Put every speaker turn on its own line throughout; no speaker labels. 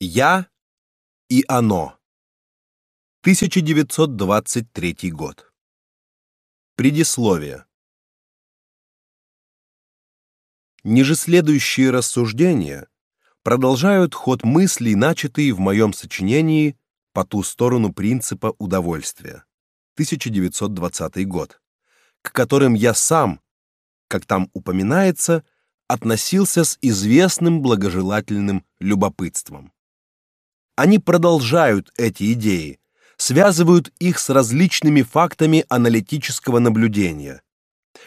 Я и оно. 1923 год. Предисловие. Ниже следующие рассуждения продолжают ход мыслей, начатый в моем сочинении «По ту сторону принципа удовольствия» 1920 год, к которым я сам, как там упоминается, относился с известным благожелательным любопытством. Они продолжают эти идеи, связывают их с различными фактами аналитического наблюдения,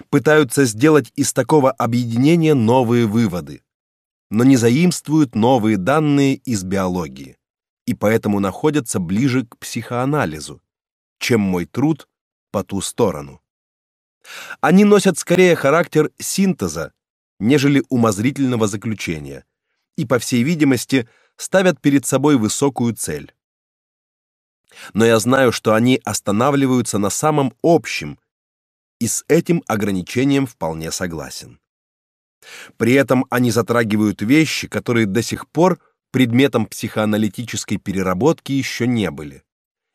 пытаются сделать из такого объединения новые выводы, но не заимствуют новые данные из биологии и поэтому находятся ближе к психоанализу, чем мой труд по ту сторону. Они носят скорее характер синтеза, нежели умозрительного заключения, и по всей видимости, ставят перед собой высокую цель. Но я знаю, что они останавливаются на самом общем, и с этим ограничением вполне согласен. При этом они затрагивают вещи, которые до сих пор предметом психоаналитической переработки еще не были,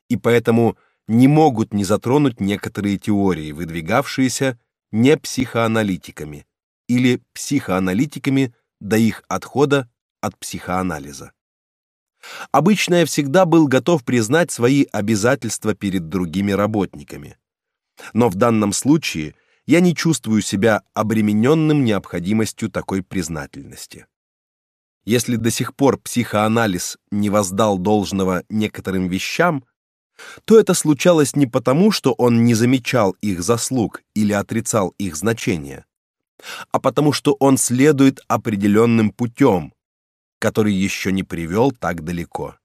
и поэтому не могут не затронуть некоторые теории, выдвигавшиеся не психоаналитиками или психоаналитиками до их отхода от психоанализа. Обычно я всегда был готов признать свои обязательства перед другими работниками. Но в данном случае я не чувствую себя обремененным необходимостью такой признательности. Если до сих пор психоанализ не воздал должного некоторым вещам, то это случалось не потому, что он не замечал их заслуг или отрицал их значение, а потому что он следует определенным путем, который еще не привел так далеко.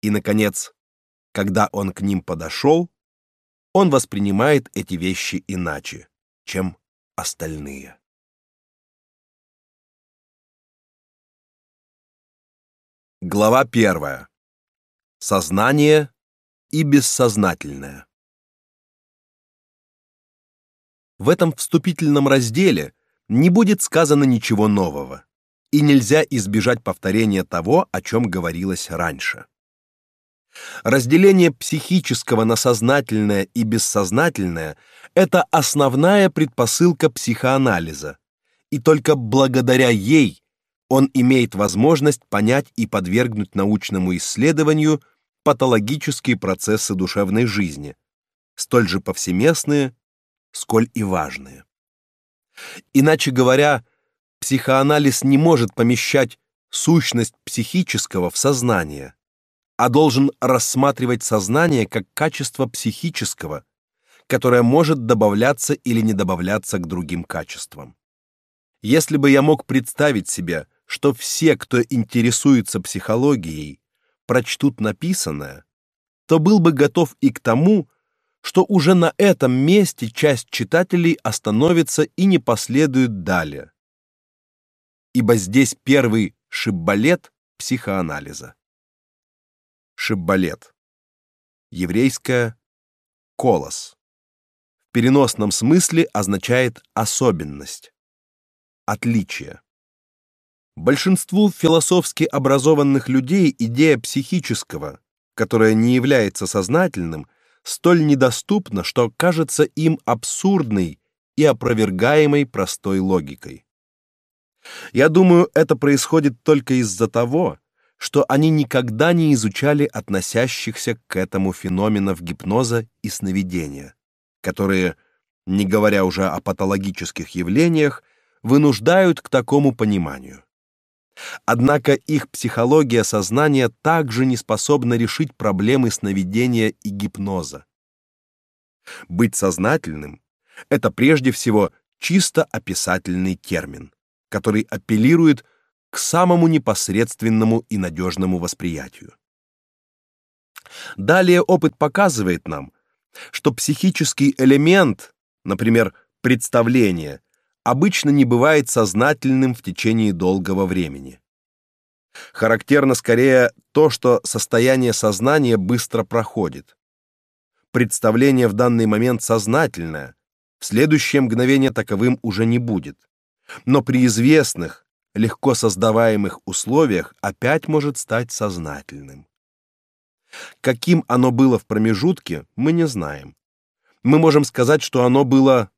И наконец, когда он к ним подошел, он воспринимает эти вещи иначе, чем остальные. Глава первая. Сознание и бессознательное. В этом вступительном разделе не будет сказано ничего нового и нельзя избежать повторения того, о чем говорилось раньше. Разделение психического на сознательное и бессознательное это основная предпосылка психоанализа, и только благодаря ей он имеет возможность понять и подвергнуть научному исследованию патологические процессы душевной жизни, столь же повсеместные, сколь и важные. Иначе говоря, психоанализ не может помещать сущность психического в сознание, а должен рассматривать сознание как качество психического, которое может добавляться или не добавляться к другим качествам. Если бы я мог представить себе, что все, кто интересуется психологией, прочтут написанное, то был бы готов и к тому, что уже на этом месте часть читателей остановится и не последует далее ибо здесь первый шиббалет психоанализа. Шиббалет. Еврейское колос. В переносном смысле означает особенность, отличие. Большинству философски образованных людей идея психического, которая не является сознательным, столь недоступна, что кажется им абсурдной и опровергаемой простой логикой. Я думаю, это происходит только из-за того, что они никогда не изучали относящихся к этому феноменов гипноза и сновидения, которые, не говоря уже о патологических явлениях, вынуждают к такому пониманию. Однако их психология сознания также не способна решить проблемы сновидения и гипноза. Быть сознательным это прежде всего чисто описательный термин который апеллирует к самому непосредственному и надежному восприятию. Далее опыт показывает нам, что психический элемент, например, представление, обычно не бывает сознательным в течение долгого времени. Характерно скорее то, что состояние сознания быстро проходит. Представление в данный момент сознательное, в следующее мгновение таковым уже не будет но при известных, легко создаваемых условиях опять может стать сознательным. Каким оно было в промежутке, мы не знаем. Мы можем сказать, что оно было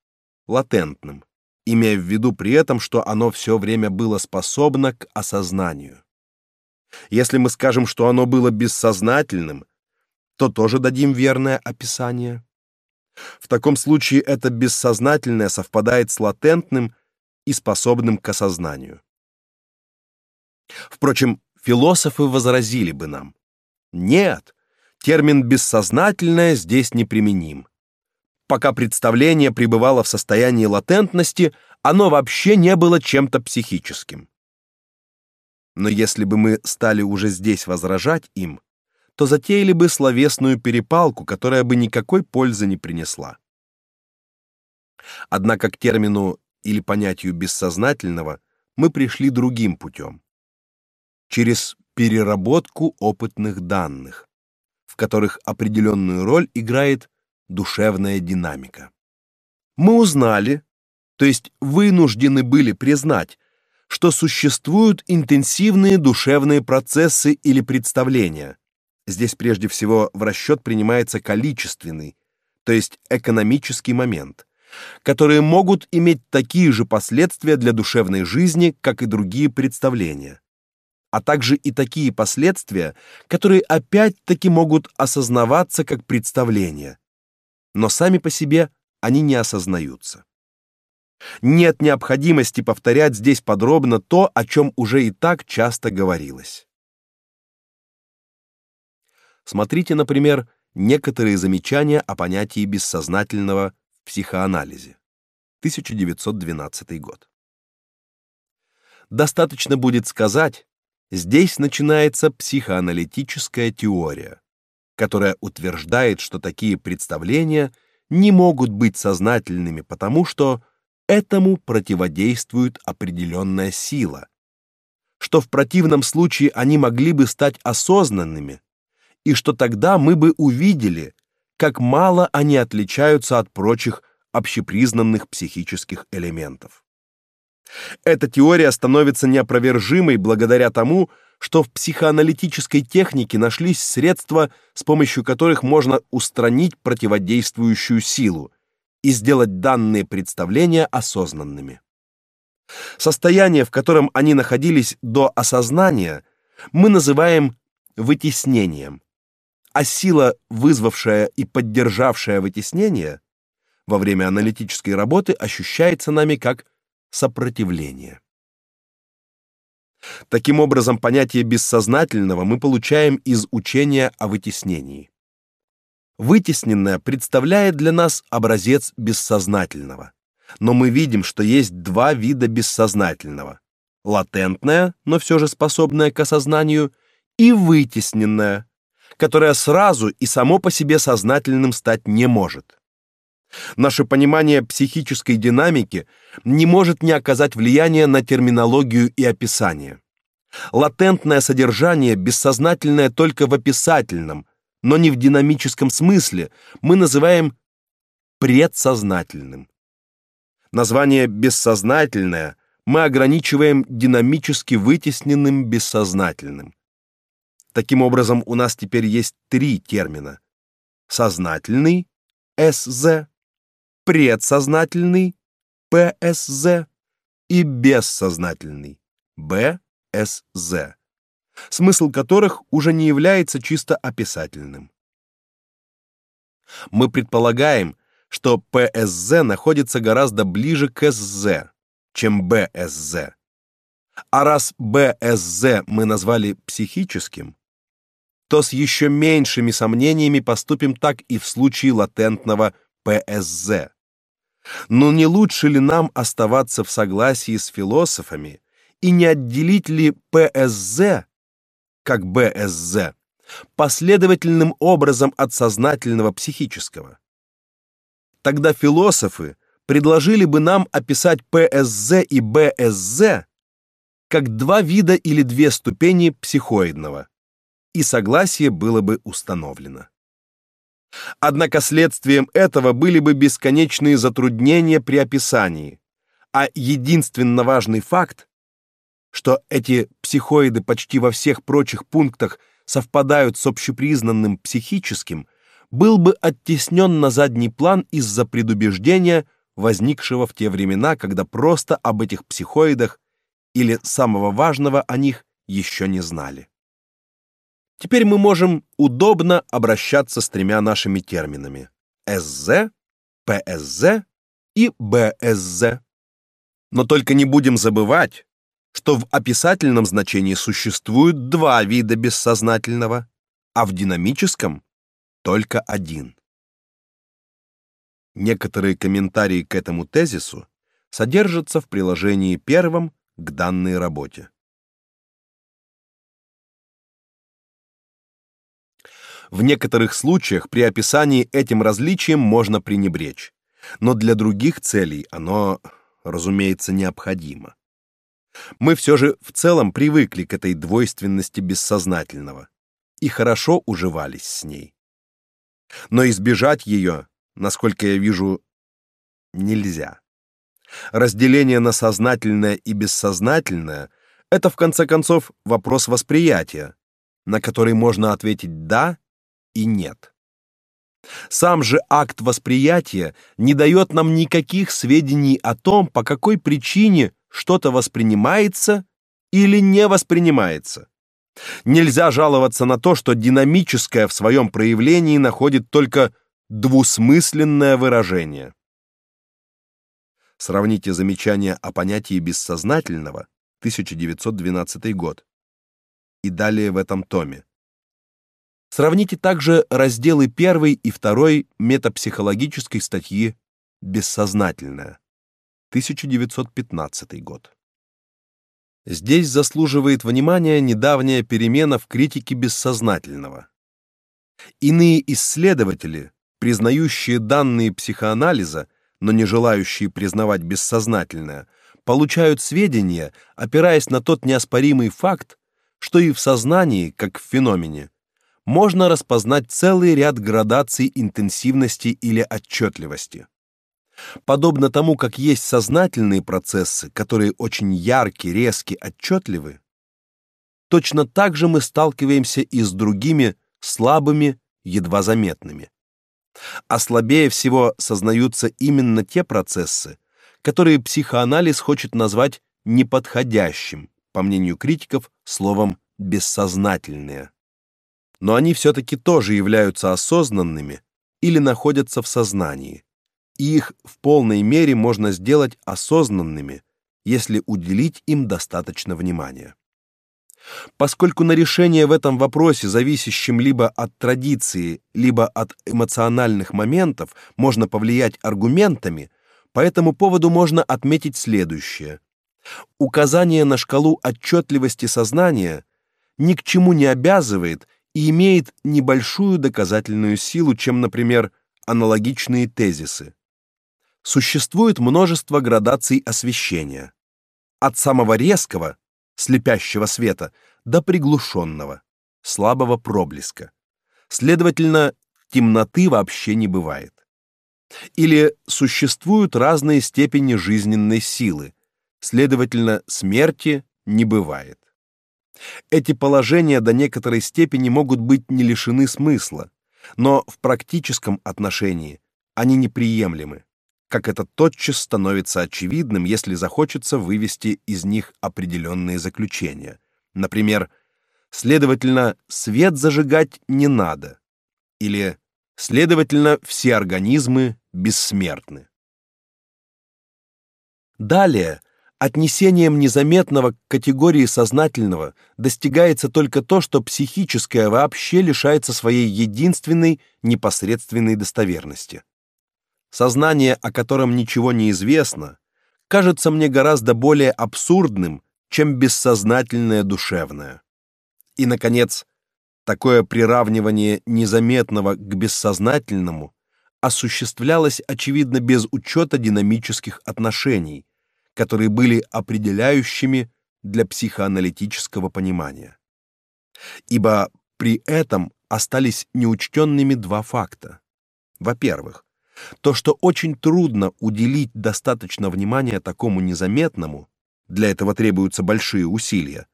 латентным, имея в виду при этом, что оно все время было способно к осознанию. Если мы скажем, что оно было бессознательным, то тоже дадим верное описание. В таком случае это бессознательное совпадает с латентным и способным к осознанию. Впрочем, философы возразили бы нам: нет, термин бессознательное здесь неприменим. Пока представление пребывало в состоянии латентности, оно вообще не было чем-то психическим. Но если бы мы стали уже здесь возражать им, то затеяли бы словесную перепалку, которая бы никакой пользы не принесла. Однако к термину или понятию бессознательного мы пришли другим путем. Через переработку опытных данных, в которых определенную роль играет душевная динамика. Мы узнали, то есть вынуждены были признать, что существуют интенсивные душевные процессы или представления. Здесь прежде всего в расчет принимается количественный, то есть экономический момент, которые могут иметь такие же последствия для душевной жизни, как и другие представления, а также и такие последствия, которые опять-таки могут осознаваться как представления, но сами по себе они не осознаются. Нет необходимости повторять здесь подробно то, о чем уже и так часто говорилось. Смотрите, например, некоторые замечания о понятии бессознательного психоанализе. 1912 год. Достаточно будет сказать, здесь начинается психоаналитическая теория, которая утверждает, что такие представления не могут быть сознательными, потому что Этому противодействует определенная сила, что в противном случае они могли бы стать осознанными, и что тогда мы бы увидели, как мало они отличаются от прочих общепризнанных психических элементов. Эта теория становится неопровержимой благодаря тому, что в психоаналитической технике нашлись средства, с помощью которых можно устранить противодействующую силу, и сделать данные представления осознанными. Состояние, в котором они находились до осознания, мы называем вытеснением, а сила, вызвавшая и поддержавшая вытеснение, во время аналитической работы ощущается нами как сопротивление. Таким образом, понятие бессознательного мы получаем из учения о вытеснении вытесненное представляет для нас образец бессознательного. Но мы видим, что есть два вида бессознательного: латентное, но все же способное к осознанию, и вытесненное, которое сразу и само по себе сознательным стать не может. Наше понимание психической динамики не может не оказать влияния на терминологию и описание. Латентное содержание бессознательное только в описательном, но не в динамическом смысле, мы называем предсознательным. Название бессознательное мы ограничиваем динамически вытесненным бессознательным. Таким образом, у нас теперь есть три термина: сознательный СЗ, предсознательный ПСЗ и бессознательный БСЗ смысл которых уже не является чисто описательным. Мы предполагаем, что ПСЗ находится гораздо ближе к СЗ, чем БСЗ. А раз БСЗ мы назвали психическим, то с еще меньшими сомнениями поступим так и в случае латентного ПСЗ. Но не лучше ли нам оставаться в согласии с философами и не отделить ли ПСЗ как БСЗ, последовательным образом от сознательного психического. Тогда философы предложили бы нам описать ПСЗ и БСЗ как два вида или две ступени психоидного, и согласие было бы установлено. Однако следствием этого были бы бесконечные затруднения при описании, а единственно важный факт что эти психоиды почти во всех прочих пунктах совпадают с общепризнанным психическим, был бы оттеснен на задний план из-за предубеждения, возникшего в те времена, когда просто об этих психоидах или самого важного о них еще не знали. Теперь мы можем удобно обращаться с тремя нашими терминами: СЗ, ПСЗ и БСЗ. Но только не будем забывать, что в описательном значении существует два вида бессознательного, а в динамическом только один. Некоторые комментарии к этому тезису содержатся в приложении первом к данной работе. В некоторых случаях при описании этим различием можно пренебречь, но для других целей оно, разумеется, необходимо. Мы все же в целом привыкли к этой двойственности бессознательного и хорошо уживались с ней. Но избежать ее, насколько я вижу, нельзя. Разделение на сознательное и бессознательное это в конце концов вопрос восприятия, на который можно ответить да и нет. Сам же акт восприятия не дает нам никаких сведений о том, по какой причине что-то воспринимается или не воспринимается. Нельзя жаловаться на то, что динамическое в своем проявлении находит только двусмысленное выражение. Сравните замечания о понятии бессознательного 1912 год и далее в этом томе. Сравните также разделы 1 и 2 метапсихологической статьи Бессознательное 1915 год. Здесь заслуживает внимания недавняя перемена в критике бессознательного. Иные исследователи, признающие данные психоанализа, но не желающие признавать бессознательное, получают сведения, опираясь на тот неоспоримый факт, что и в сознании, как в феномене, можно распознать целый ряд градаций интенсивности или отчетливости. Подобно тому, как есть сознательные процессы, которые очень яркие, резкие, отчетливы, точно так же мы сталкиваемся и с другими слабыми, едва заметными. А слабее всего сознаются именно те процессы, которые психоанализ хочет назвать неподходящим, по мнению критиков, словом бессознательные но они все таки тоже являются осознанными или находятся в сознании. И их в полной мере можно сделать осознанными, если уделить им достаточно внимания. Поскольку на решение в этом вопросе, зависящем либо от традиции, либо от эмоциональных моментов, можно повлиять аргументами, по этому поводу можно отметить следующее: указание на шкалу отчетливости сознания ни к чему не обязывает и имеет небольшую доказательную силу, чем, например, аналогичные тезисы. Существует множество градаций освещения, от самого резкого, слепящего света до приглушенного, слабого проблеска. Следовательно, темноты вообще не бывает. Или существуют разные степени жизненной силы, следовательно, смерти не бывает. Эти положения до некоторой степени могут быть не лишены смысла, но в практическом отношении они неприемлемы, как это тотчас становится очевидным, если захочется вывести из них определенные заключения. Например, следовательно, свет зажигать не надо, или следовательно, все организмы бессмертны. Далее Отнесением незаметного к категории сознательного достигается только то, что психическое вообще лишается своей единственной непосредственной достоверности. Сознание, о котором ничего не известно, кажется мне гораздо более абсурдным, чем бессознательное душевное. И наконец, такое приравнивание незаметного к бессознательному осуществлялось очевидно без учета динамических отношений которые были определяющими для психоаналитического понимания. Ибо при этом остались неучтенными два факта. Во-первых, то, что очень трудно уделить достаточно внимания такому незаметному, для этого требуются большие усилия.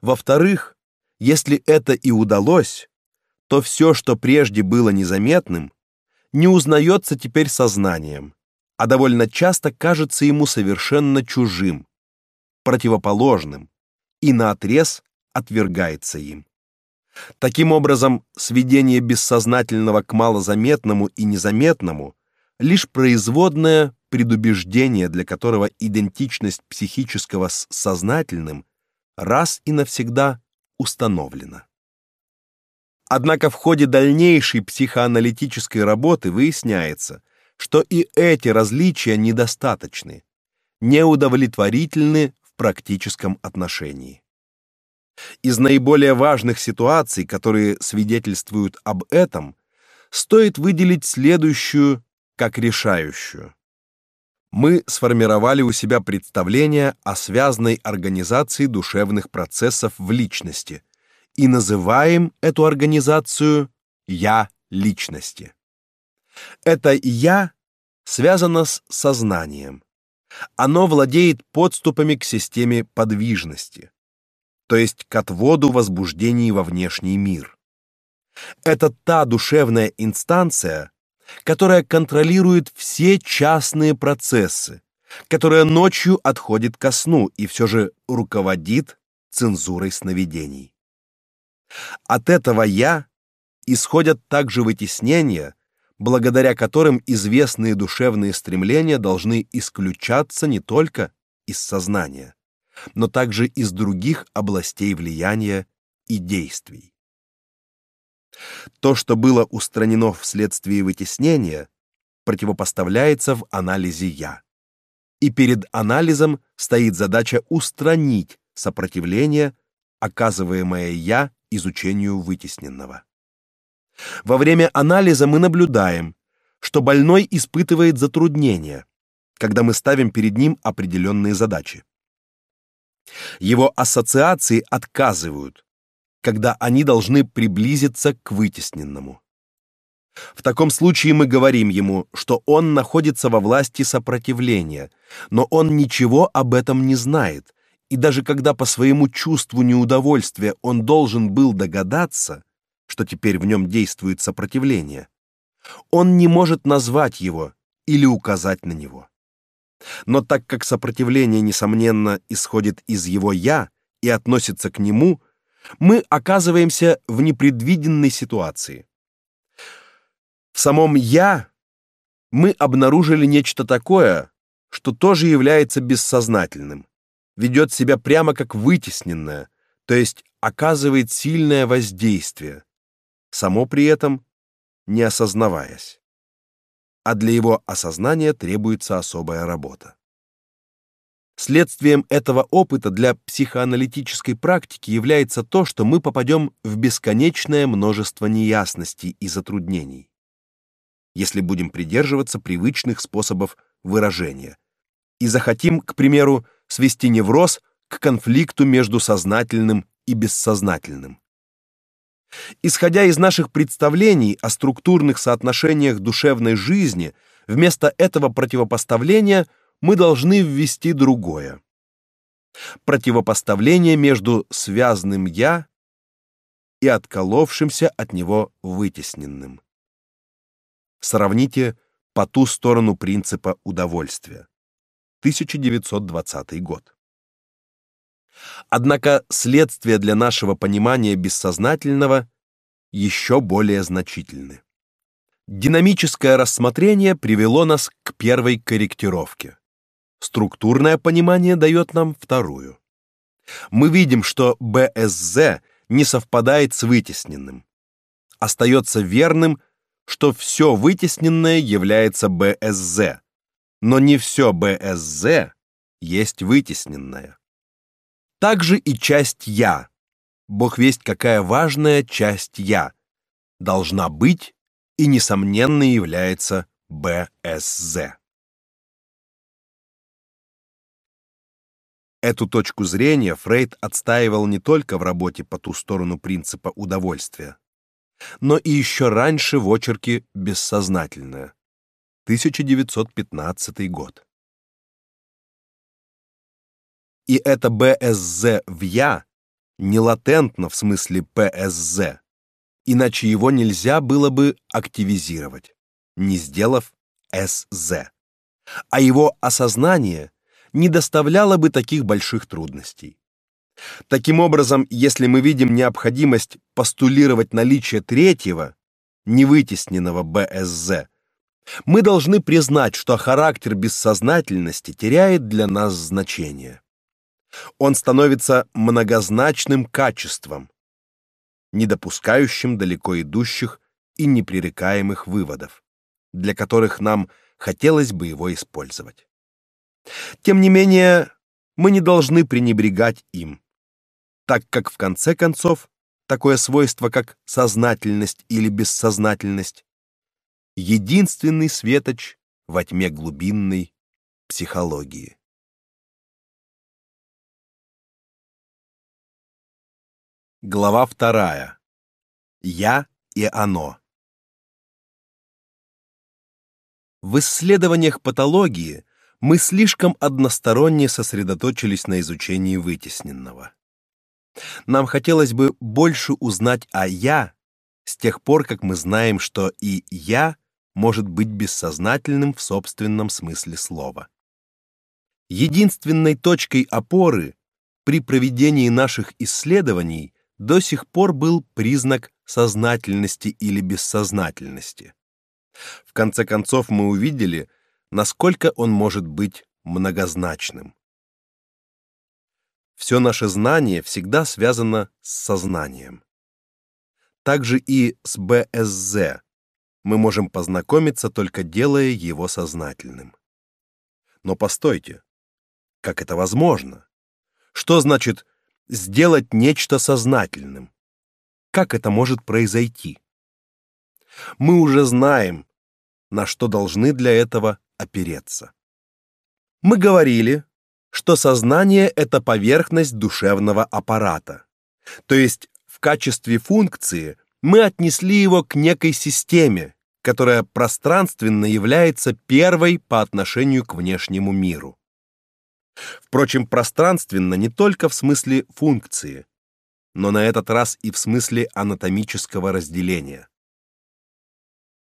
Во-вторых, если это и удалось, то все, что прежде было незаметным, не узнается теперь сознанием, а довольно часто кажется ему совершенно чужим, противоположным и наотрез отвергается им. Таким образом, сведение бессознательного к малозаметному и незаметному лишь производное предубеждение, для которого идентичность психического с сознательным раз и навсегда установлена. Однако в ходе дальнейшей психоаналитической работы выясняется, что и эти различия недостаточны, неудовлетворительны в практическом отношении. Из наиболее важных ситуаций, которые свидетельствуют об этом, стоит выделить следующую как решающую. Мы сформировали у себя представление о связанной организации душевных процессов в личности и называем эту организацию я личности. Это я связано с сознанием. Оно владеет подступами к системе подвижности то есть к отводу возбуждений во внешний мир. Это та душевная инстанция, которая контролирует все частные процессы, которая ночью отходит ко сну и все же руководит цензурой сновидений. От этого я исходят также вытеснения, благодаря которым известные душевные стремления должны исключаться не только из сознания, но также из других областей влияния и действий. То, что было устранено вследствие вытеснения, противопоставляется в анализе я. И перед анализом стоит задача устранить сопротивление, оказываемое я изучению вытесненного. Во время анализа мы наблюдаем, что больной испытывает затруднения, когда мы ставим перед ним определенные задачи. Его ассоциации отказывают, когда они должны приблизиться к вытесненному. В таком случае мы говорим ему, что он находится во власти сопротивления, но он ничего об этом не знает, и даже когда по своему чувству неудовольствия он должен был догадаться, что теперь в нем действует сопротивление, он не может назвать его или указать на него. Но так как сопротивление несомненно исходит из его я и относится к нему, мы оказываемся в непредвиденной ситуации. В самом я мы обнаружили нечто такое, что тоже является бессознательным, ведет себя прямо как вытесненное, то есть оказывает сильное воздействие, само при этом не осознаваясь а для его осознания требуется особая работа. Следствием этого опыта для психоаналитической практики является то, что мы попадем в бесконечное множество неясностей и затруднений, если будем придерживаться привычных способов выражения и захотим, к примеру, свести невроз к конфликту между сознательным и бессознательным. Исходя из наших представлений о структурных соотношениях душевной жизни, вместо этого противопоставления мы должны ввести другое. Противопоставление между связанным я и отколовшимся от него вытесненным. Сравните по ту сторону принципа удовольствия. 1920 год. Однако следствия для нашего понимания бессознательного еще более значительны. Динамическое рассмотрение привело нас к первой корректировке. Структурное понимание дает нам вторую. Мы видим, что БСЗ не совпадает с вытесненным. Остается верным, что все вытесненное является БСЗ, но не все БСЗ есть вытесненное также и часть я. Бог весть какая важная часть я должна быть и несомненно является БСЗ. Эту точку зрения Фрейд отстаивал не только в работе по ту сторону принципа удовольствия, но и еще раньше в очерке Бессознательное. 1915 год. И это БСЗ в «я» не латентно в смысле ПСЗ, иначе его нельзя было бы активизировать, не сделав СЗ. А его осознание не доставляло бы таких больших трудностей. Таким образом, если мы видим необходимость постулировать наличие третьего, невытесненного БСЗ, мы должны признать, что характер бессознательности теряет для нас значение. Он становится многозначным качеством, не допускающим далеко идущих и непререкаемых выводов, для которых нам хотелось бы его использовать. Тем не менее, мы не должны пренебрегать им, так как в конце концов такое свойство, как сознательность или бессознательность, единственный светоч во тьме глубинной психологии. Глава вторая. Я и оно. В исследованиях патологии мы слишком односторонне сосредоточились на изучении вытесненного. Нам хотелось бы больше узнать о я с тех пор, как мы знаем, что и я может быть бессознательным в собственном смысле слова. Единственной точкой опоры при проведении наших исследований до сих пор был признак сознательности или бессознательности. В конце концов мы увидели, насколько он может быть многозначным. Все наше знание всегда связано с сознанием. Также и с БСЗ мы можем познакомиться только делая его сознательным. Но постойте, как это возможно? Что значит сделать нечто сознательным. Как это может произойти? Мы уже знаем, на что должны для этого опереться. Мы говорили, что сознание это поверхность душевного аппарата. То есть в качестве функции мы отнесли его к некой системе, которая пространственно является первой по отношению к внешнему миру. Впрочем, пространственно не только в смысле функции, но на этот раз и в смысле анатомического разделения.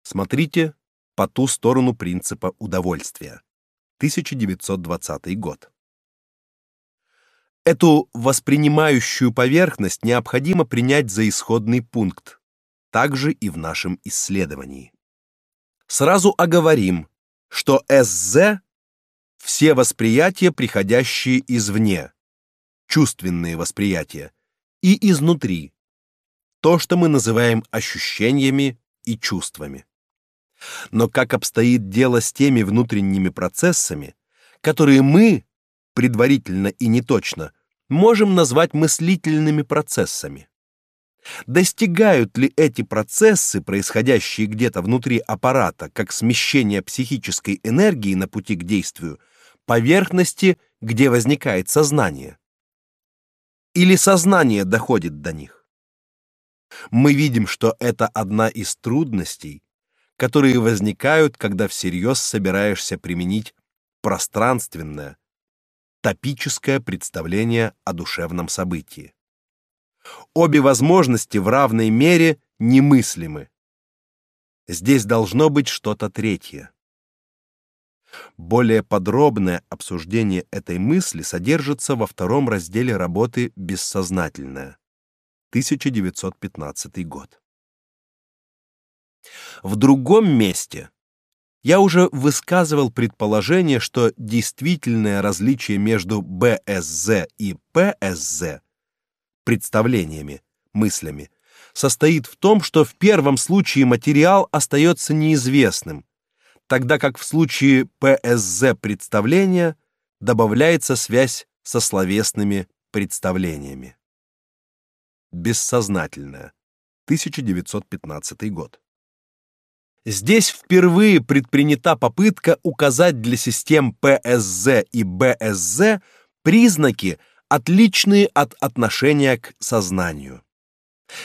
Смотрите по ту сторону принципа удовольствия. 1920 год. Эту воспринимающую поверхность необходимо принять за исходный пункт, также и в нашем исследовании. Сразу оговорим, что СЗ все восприятия, приходящие извне, чувственные восприятия, и изнутри, то, что мы называем ощущениями и чувствами. Но как обстоит дело с теми внутренними процессами, которые мы, предварительно и неточно, можем назвать мыслительными процессами? Достигают ли эти процессы, происходящие где-то внутри аппарата, как смещение психической энергии на пути к действию, поверхности, где возникает сознание? Или сознание доходит до них? Мы видим, что это одна из трудностей, которые возникают, когда всерьез собираешься применить пространственное, топическое представление о душевном событии. Обе возможности в равной мере немыслимы. Здесь должно быть что-то третье. Более подробное обсуждение этой мысли содержится во втором разделе работы Бессознательное. 1915 год. В другом месте я уже высказывал предположение, что действительное различие между БСЗ и ПСЗ представлениями, мыслями состоит в том, что в первом случае материал остается неизвестным, тогда как в случае ПСЗ представления добавляется связь со словесными представлениями. Бессознательное. 1915 год. Здесь впервые предпринята попытка указать для систем ПСЗ и БСЗ признаки, отличные от отношения к сознанию.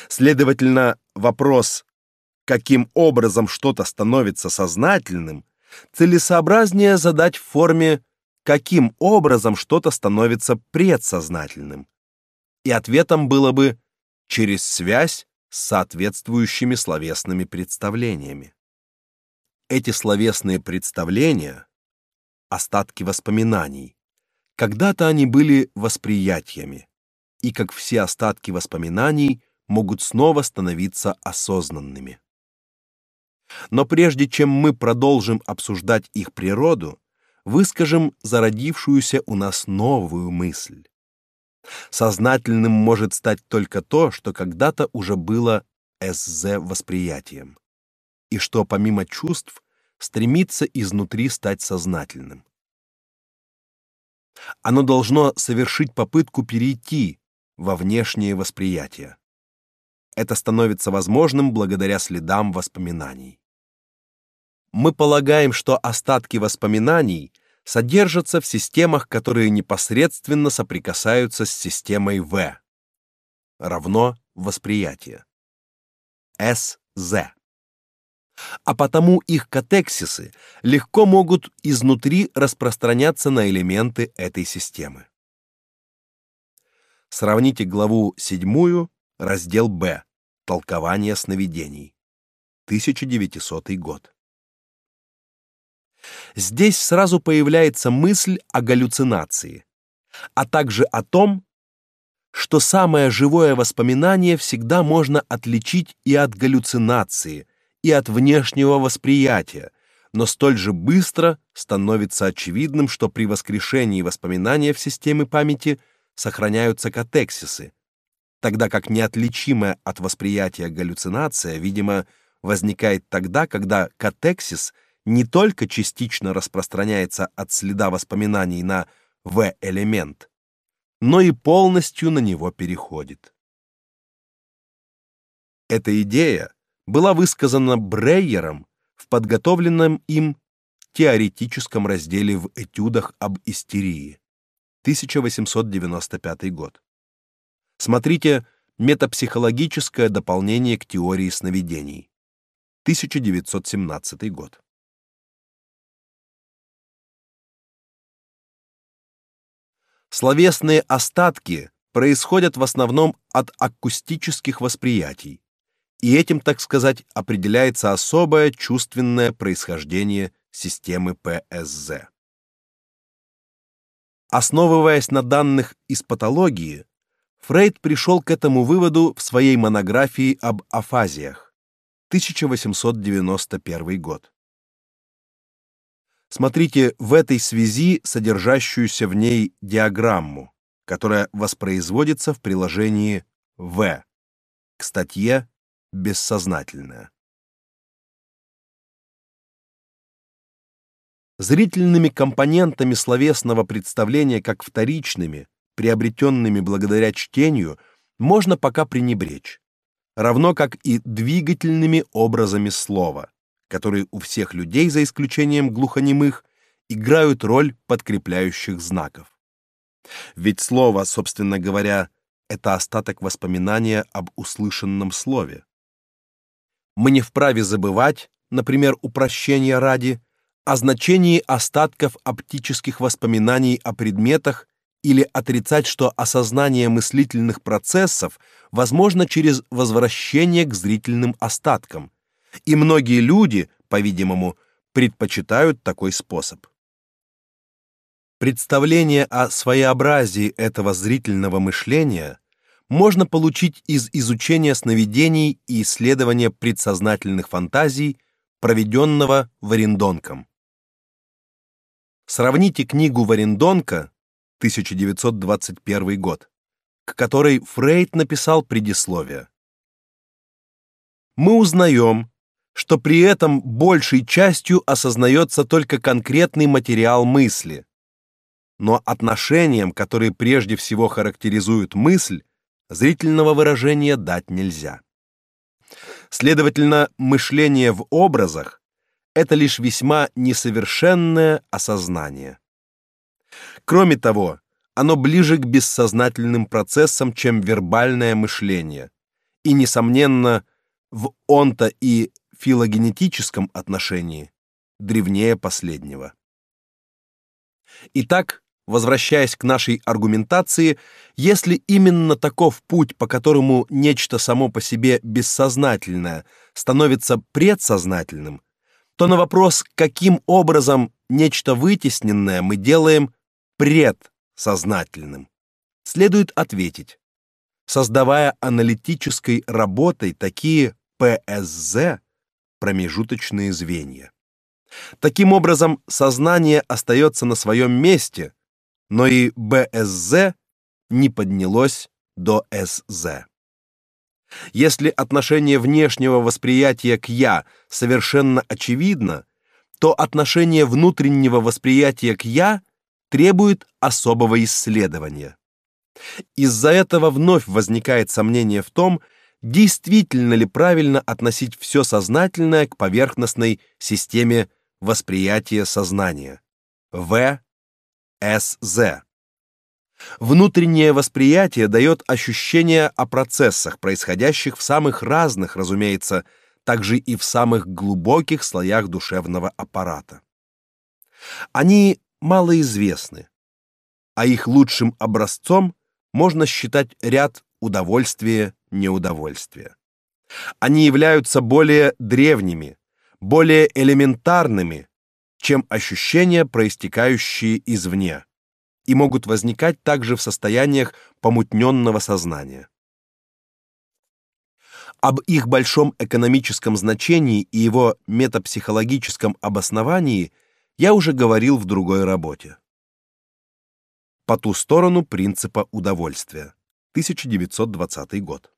Следовательно, вопрос каким образом что-то становится сознательным, целесообразнее задать в форме каким образом что-то становится предсознательным. И ответом было бы через связь с соответствующими словесными представлениями. Эти словесные представления остатки воспоминаний. Когда-то они были восприятиями, и как все остатки воспоминаний могут снова становиться осознанными. Но прежде чем мы продолжим обсуждать их природу, выскажем зародившуюся у нас новую мысль. Сознательным может стать только то, что когда-то уже было СЗ восприятием, и что помимо чувств стремится изнутри стать сознательным. Оно должно совершить попытку перейти во внешнее восприятие. Это становится возможным благодаря следам воспоминаний. Мы полагаем, что остатки воспоминаний содержатся в системах, которые непосредственно соприкасаются с системой В, равно восприятие. СЗ а потому их катексисы легко могут изнутри распространяться на элементы этой системы. Сравните главу 7, раздел Б. Толкование сновидений. 1900 год. Здесь сразу появляется мысль о галлюцинации, а также о том, что самое живое воспоминание всегда можно отличить и от галлюцинации – и от внешнего восприятия, но столь же быстро становится очевидным, что при воскрешении воспоминания в системе памяти сохраняются катексисы, тогда как неотличимая от восприятия галлюцинация, видимо, возникает тогда, когда катексис не только частично распространяется от следа воспоминаний на В-элемент, но и полностью на него переходит. Эта идея была высказана Брейером в подготовленном им теоретическом разделе в Этюдах об истерии. 1895 год. Смотрите Метапсихологическое дополнение к теории сновидений. 1917 год. Словесные остатки происходят в основном от акустических восприятий, и этим, так сказать, определяется особое чувственное происхождение системы ПСЗ. Основываясь на данных из патологии, Фрейд пришел к этому выводу в своей монографии об афазиях, 1891 год. Смотрите в этой связи содержащуюся в ней диаграмму, которая воспроизводится в приложении В к статье бессознательное. Зрительными компонентами словесного представления как вторичными, приобретенными благодаря чтению, можно пока пренебречь, равно как и двигательными образами слова, которые у всех людей за исключением глухонемых играют роль подкрепляющих знаков. Ведь слово, собственно говоря, это остаток воспоминания об услышанном слове мы не вправе забывать, например, упрощения ради, о значении остатков оптических воспоминаний о предметах или отрицать, что осознание мыслительных процессов возможно через возвращение к зрительным остаткам. И многие люди, по-видимому, предпочитают такой способ. Представление о своеобразии этого зрительного мышления можно получить из изучения сновидений и исследования предсознательных фантазий, проведенного Варендонком. Сравните книгу Варендонка 1921 год, к которой Фрейд написал предисловие. Мы узнаем, что при этом большей частью осознается только конкретный материал мысли, но отношениям, которые прежде всего характеризуют мысль, зрительного выражения дать нельзя. Следовательно, мышление в образах это лишь весьма несовершенное осознание. Кроме того, оно ближе к бессознательным процессам, чем вербальное мышление, и несомненно, в онто и филогенетическом отношении древнее последнего. Итак, возвращаясь к нашей аргументации, если именно таков путь, по которому нечто само по себе бессознательное становится предсознательным, то на вопрос, каким образом нечто вытесненное мы делаем предсознательным, следует ответить: создавая аналитической работой такие ПСЗ промежуточные звенья. Таким образом, сознание остается на своем месте, но и БСЗ не поднялось до СЗ. Если отношение внешнего восприятия к я совершенно очевидно, то отношение внутреннего восприятия к я требует особого исследования. Из-за этого вновь возникает сомнение в том, действительно ли правильно относить все сознательное к поверхностной системе восприятия сознания. В СЗ. Внутреннее восприятие дает ощущение о процессах, происходящих в самых разных, разумеется, также и в самых глубоких слоях душевного аппарата. Они малоизвестны, а их лучшим образцом можно считать ряд удовольствия, неудовольствия. Они являются более древними, более элементарными, чем ощущения, проистекающие извне и могут возникать также в состояниях помутненного сознания. Об их большом экономическом значении и его метапсихологическом обосновании я уже говорил в другой работе. По ту сторону принципа удовольствия. 1920 год.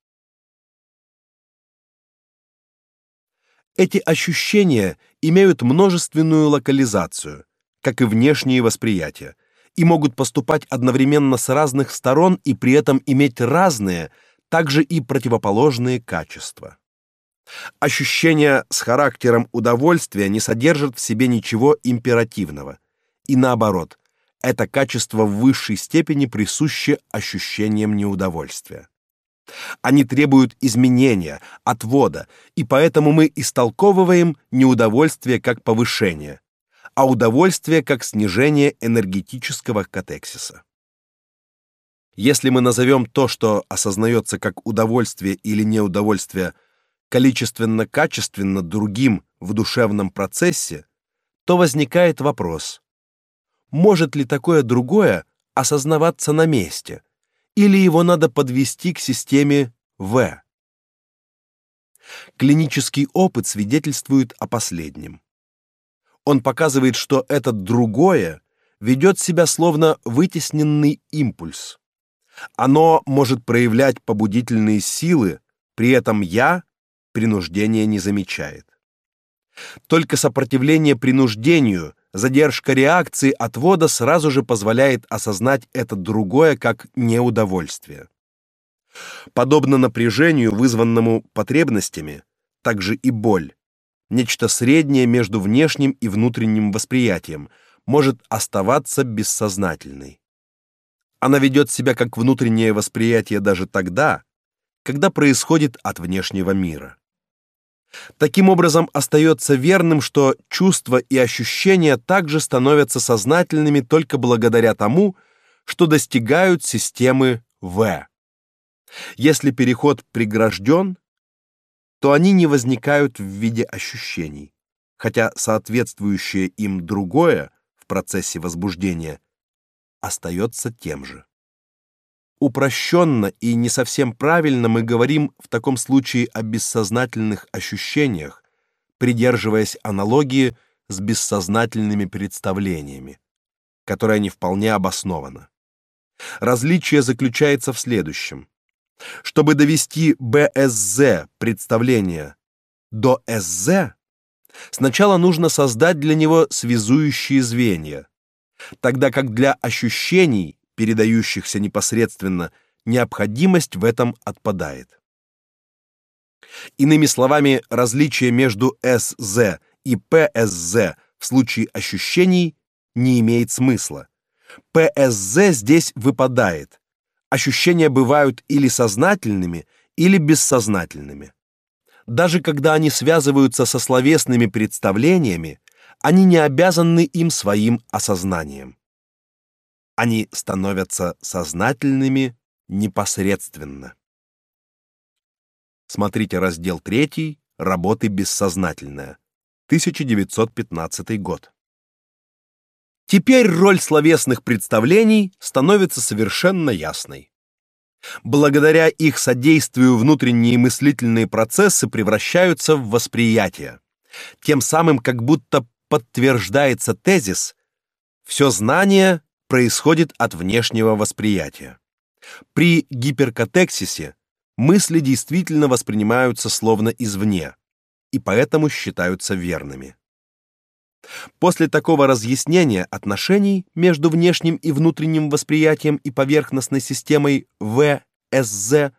Эти ощущения имеют множественную локализацию, как и внешние восприятия, и могут поступать одновременно с разных сторон и при этом иметь разные, также и противоположные качества. Ощущения с характером удовольствия не содержат в себе ничего императивного, и наоборот, это качество в высшей степени присуще ощущениям неудовольствия. Они требуют изменения, отвода, и поэтому мы истолковываем неудовольствие как повышение, а удовольствие как снижение энергетического катексиса. Если мы назовем то, что осознается как удовольствие или неудовольствие, количественно-качественно другим в душевном процессе, то возникает вопрос: может ли такое другое осознаваться на месте, или его надо подвести к системе В? Клинический опыт свидетельствует о последнем. Он показывает, что этот другое ведет себя словно вытесненный импульс. Оно может проявлять побудительные силы, при этом я принуждения не замечает. Только сопротивление принуждению, задержка реакции отвода сразу же позволяет осознать это другое как неудовольствие. Подобно напряжению, вызванному потребностями, также и боль нечто среднее между внешним и внутренним восприятием, может оставаться бессознательной. Она ведет себя как внутреннее восприятие даже тогда, когда происходит от внешнего мира. Таким образом, остается верным, что чувства и ощущения также становятся сознательными только благодаря тому, что достигают системы В. Если переход прегражден, то они не возникают в виде ощущений, хотя соответствующее им другое в процессе возбуждения остается тем же. Упрощенно и не совсем правильно мы говорим в таком случае о бессознательных ощущениях, придерживаясь аналогии с бессознательными представлениями, которая не вполне обоснована. Различие заключается в следующем. Чтобы довести БСЗ представление до СЗ, сначала нужно создать для него связующие звенья, тогда как для ощущений, передающихся непосредственно, необходимость в этом отпадает. Иными словами, различие между СЗ и ПСЗ в случае ощущений не имеет смысла. ПСЗ здесь выпадает, ощущения бывают или сознательными, или бессознательными. Даже когда они связываются со словесными представлениями, они не обязаны им своим осознанием. Они становятся сознательными непосредственно. Смотрите раздел 3 Работы бессознательное. 1915 год. Теперь роль словесных представлений становится совершенно ясной. Благодаря их содействию внутренние мыслительные процессы превращаются в восприятие. Тем самым как будто подтверждается тезис «все знание происходит от внешнего восприятия». При гиперкатексисе мысли действительно воспринимаются словно извне и поэтому считаются верными. После такого разъяснения отношений между внешним и внутренним восприятием и поверхностной системой ВСЗ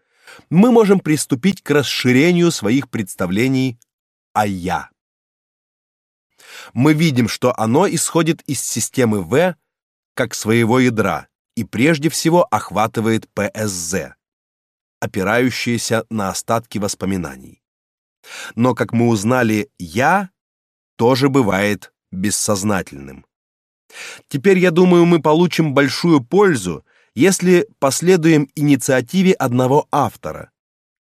мы можем приступить к расширению своих представлений о я. Мы видим, что оно исходит из системы В как своего ядра и прежде всего охватывает ПСЗ, опирающиеся на остатки воспоминаний. Но, как мы узнали, я тоже бывает бессознательным. Теперь, я думаю, мы получим большую пользу, если последуем инициативе одного автора,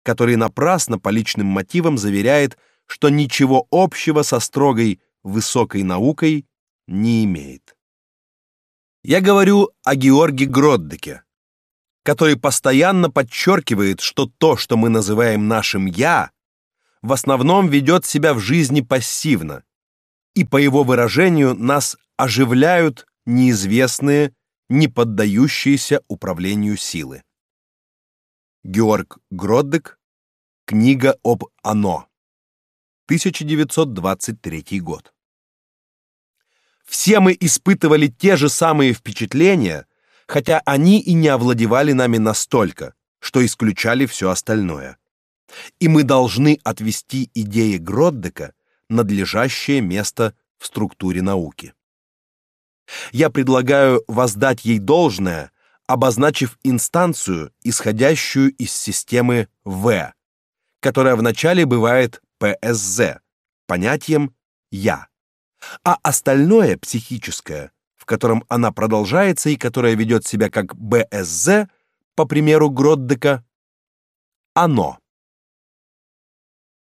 который напрасно по личным мотивам заверяет, что ничего общего со строгой высокой наукой не имеет. Я говорю о Георге Гроддеке, который постоянно подчеркивает, что то, что мы называем нашим я, в основном ведет себя в жизни пассивно, и по его выражению нас оживляют неизвестные, не поддающиеся управлению силы. Георг Гроддек. Книга об оно. 1923 год. Все мы испытывали те же самые впечатления, хотя они и не овладевали нами настолько, что исключали все остальное. И мы должны отвести идеи Гроддека надлежащее место в структуре науки. Я предлагаю воздать ей должное, обозначив инстанцию, исходящую из системы В, которая вначале бывает ПСЗ, понятием «я», а остальное психическое, в котором она продолжается и которое ведет себя как БСЗ, по примеру Гроддека, оно.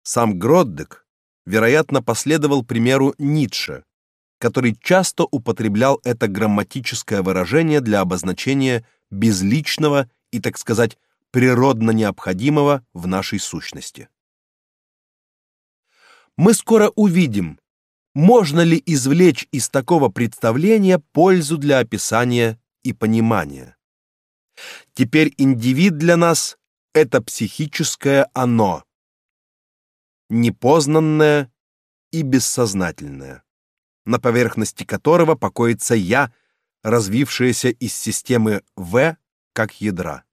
Сам Гроддек вероятно, последовал примеру Ницше, который часто употреблял это грамматическое выражение для обозначения безличного и, так сказать, природно необходимого в нашей сущности. Мы скоро увидим, можно ли извлечь из такого представления пользу для описания и понимания. Теперь индивид для нас это психическое оно, непознанное и бессознательное, на поверхности которого покоится я, развившееся из системы В как ядра.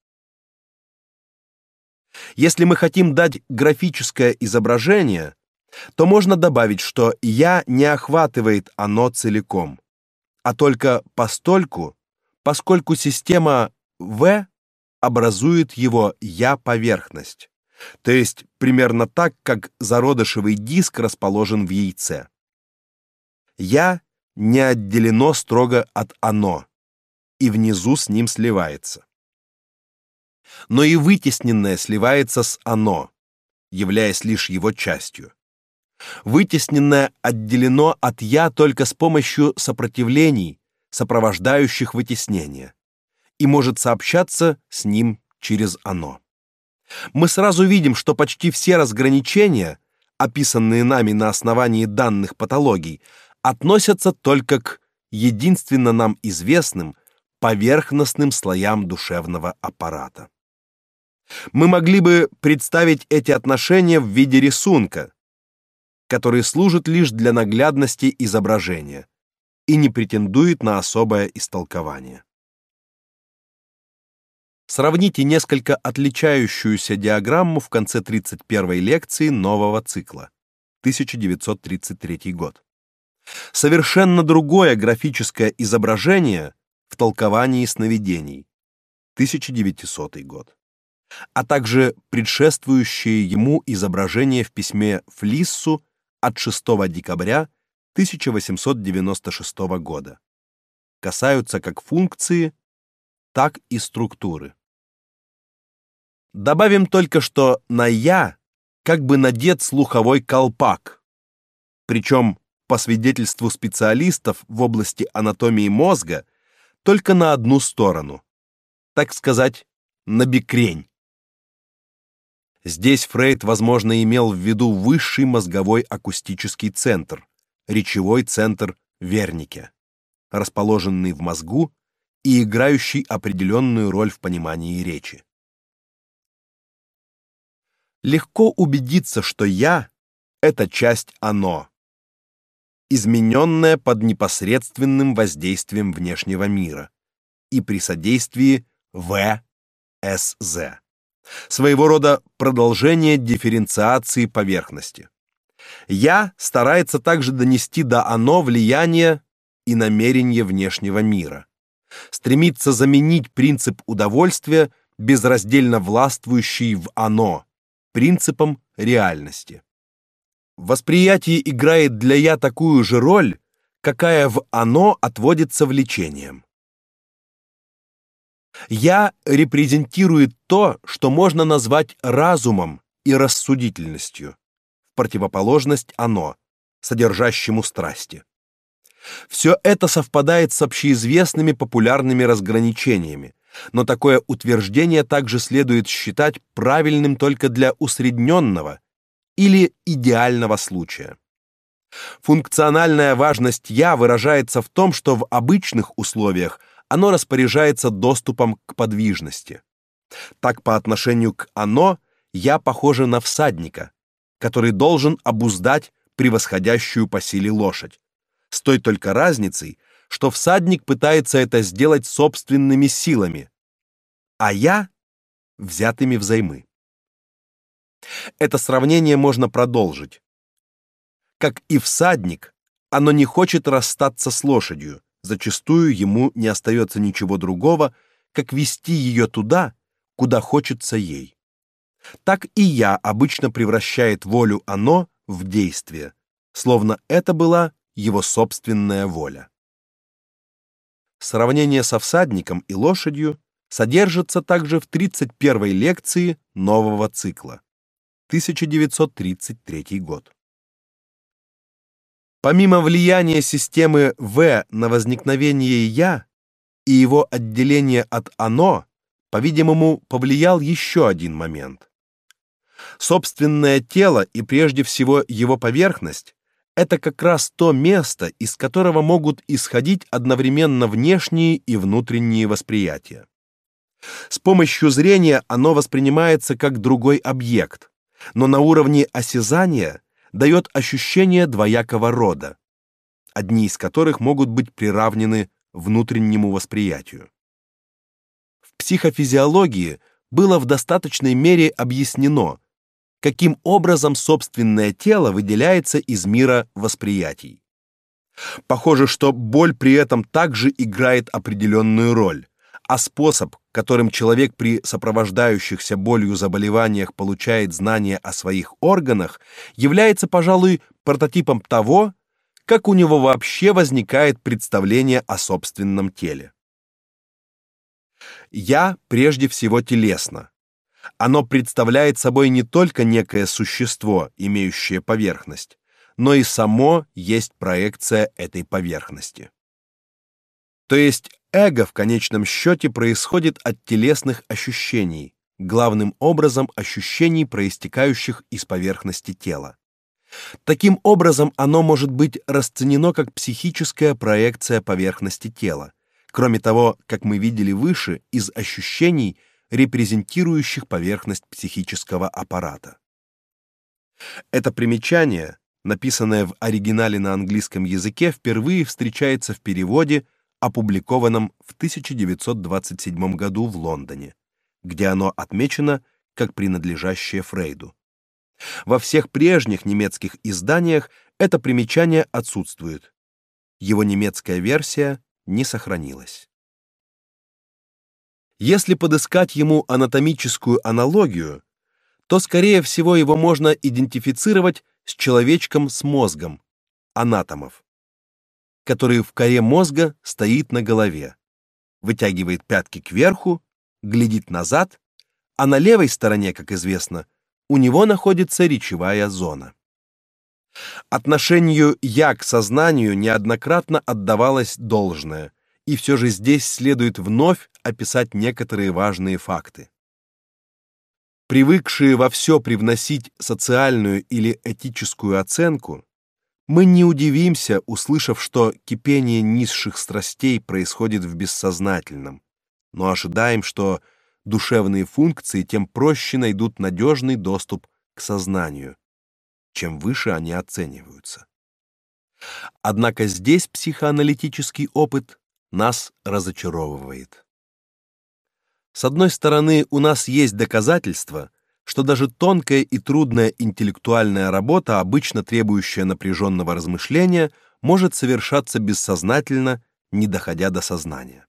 Если мы хотим дать графическое изображение, то можно добавить, что я не охватывает оно целиком, а только постольку, поскольку система В образует его я поверхность. То есть примерно так, как зародышевый диск расположен в яйце. Я не отделено строго от оно, и внизу с ним сливается. Но и вытесненное сливается с оно, являясь лишь его частью. Вытесненное отделено от я только с помощью сопротивлений, сопровождающих вытеснение, и может сообщаться с ним через оно мы сразу видим, что почти все разграничения, описанные нами на основании данных патологий, относятся только к единственно нам известным поверхностным слоям душевного аппарата. Мы могли бы представить эти отношения в виде рисунка, который служит лишь для наглядности изображения и не претендует на особое истолкование. Сравните несколько отличающуюся диаграмму в конце 31 лекции нового цикла. 1933 год. Совершенно другое графическое изображение в толковании сновидений. 1900 год. А также предшествующее ему изображение в письме Флиссу от 6 декабря 1896 года. Касаются как функции, так и структуры. Добавим только, что на «я» как бы надет слуховой колпак. Причем, по свидетельству специалистов в области анатомии мозга, только на одну сторону. Так сказать, на бекрень. Здесь Фрейд, возможно, имел в виду высший мозговой акустический центр, речевой центр Вернике, расположенный в мозгу и играющий определенную роль в понимании речи. Легко убедиться, что я это часть оно, измененная под непосредственным воздействием внешнего мира и при содействии ВСЗ своего рода продолжение дифференциации поверхности. Я старается также донести до оно влияние и намерение внешнего мира. Стремится заменить принцип удовольствия, безраздельно властвующий в оно, принципом реальности. Восприятие играет для я такую же роль, какая в оно отводится влечением. Я репрезентирует то, что можно назвать разумом и рассудительностью, в противоположность оно, содержащему страсти. Все это совпадает с общеизвестными популярными разграничениями, но такое утверждение также следует считать правильным только для усредненного или идеального случая. Функциональная важность я выражается в том, что в обычных условиях оно распоряжается доступом к подвижности. Так по отношению к оно я похожа на всадника, который должен обуздать превосходящую по силе лошадь. С той только разницей, что всадник пытается это сделать собственными силами, а я взятыми взаймы. Это сравнение можно продолжить. Как и всадник, оно не хочет расстаться с лошадью, зачастую ему не остается ничего другого, как вести ее туда, куда хочется ей. Так и я обычно превращает волю оно в действие, словно это была его собственная воля. Сравнение со всадником и лошадью содержится также в 31 лекции нового цикла. 1933 год. Помимо влияния системы В на возникновение я и его отделение от оно, по-видимому, повлиял еще один момент. Собственное тело и прежде всего его поверхность это как раз то место, из которого могут исходить одновременно внешние и внутренние восприятия. С помощью зрения оно воспринимается как другой объект, но на уровне осязания дает ощущение двоякого рода, одни из которых могут быть приравнены внутреннему восприятию. В психофизиологии было в достаточной мере объяснено, каким образом собственное тело выделяется из мира восприятий. Похоже, что боль при этом также играет определенную роль, а способ, которым человек при сопровождающихся болью заболеваниях получает знания о своих органах, является, пожалуй, прототипом того, как у него вообще возникает представление о собственном теле. Я прежде всего телесно. Оно представляет собой не только некое существо, имеющее поверхность, но и само есть проекция этой поверхности. То есть эго в конечном счете происходит от телесных ощущений, главным образом ощущений, проистекающих из поверхности тела. Таким образом, оно может быть расценено как психическая проекция поверхности тела. Кроме того, как мы видели выше, из ощущений, репрезентирующих поверхность психического аппарата. Это примечание, написанное в оригинале на английском языке, впервые встречается в переводе опубликованном в 1927 году в Лондоне, где оно отмечено как принадлежащее Фрейду. Во всех прежних немецких изданиях это примечание отсутствует. Его немецкая версия не сохранилась. Если подыскать ему анатомическую аналогию, то скорее всего его можно идентифицировать с человечком с мозгом анатомов который в коре мозга стоит на голове. вытягивает пятки кверху, глядит назад, а на левой стороне, как известно, у него находится речевая зона. Отношению я к сознанию неоднократно отдавалось должное, и все же здесь следует вновь описать некоторые важные факты. Привыкшие во все привносить социальную или этическую оценку, мы не удивимся, услышав, что кипение низших страстей происходит в бессознательном, но ожидаем, что душевные функции тем проще найдут надежный доступ к сознанию, чем выше они оцениваются. Однако здесь психоаналитический опыт нас разочаровывает. С одной стороны, у нас есть доказательства, что даже тонкая и трудная интеллектуальная работа, обычно требующая напряженного размышления, может совершаться бессознательно, не доходя до сознания.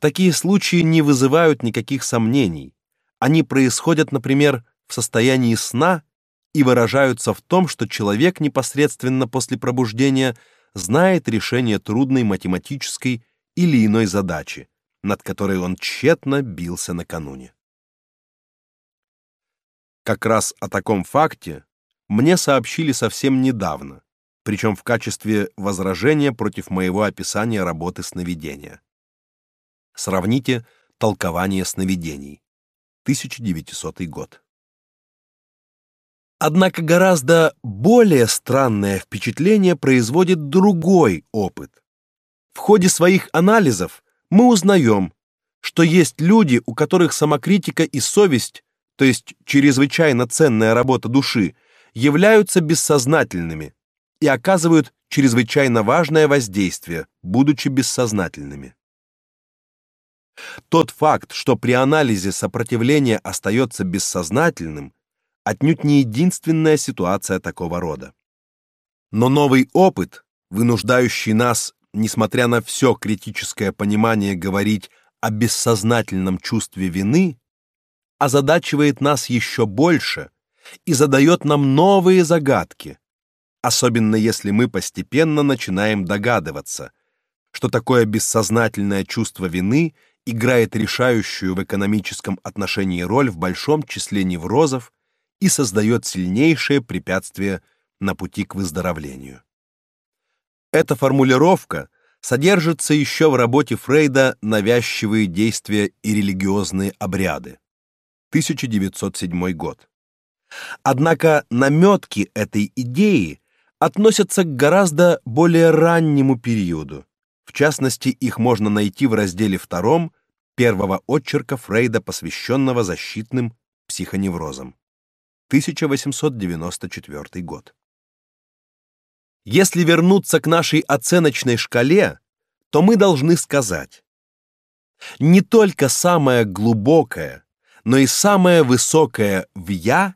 Такие случаи не вызывают никаких сомнений. Они происходят, например, в состоянии сна и выражаются в том, что человек непосредственно после пробуждения знает решение трудной математической или иной задачи, над которой он тщетно бился накануне. Как раз о таком факте мне сообщили совсем недавно, причем в качестве возражения против моего описания работы сновидения. Сравните толкование сновидений. 1900 год. Однако гораздо более странное впечатление производит другой опыт. В ходе своих анализов мы узнаем, что есть люди, у которых самокритика и совесть то есть чрезвычайно ценная работа души, являются бессознательными и оказывают чрезвычайно важное воздействие, будучи бессознательными. Тот факт, что при анализе сопротивление остается бессознательным, отнюдь не единственная ситуация такого рода. Но новый опыт, вынуждающий нас, несмотря на все критическое понимание, говорить о бессознательном чувстве вины, озадачивает нас еще больше и задает нам новые загадки, особенно если мы постепенно начинаем догадываться, что такое бессознательное чувство вины играет решающую в экономическом отношении роль в большом числе неврозов и создает сильнейшее препятствие на пути к выздоровлению. Эта формулировка содержится еще в работе Фрейда «Навязчивые действия и религиозные обряды». 1907 год. Однако наметки этой идеи относятся к гораздо более раннему периоду. В частности, их можно найти в разделе втором первого очерка Фрейда, посвященного защитным психоневрозам. 1894 год. Если вернуться к нашей оценочной шкале, то мы должны сказать: не только самое глубокое, но и самое высокое в я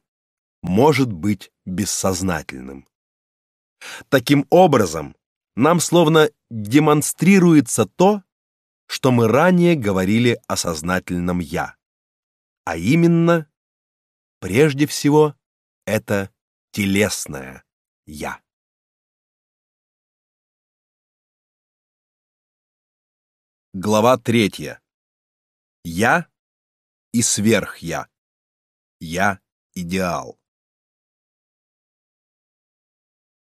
может быть бессознательным. Таким образом, нам словно демонстрируется то, что мы ранее говорили о сознательном я. А именно, прежде всего, это телесное я. Глава третья. Я и сверх-я. Я — идеал.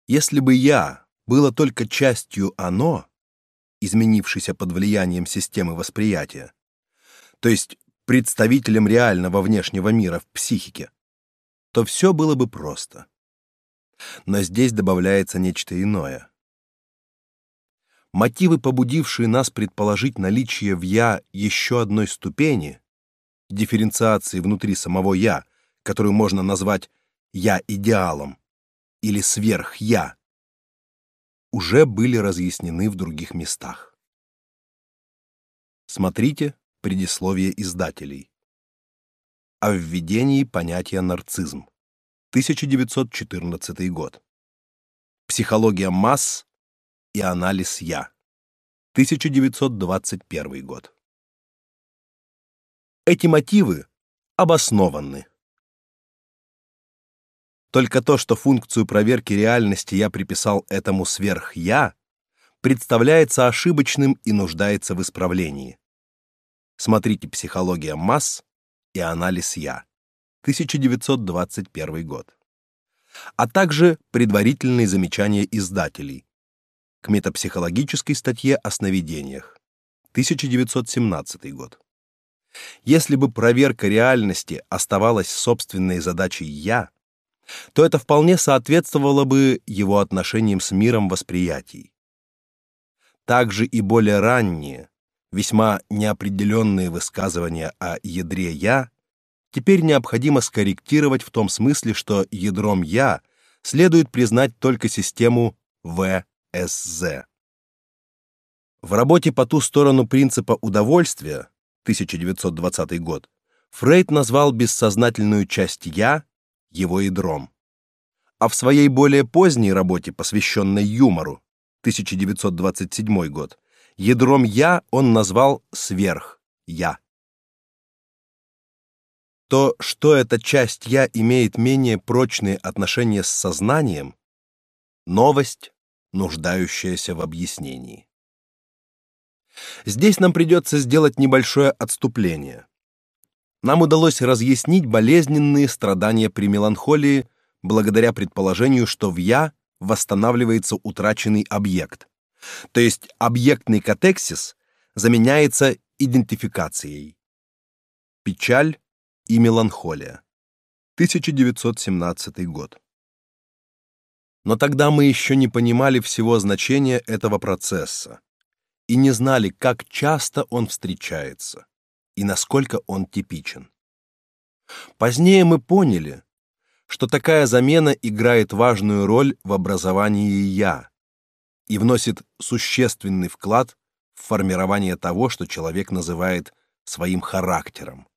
Если бы «я» было только частью «оно», изменившейся под влиянием системы восприятия, то есть представителем реального внешнего мира в психике, то все было бы просто. Но здесь добавляется нечто иное. Мотивы, побудившие нас предположить наличие в «я» еще одной ступени, дифференциации внутри самого «я», которую можно назвать «я-идеалом» или «сверх-я», уже были разъяснены в других местах. Смотрите предисловие издателей. О введении понятия нарциссизм. 1914 год. Психология масс и анализ я. 1921 год. Эти мотивы обоснованы. Только то, что функцию проверки реальности я приписал этому сверх-я, представляется ошибочным и нуждается в исправлении. Смотрите «Психология масс» и «Анализ я», 1921 год. А также предварительные замечания издателей к метапсихологической статье о сновидениях, 1917 год. Если бы проверка реальности оставалась собственной задачей «я», то это вполне соответствовало бы его отношениям с миром восприятий. Также и более ранние, весьма неопределенные высказывания о ядре «я» теперь необходимо скорректировать в том смысле, что ядром «я» следует признать только систему ВСЗ. В работе по ту сторону принципа удовольствия 1920 год Фрейд назвал бессознательную часть «я» его ядром. А в своей более поздней работе, посвященной юмору 1927 год, Ядром «я» он назвал сверх-я. То, что эта часть «я» имеет менее прочные отношения с сознанием, новость, нуждающаяся в объяснении. Здесь нам придется сделать небольшое отступление. Нам удалось разъяснить болезненные страдания при меланхолии благодаря предположению, что в «я» восстанавливается утраченный объект, то есть объектный катексис заменяется идентификацией. Печаль и меланхолия. 1917 год. Но тогда мы еще не понимали всего значения этого процесса и не знали, как часто он встречается и насколько он типичен. Позднее мы поняли, что такая замена играет важную роль в образовании я, и вносит существенный вклад в формирование того, что человек называет своим характером.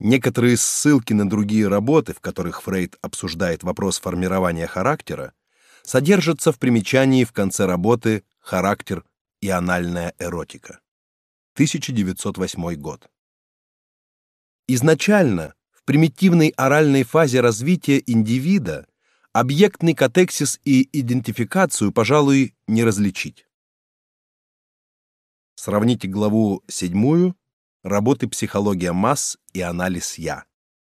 Некоторые ссылки на другие работы, в которых Фрейд обсуждает вопрос формирования характера, содержатся в примечании в конце работы «Характер и анальная эротика». 1908 год. Изначально, в примитивной оральной фазе развития индивида объектный катексис и идентификацию, пожалуй, не различить. Сравните главу 7 работы «Психология масс и анализ я»,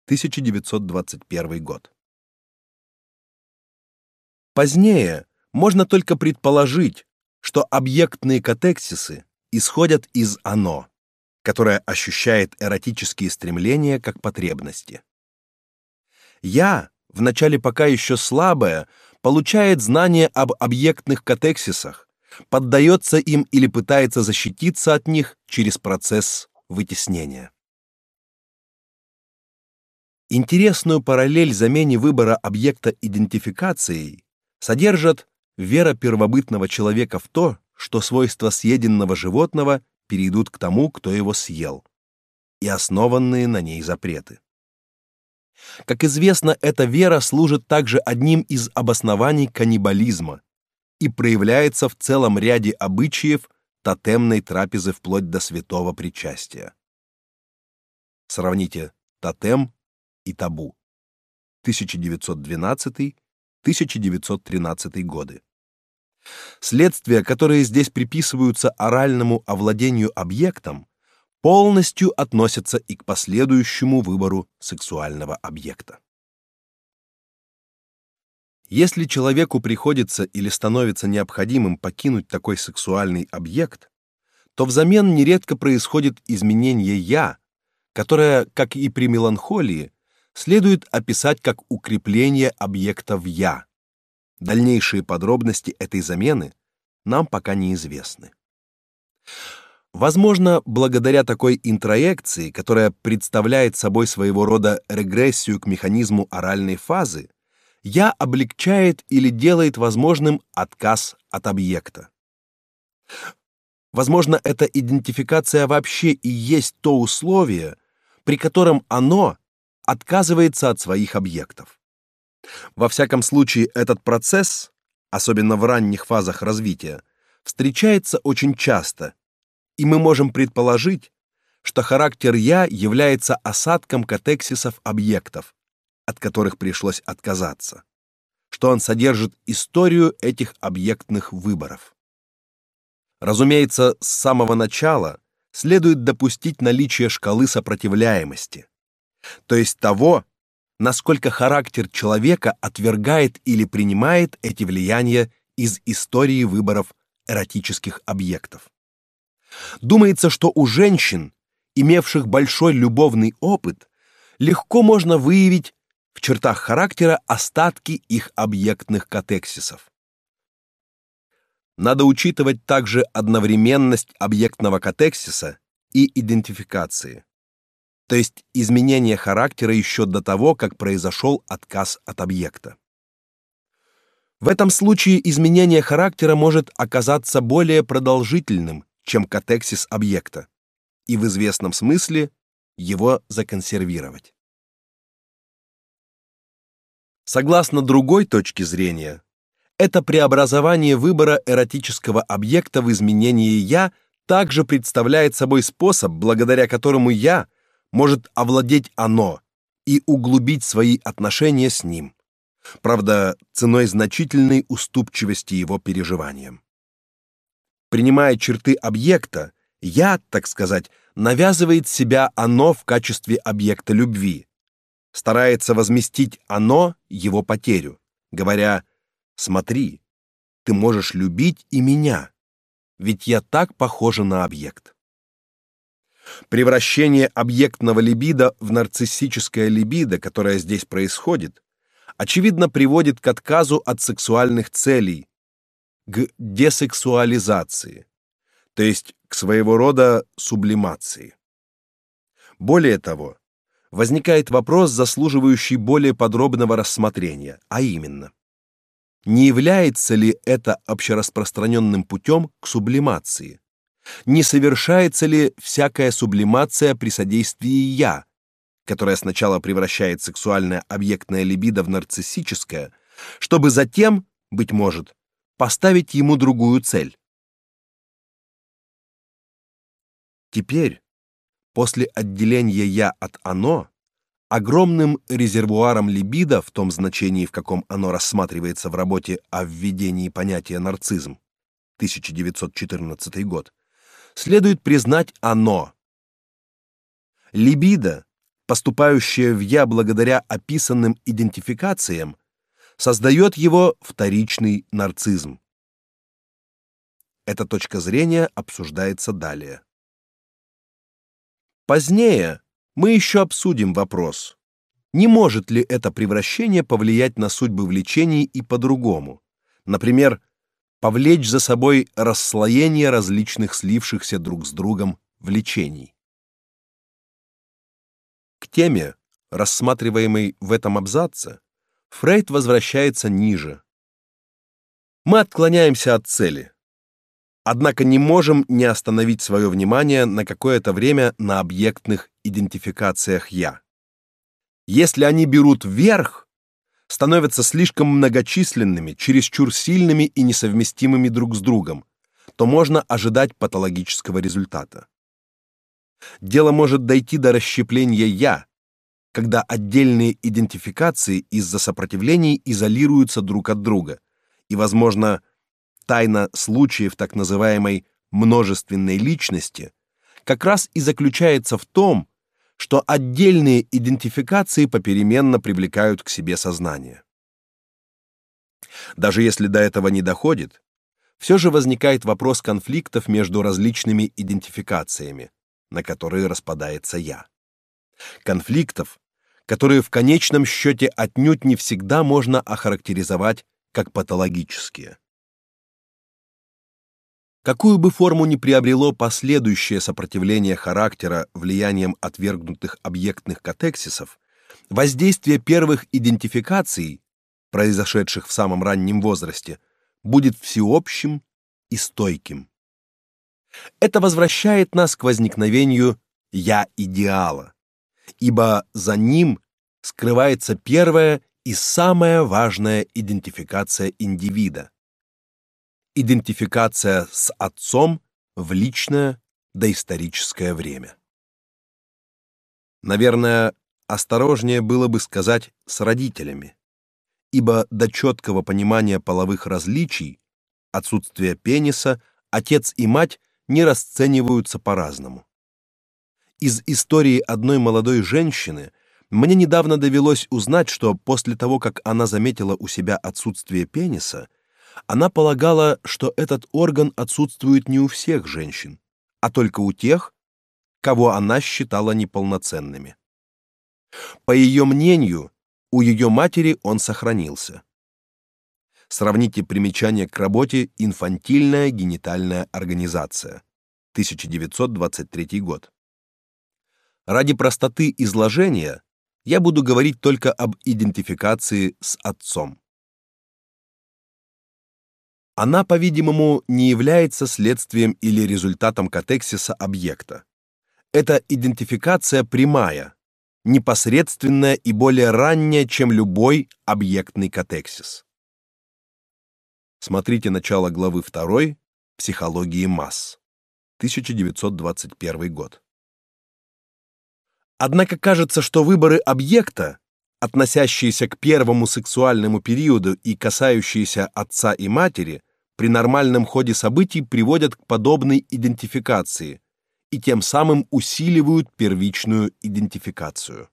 1921 год. Позднее можно только предположить, что объектные катексисы исходят из «оно», которое ощущает эротические стремления как потребности. «Я» вначале пока еще слабое, получает знания об объектных катексисах, поддается им или пытается защититься от них через процесс вытеснения. Интересную параллель замене выбора объекта идентификацией содержит вера первобытного человека в то, что свойства съеденного животного перейдут к тому, кто его съел, и основанные на ней запреты. Как известно, эта вера служит также одним из обоснований каннибализма и проявляется в целом ряде обычаев тотемной трапезы вплоть до святого причастия. Сравните тотем и табу. 1912-1913 годы. Следствия, которые здесь приписываются оральному овладению объектом, полностью относятся и к последующему выбору сексуального объекта. Если человеку приходится или становится необходимым покинуть такой сексуальный объект, то взамен нередко происходит изменение я, которое, как и при меланхолии, следует описать как укрепление объекта в я. Дальнейшие подробности этой замены нам пока неизвестны. Возможно, благодаря такой интроекции, которая представляет собой своего рода регрессию к механизму оральной фазы, я облегчает или делает возможным отказ от объекта. Возможно, эта идентификация вообще и есть то условие, при котором оно отказывается от своих объектов. Во всяком случае, этот процесс, особенно в ранних фазах развития, встречается очень часто и мы можем предположить, что характер я является осадком катексисов объектов, от которых пришлось отказаться, что он содержит историю этих объектных выборов. Разумеется, с самого начала следует допустить наличие шкалы сопротивляемости, то есть того, насколько характер человека отвергает или принимает эти влияния из истории выборов эротических объектов. Думается, что у женщин, имевших большой любовный опыт, легко можно выявить в чертах характера остатки их объектных катексисов. Надо учитывать также одновременность объектного катексиса и идентификации то есть изменение характера еще до того, как произошел отказ от объекта. В этом случае изменение характера может оказаться более продолжительным, чем катексис объекта, и в известном смысле его законсервировать. Согласно другой точке зрения, это преобразование выбора эротического объекта в изменение я также представляет собой способ, благодаря которому я может овладеть оно и углубить свои отношения с ним. Правда, ценой значительной уступчивости его переживаниям. Принимая черты объекта, я, так сказать, навязывает себя оно в качестве объекта любви, старается возместить оно его потерю, говоря: "Смотри, ты можешь любить и меня, ведь я так похожа на объект". Превращение объектного либидо в нарциссическое либидо, которое здесь происходит, очевидно приводит к отказу от сексуальных целей, к десексуализации, то есть к своего рода сублимации. Более того, возникает вопрос, заслуживающий более подробного рассмотрения, а именно: не является ли это общераспространенным путем к сублимации? Не совершается ли всякая сублимация при содействии я, которая сначала превращает сексуальное объектное либидо в нарциссическое, чтобы затем, быть может, поставить ему другую цель? Теперь, после отделения я от оно, огромным резервуаром либидо в том значении, в каком оно рассматривается в работе о введении понятия нарцизм, 1914 год, следует признать оно. Либидо, поступающее в я благодаря описанным идентификациям, создает его вторичный нарцизм. Эта точка зрения обсуждается далее. Позднее мы еще обсудим вопрос, не может ли это превращение повлиять на судьбы влечений и по-другому. Например, повлечь за собой расслоение различных слившихся друг с другом влечений. К теме, рассматриваемой в этом абзаце, Фрейд возвращается ниже. Мы отклоняемся от цели. Однако не можем не остановить свое внимание на какое-то время на объектных идентификациях я. Если они берут верх, становятся слишком многочисленными, чересчур сильными и несовместимыми друг с другом, то можно ожидать патологического результата. Дело может дойти до расщепления я, когда отдельные идентификации из-за сопротивлений изолируются друг от друга, и, возможно, тайна случаев так называемой множественной личности как раз и заключается в том, что отдельные идентификации попеременно привлекают к себе сознание. Даже если до этого не доходит, все же возникает вопрос конфликтов между различными идентификациями, на которые распадается я. Конфликтов, которые в конечном счете отнюдь не всегда можно охарактеризовать как патологические. Какую бы форму ни приобрело последующее сопротивление характера влиянием отвергнутых объектных катексисов, воздействие первых идентификаций, произошедших в самом раннем возрасте, будет всеобщим и стойким. Это возвращает нас к возникновению я идеала, ибо за ним скрывается первая и самая важная идентификация индивида идентификация с отцом в личное доисторическое время. Наверное, осторожнее было бы сказать с родителями, ибо до четкого понимания половых различий, отсутствия пениса, отец и мать не расцениваются по-разному. Из истории одной молодой женщины мне недавно довелось узнать, что после того, как она заметила у себя отсутствие пениса, она полагала, что этот орган отсутствует не у всех женщин, а только у тех, кого она считала неполноценными. По ее мнению, у ее матери он сохранился. Сравните примечание к работе «Инфантильная генитальная организация», 1923 год. Ради простоты изложения я буду говорить только об идентификации с отцом. Она, по-видимому, не является следствием или результатом катексиса объекта. Это идентификация прямая, непосредственная и более ранняя, чем любой объектный катексис. Смотрите начало главы 2 Психологии масс. 1921 год. Однако кажется, что выборы объекта, относящиеся к первому сексуальному периоду и касающиеся отца и матери, при нормальном ходе событий приводят к подобной идентификации и тем самым усиливают первичную идентификацию.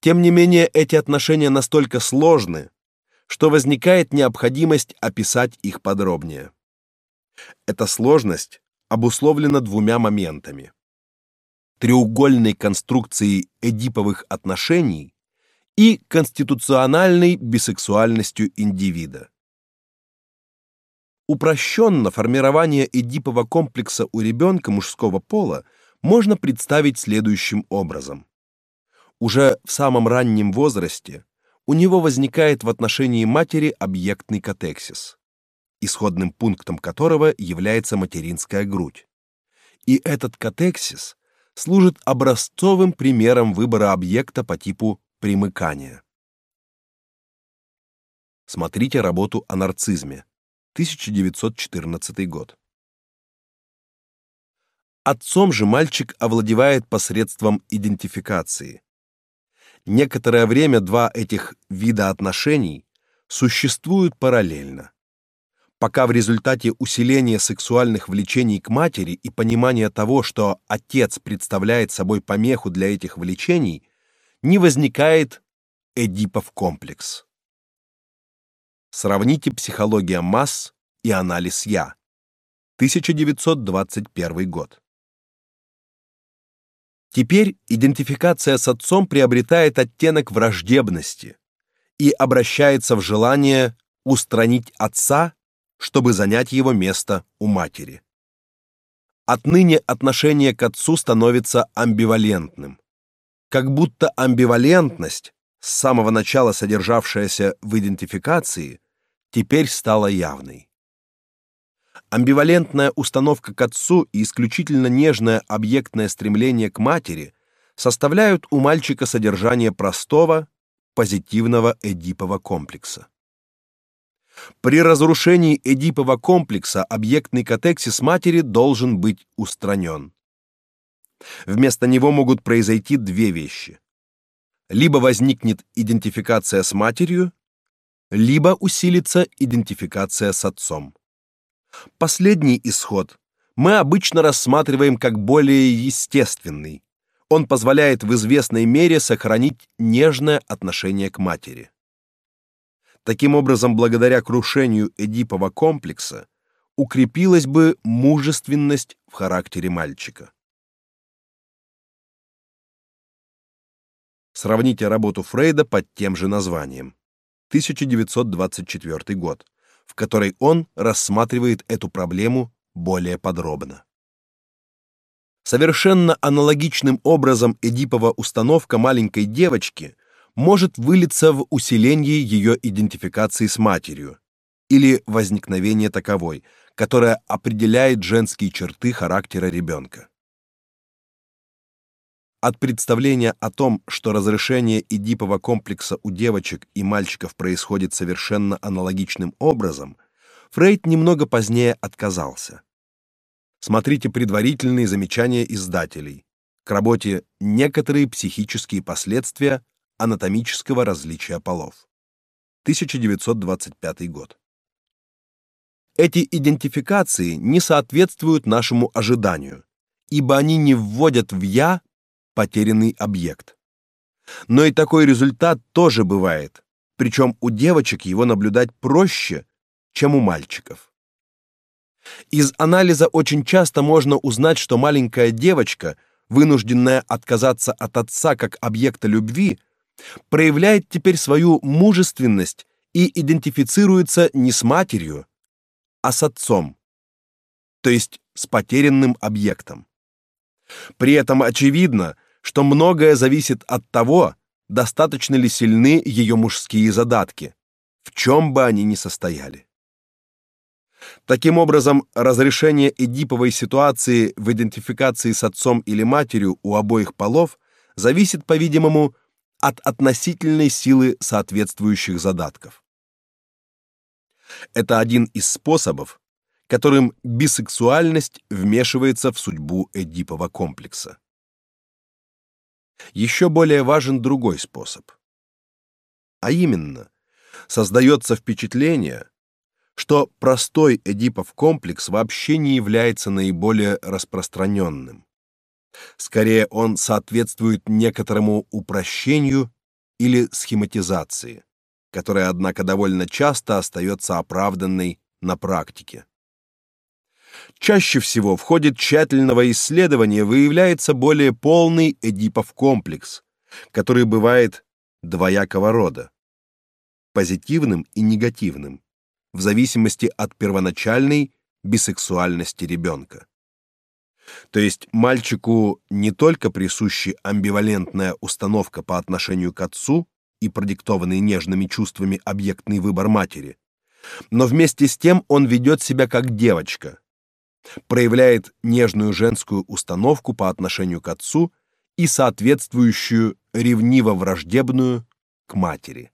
Тем не менее, эти отношения настолько сложны, что возникает необходимость описать их подробнее. Эта сложность обусловлена двумя моментами треугольной конструкцией эдиповых отношений и конституциональной бисексуальностью индивида. Упрощенно формирование эдипового комплекса у ребенка мужского пола можно представить следующим образом. Уже в самом раннем возрасте у него возникает в отношении матери объектный катексис, исходным пунктом которого является материнская грудь. И этот катексис служит образцовым примером выбора объекта по типу примыкания. Смотрите работу о нарцизме. 1914 год. Отцом же мальчик овладевает посредством идентификации. Некоторое время два этих вида отношений существуют параллельно пока в результате усиления сексуальных влечений к матери и понимания того, что отец представляет собой помеху для этих влечений, не возникает Эдипов комплекс. Сравните психология масс и анализ я. 1921 год. Теперь идентификация с отцом приобретает оттенок враждебности и обращается в желание устранить отца чтобы занять его место у матери. Отныне отношение к отцу становится амбивалентным. Как будто амбивалентность, с самого начала содержавшаяся в идентификации, теперь стала явной. Амбивалентная установка к отцу и исключительно нежное объектное стремление к матери составляют у мальчика содержание простого, позитивного эдипового комплекса. При разрушении Эдипова комплекса объектный катексис матери должен быть устранен. Вместо него могут произойти две вещи. Либо возникнет идентификация с матерью, либо усилится идентификация с отцом. Последний исход мы обычно рассматриваем как более естественный. Он позволяет в известной мере сохранить нежное отношение к матери. Таким образом, благодаря крушению Эдипова комплекса укрепилась бы мужественность в характере мальчика. Сравните работу Фрейда под тем же названием. 1924 год, в которой он рассматривает эту проблему более подробно. Совершенно аналогичным образом Эдипова установка маленькой девочки может вылиться в усиление ее идентификации с матерью или возникновение таковой, которая определяет женские черты характера ребенка. От представления о том, что разрешение Эдипова комплекса у девочек и мальчиков происходит совершенно аналогичным образом, Фрейд немного позднее отказался. Смотрите предварительные замечания издателей к работе «Некоторые психические последствия анатомического различия полов. 1925 год. Эти идентификации не соответствуют нашему ожиданию, ибо они не вводят в я потерянный объект. Но и такой результат тоже бывает, причем у девочек его наблюдать проще, чем у мальчиков. Из анализа очень часто можно узнать, что маленькая девочка, вынужденная отказаться от отца как объекта любви, проявляет теперь свою мужественность и идентифицируется не с матерью, а с отцом, то есть с потерянным объектом. При этом очевидно, что многое зависит от того, достаточно ли сильны ее мужские задатки, в чем бы они ни состояли. Таким образом, разрешение эдиповой ситуации в идентификации с отцом или матерью у обоих полов зависит, по-видимому, от относительной силы соответствующих задатков. Это один из способов, которым бисексуальность вмешивается в судьбу эдипового комплекса. Еще более важен другой способ. А именно, создается впечатление, что простой Эдипов комплекс вообще не является наиболее распространенным. Скорее, он соответствует некоторому упрощению или схематизации, которая, однако, довольно часто остается оправданной на практике. Чаще всего в ходе тщательного исследования выявляется более полный Эдипов комплекс, который бывает двоякого рода: позитивным и негативным, в зависимости от первоначальной бисексуальности ребенка. То есть мальчику не только присуща амбивалентная установка по отношению к отцу и продиктованный нежными чувствами объектный выбор матери, но вместе с тем он ведет себя как девочка, проявляет нежную женскую установку по отношению к отцу и соответствующую ревниво-враждебную к матери.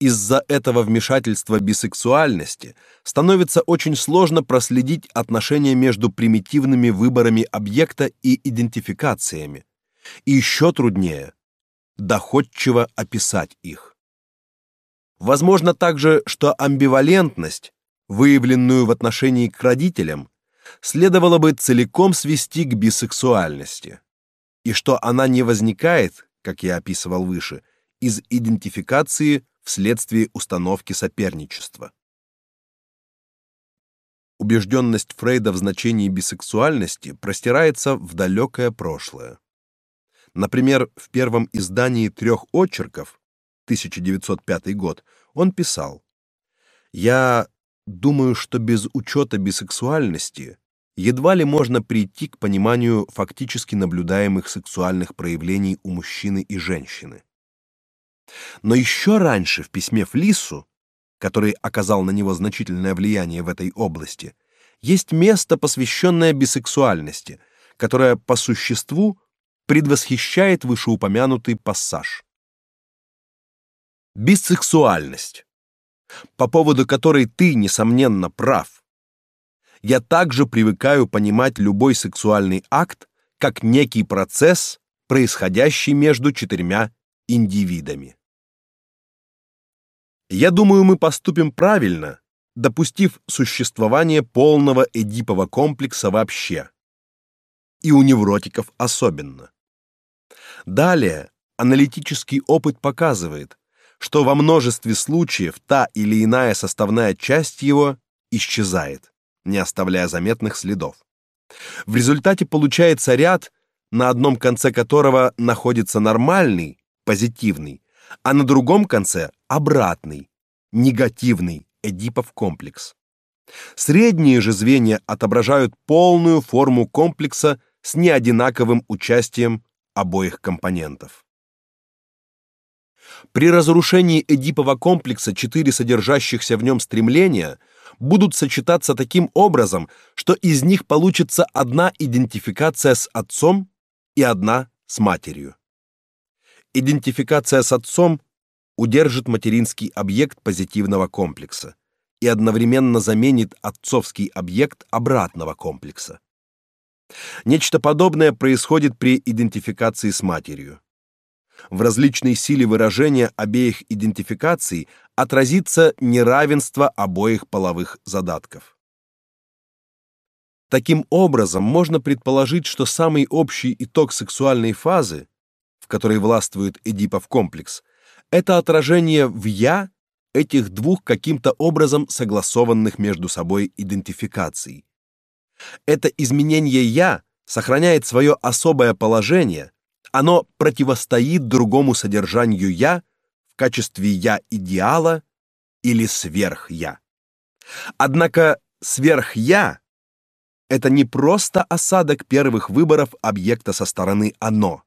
Из-за этого вмешательства бисексуальности становится очень сложно проследить отношения между примитивными выборами объекта и идентификациями, и еще труднее доходчиво описать их. Возможно также, что амбивалентность выявленную в отношении к родителям, следовало бы целиком свести к бисексуальности, и что она не возникает, как я описывал выше, из идентификации вследствие установки соперничества. Убежденность Фрейда в значении бисексуальности простирается в далекое прошлое. Например, в первом издании трех очерков 1905 год он писал: "Я Думаю, что без учета бисексуальности едва ли можно прийти к пониманию фактически наблюдаемых сексуальных проявлений у мужчины и женщины. Но еще раньше в письме Флиссу, который оказал на него значительное влияние в этой области, есть место, посвященное бисексуальности, которое по существу предвосхищает вышеупомянутый пассаж. Бисексуальность по поводу которой ты несомненно прав. Я также привыкаю понимать любой сексуальный акт как некий процесс, происходящий между четырьмя индивидами. Я думаю, мы поступим правильно, допустив существование полного эдипового комплекса вообще, и у невротиков особенно. Далее аналитический опыт показывает, что во множестве случаев та или иная составная часть его исчезает, не оставляя заметных следов. В результате получается ряд, на одном конце которого находится нормальный, позитивный, а на другом конце обратный, негативный Эдипов комплекс. Средние же звенья отображают полную форму комплекса с неодинаковым участием обоих компонентов. При разрушении Эдипова комплекса четыре содержащихся в нем стремления будут сочетаться таким образом, что из них получится одна идентификация с отцом и одна с матерью. Идентификация с отцом удержит материнский объект позитивного комплекса и одновременно заменит отцовский объект обратного комплекса. Нечто подобное происходит при идентификации с матерью. В различной силе выражения обеих идентификаций отразится неравенство обоих половых задатков. Таким образом, можно предположить, что самый общий итог сексуальной фазы, в которой властвует Эдипов комплекс, это отражение в я этих двух каким-то образом согласованных между собой идентификаций. Это изменение я сохраняет свое особое положение, оно противостоит другому содержанию я в качестве я идеала или сверх-я. Однако сверх-я это не просто осадок первых выборов объекта со стороны оно.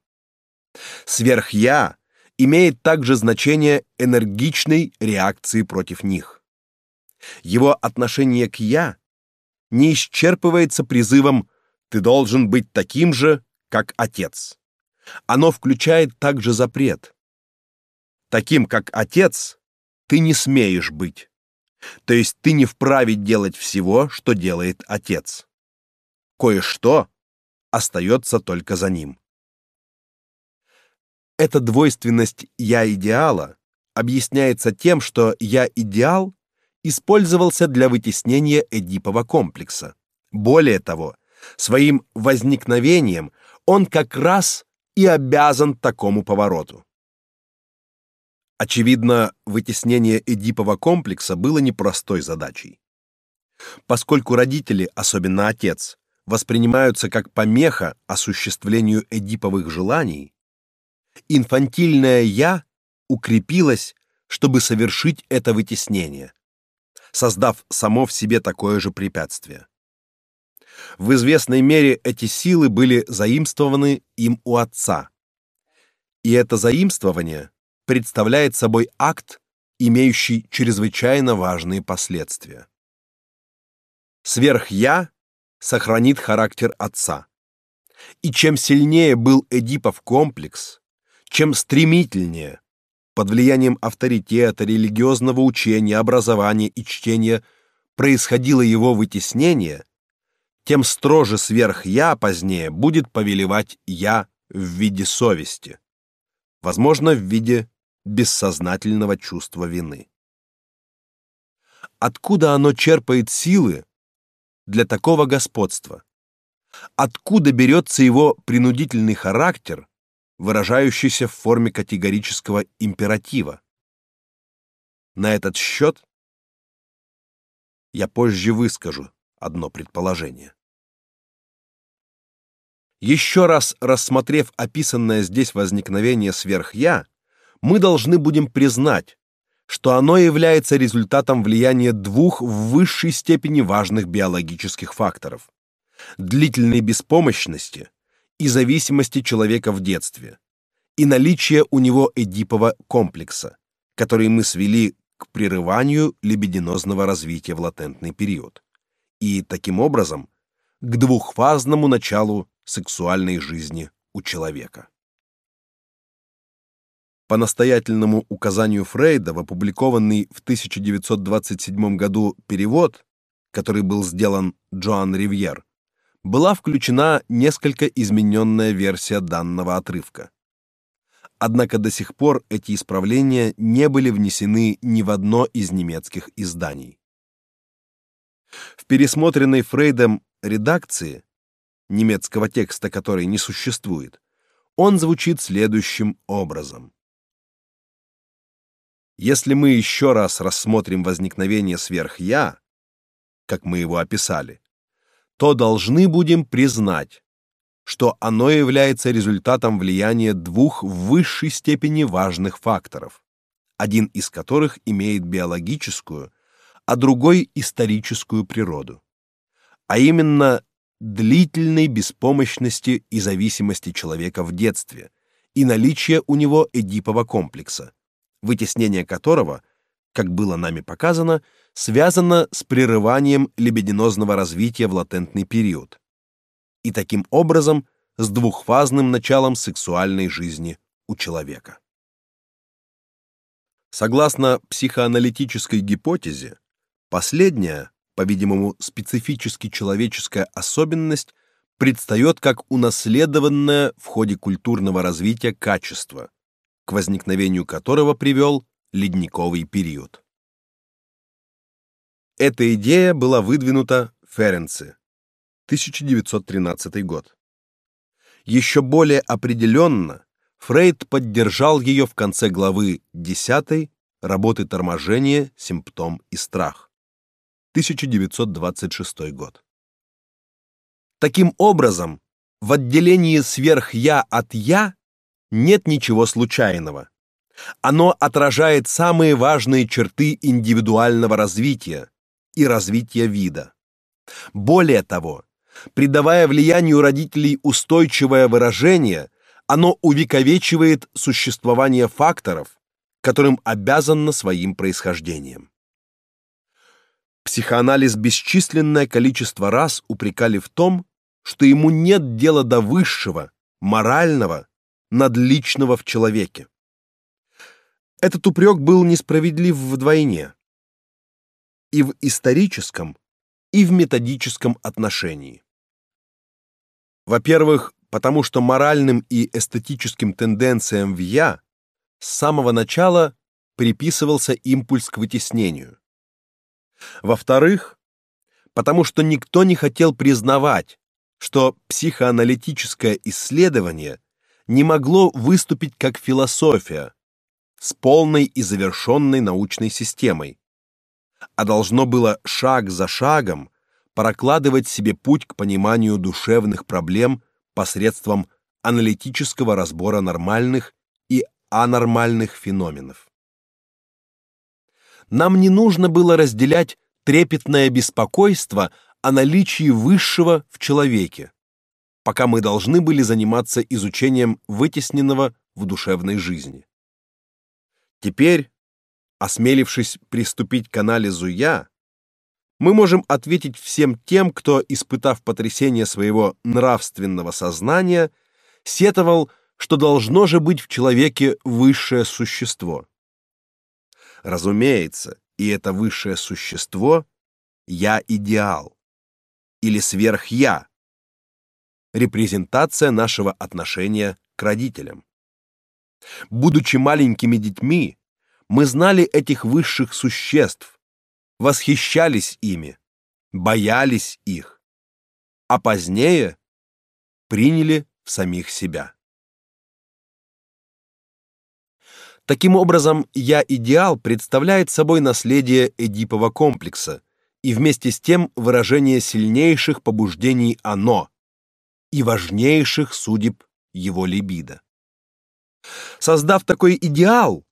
Сверх-я имеет также значение энергичной реакции против них. Его отношение к я не исчерпывается призывом ты должен быть таким же, как отец. Оно включает также запрет. Таким, как отец, ты не смеешь быть. То есть ты не вправе делать всего, что делает отец. Кое-что остается только за ним. Эта двойственность я идеала объясняется тем, что я идеал использовался для вытеснения Эдипова комплекса. Более того, своим возникновением он как раз и обязан такому повороту. Очевидно, вытеснение Эдипова комплекса было непростой задачей. Поскольку родители, особенно отец, воспринимаются как помеха осуществлению эдиповых желаний, инфантильное я укрепилось, чтобы совершить это вытеснение, создав само в себе такое же препятствие. В известной мере эти силы были заимствованы им у отца. И это заимствование представляет собой акт, имеющий чрезвычайно важные последствия. Сверх-я сохранит характер отца. И чем сильнее был Эдипов комплекс, чем стремительнее под влиянием авторитета, религиозного учения, образования и чтения происходило его вытеснение, тем строже сверх я позднее будет повелевать я в виде совести, возможно, в виде бессознательного чувства вины. Откуда оно черпает силы для такого господства? Откуда берется его принудительный характер, выражающийся в форме категорического императива? На этот счет я позже выскажу одно предположение. Еще раз рассмотрев описанное здесь возникновение сверх-я, мы должны будем признать, что оно является результатом влияния двух в высшей степени важных биологических факторов: длительной беспомощности и зависимости человека в детстве, и наличия у него эдипова комплекса, который мы свели к прерыванию либидинозного развития в латентный период, и таким образом к двухфазному началу сексуальной жизни у человека. По настоятельному указанию Фрейда в опубликованный в 1927 году перевод, который был сделан Джоан Ривьер, была включена несколько измененная версия данного отрывка. Однако до сих пор эти исправления не были внесены ни в одно из немецких изданий. В пересмотренной Фрейдом редакции немецкого текста, который не существует, он звучит следующим образом. Если мы еще раз рассмотрим возникновение сверх-я, как мы его описали, то должны будем признать, что оно является результатом влияния двух в высшей степени важных факторов, один из которых имеет биологическую, а другой историческую природу. А именно длительной беспомощности и зависимости человека в детстве и наличия у него эдипова комплекса, вытеснение которого, как было нами показано, связано с прерыванием либидинозного развития в латентный период и таким образом с двухфазным началом сексуальной жизни у человека. Согласно психоаналитической гипотезе, последняя по-видимому, специфически человеческая особенность предстает как унаследованное в ходе культурного развития качество, к возникновению которого привел ледниковый период. Эта идея была выдвинута Ференце, 1913 год. Еще более определенно Фрейд поддержал ее в конце главы 10 работы «Торможение, симптом и страх», 1926 год. Таким образом, в отделении сверх-я от «я» нет ничего случайного. Оно отражает самые важные черты индивидуального развития и развития вида. Более того, придавая влиянию родителей устойчивое выражение, оно увековечивает существование факторов, которым обязано своим происхождением. Психоанализ бесчисленное количество раз упрекали в том, что ему нет дела до высшего, морального, надличного в человеке. Этот упрек был несправедлив вдвойне. И в историческом, и в методическом отношении. Во-первых, потому что моральным и эстетическим тенденциям в я с самого начала приписывался импульс к вытеснению. Во-вторых, потому что никто не хотел признавать, что психоаналитическое исследование не могло выступить как философия с полной и завершенной научной системой, а должно было шаг за шагом прокладывать себе путь к пониманию душевных проблем посредством аналитического разбора нормальных и анормальных феноменов. Нам не нужно было разделять трепетное беспокойство о наличии высшего в человеке, пока мы должны были заниматься изучением вытесненного в душевной жизни. Теперь, осмелившись приступить к анализу я, мы можем ответить всем тем, кто, испытав потрясение своего нравственного сознания, сетовал, что должно же быть в человеке высшее существо. Разумеется, и это высшее существо я идеал или сверх-я, репрезентация нашего отношения к родителям. Будучи маленькими детьми, мы знали этих высших существ, восхищались ими, боялись их, а позднее приняли в самих себя. Таким образом, я-идеал представляет собой наследие Эдипова комплекса и вместе с тем выражение сильнейших побуждений оно и важнейших судеб его либидо. Создав такой идеал,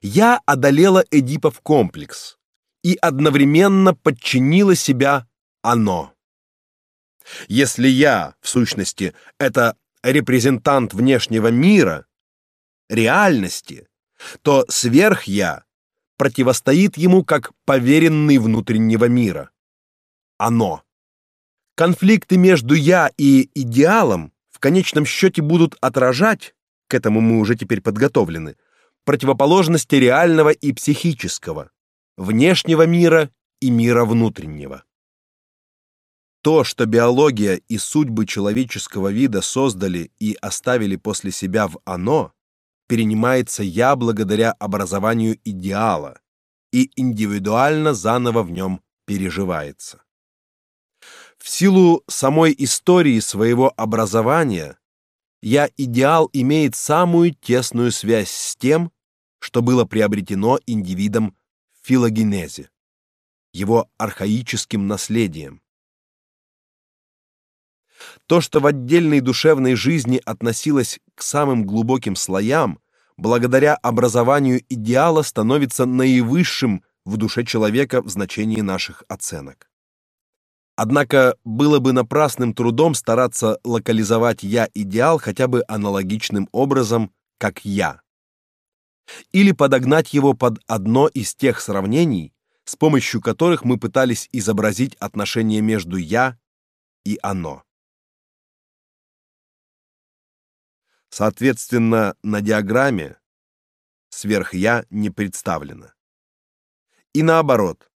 я одолела Эдипов комплекс, и одновременно подчинило себя оно. Если я, в сущности, это репрезентант внешнего мира, реальности, то сверх-я противостоит ему как поверенный внутреннего мира. Оно. Конфликты между я и идеалом в конечном счете будут отражать, к этому мы уже теперь подготовлены, противоположности реального и психического внешнего мира и мира внутреннего. То, что биология и судьбы человеческого вида создали и оставили после себя в оно, перенимается я благодаря образованию идеала и индивидуально заново в нем переживается. В силу самой истории своего образования я идеал имеет самую тесную связь с тем, что было приобретено индивидом филогенезе, его архаическим наследием. То, что в отдельной душевной жизни относилось к самым глубоким слоям, благодаря образованию идеала становится наивысшим в душе человека в значении наших оценок. Однако было бы напрасным трудом стараться локализовать я-идеал хотя бы аналогичным образом, как я или подогнать его под одно из тех сравнений, с помощью которых мы пытались изобразить отношение между я и оно. Соответственно, на диаграмме сверх-я не представлено. И наоборот,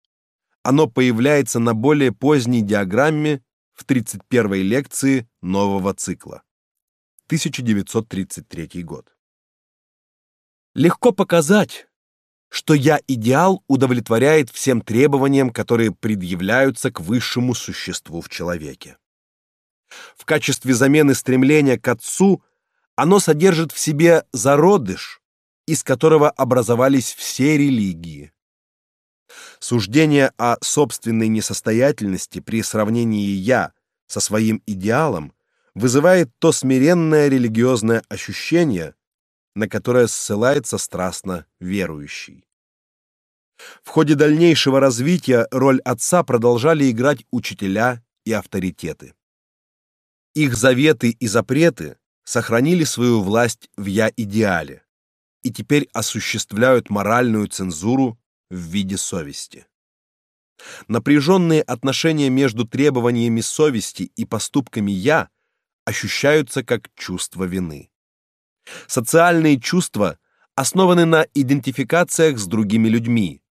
оно появляется на более поздней диаграмме в 31-й лекции нового цикла. 1933 год. Легко показать, что я-идеал удовлетворяет всем требованиям, которые предъявляются к высшему существу в человеке. В качестве замены стремления к отцу оно содержит в себе зародыш, из которого образовались все религии. Суждение о собственной несостоятельности при сравнении я со своим идеалом вызывает то смиренное религиозное ощущение, на которое ссылается страстно верующий. В ходе дальнейшего развития роль отца продолжали играть учителя и авторитеты. Их заветы и запреты сохранили свою власть в я-идеале и теперь осуществляют моральную цензуру в виде совести. Напряженные отношения между требованиями совести и поступками я ощущаются как чувство вины. Социальные чувства основаны на идентификациях с другими людьми,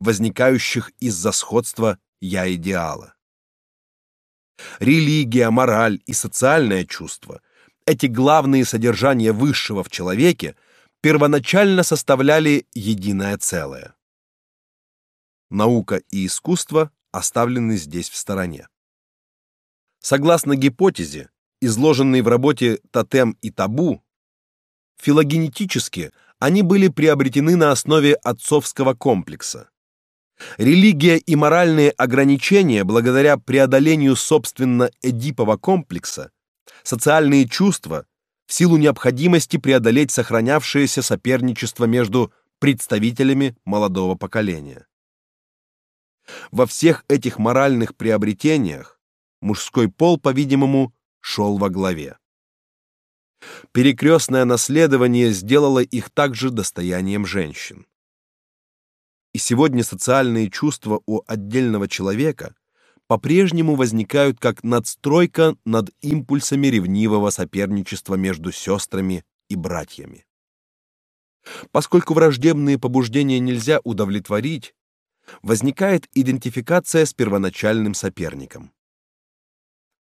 возникающих из-за сходства я-идеала. Религия, мораль и социальное чувство эти главные содержания высшего в человеке первоначально составляли единое целое. Наука и искусство оставлены здесь в стороне. Согласно гипотезе, изложенной в работе Тотем и табу, филогенетически они были приобретены на основе отцовского комплекса. Религия и моральные ограничения благодаря преодолению собственно эдипового комплекса, социальные чувства в силу необходимости преодолеть сохранявшееся соперничество между представителями молодого поколения. Во всех этих моральных приобретениях мужской пол, по-видимому, шел во главе. Перекрестное наследование сделало их также достоянием женщин. И сегодня социальные чувства у отдельного человека по-прежнему возникают как надстройка над импульсами ревнивого соперничества между сестрами и братьями. Поскольку враждебные побуждения нельзя удовлетворить, возникает идентификация с первоначальным соперником.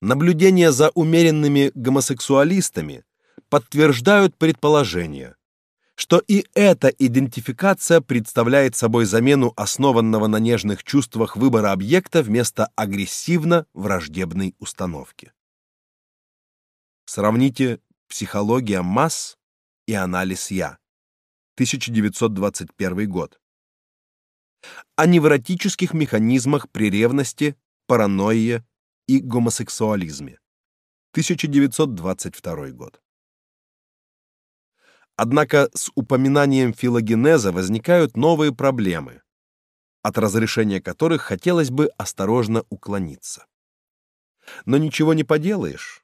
Наблюдения за умеренными гомосексуалистами подтверждают предположение, что и эта идентификация представляет собой замену основанного на нежных чувствах выбора объекта вместо агрессивно-враждебной установки. Сравните «Психология масс» и «Анализ я», 1921 год. О невротических механизмах при ревности, паранойе и гомосексуализме, 1922 год. Однако с упоминанием филогенеза возникают новые проблемы, от разрешения которых хотелось бы осторожно уклониться. Но ничего не поделаешь.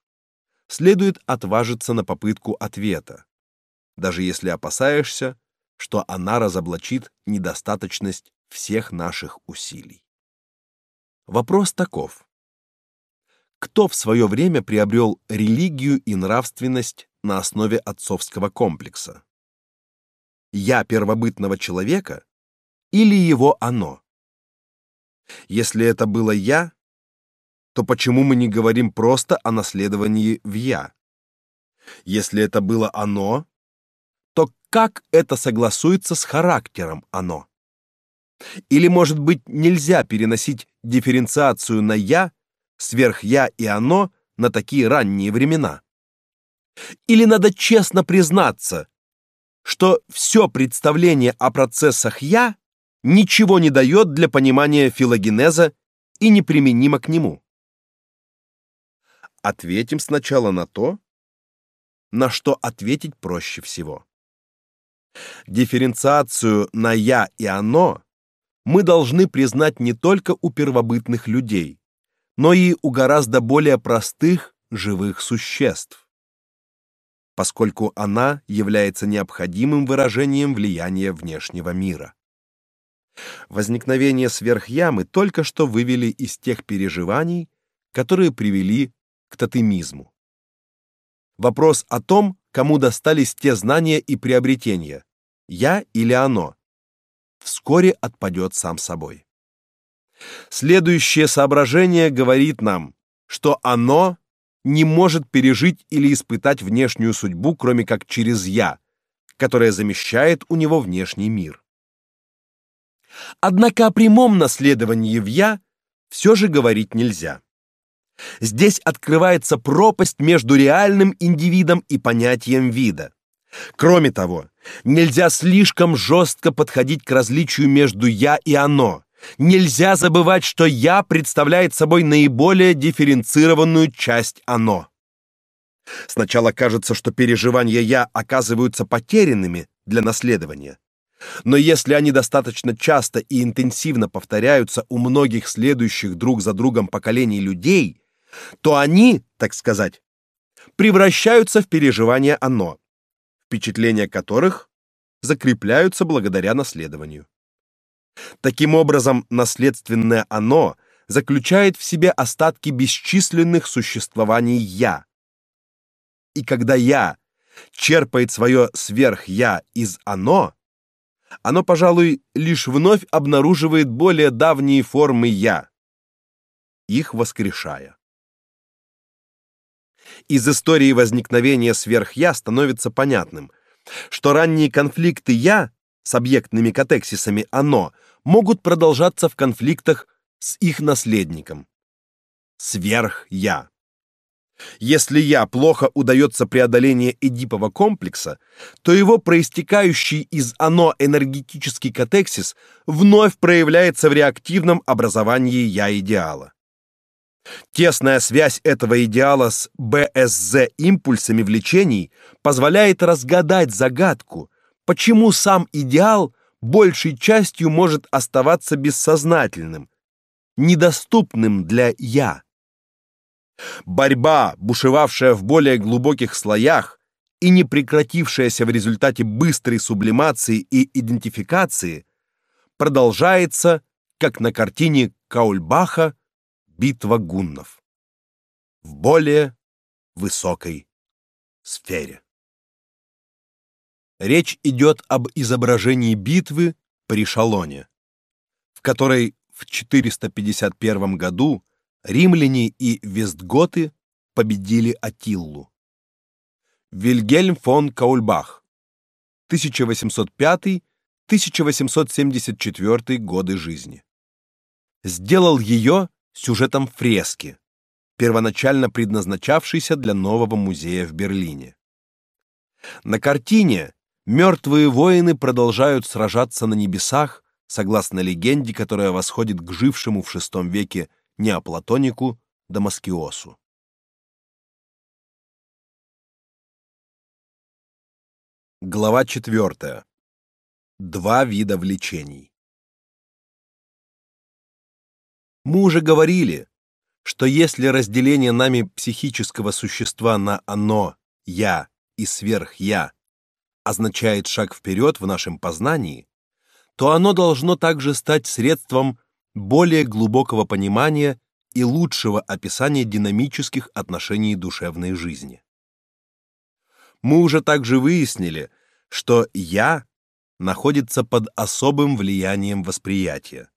Следует отважиться на попытку ответа, даже если опасаешься, что она разоблачит недостаточность всех наших усилий. Вопрос таков: кто в свое время приобрел религию и нравственность на основе отцовского комплекса. Я первобытного человека или его оно? Если это было я, то почему мы не говорим просто о наследовании в я? Если это было оно, то как это согласуется с характером оно? Или, может быть, нельзя переносить дифференциацию на я, сверх я и оно на такие ранние времена? Или надо честно признаться, что все представление о процессах я ничего не дает для понимания филогенеза и неприменимо к нему. Ответим сначала на то, на что ответить проще всего. Дифференциацию на я и оно мы должны признать не только у первобытных людей, но и у гораздо более простых живых существ поскольку она является необходимым выражением влияния внешнего мира. Возникновение сверхямы только что вывели из тех переживаний, которые привели к тотемизму. Вопрос о том, кому достались те знания и приобретения, я или оно, вскоре отпадет сам собой. Следующее соображение говорит нам, что оно не может пережить или испытать внешнюю судьбу, кроме как через я, которое замещает у него внешний мир. Однако о прямом наследовании в я все же говорить нельзя. Здесь открывается пропасть между реальным индивидом и понятием вида. Кроме того, нельзя слишком жестко подходить к различию между я и оно. Нельзя забывать, что я представляет собой наиболее дифференцированную часть оно. Сначала кажется, что переживания я оказываются потерянными для наследования. Но если они достаточно часто и интенсивно повторяются у многих следующих друг за другом поколений людей, то они, так сказать, превращаются в переживания оно, впечатления которых закрепляются благодаря наследованию. Таким образом, наследственное оно заключает в себе остатки бесчисленных существований я. И когда я черпает свое сверх-я из оно, оно, пожалуй, лишь вновь обнаруживает более давние формы я, их воскрешая. Из истории возникновения сверх-я становится понятным, что ранние конфликты я с объектными катексисами оно могут продолжаться в конфликтах с их наследником сверх-я. Если я плохо удается преодоление эдипового комплекса, то его проистекающий из оно энергетический катексис вновь проявляется в реактивном образовании я идеала. Тесная связь этого идеала с БСЗ импульсами влечений позволяет разгадать загадку, почему сам идеал большей частью может оставаться бессознательным, недоступным для я. Борьба, бушевавшая в более глубоких слоях и не прекратившаяся в результате быстрой сублимации и идентификации, продолжается, как на картине Каульбаха Битва гуннов в более высокой сфере. Речь идет об изображении битвы при Шалоне, в которой в 451 году римляне и вестготы победили Аттиллу. Вильгельм фон Каульбах 1805-1874 годы жизни. Сделал ее сюжетом фрески, первоначально предназначавшейся для нового музея в Берлине. На картине мертвые воины продолжают сражаться на небесах, согласно легенде, которая восходит к жившему в VI веке неоплатонику Дамаскиосу. Глава 4. Два вида влечений. Мы уже говорили, что если разделение нами психического существа на оно, я и сверх-я означает шаг вперед в нашем познании, то оно должно также стать средством более глубокого понимания и лучшего описания динамических отношений душевной жизни. Мы уже также выяснили, что я находится под особым влиянием восприятия.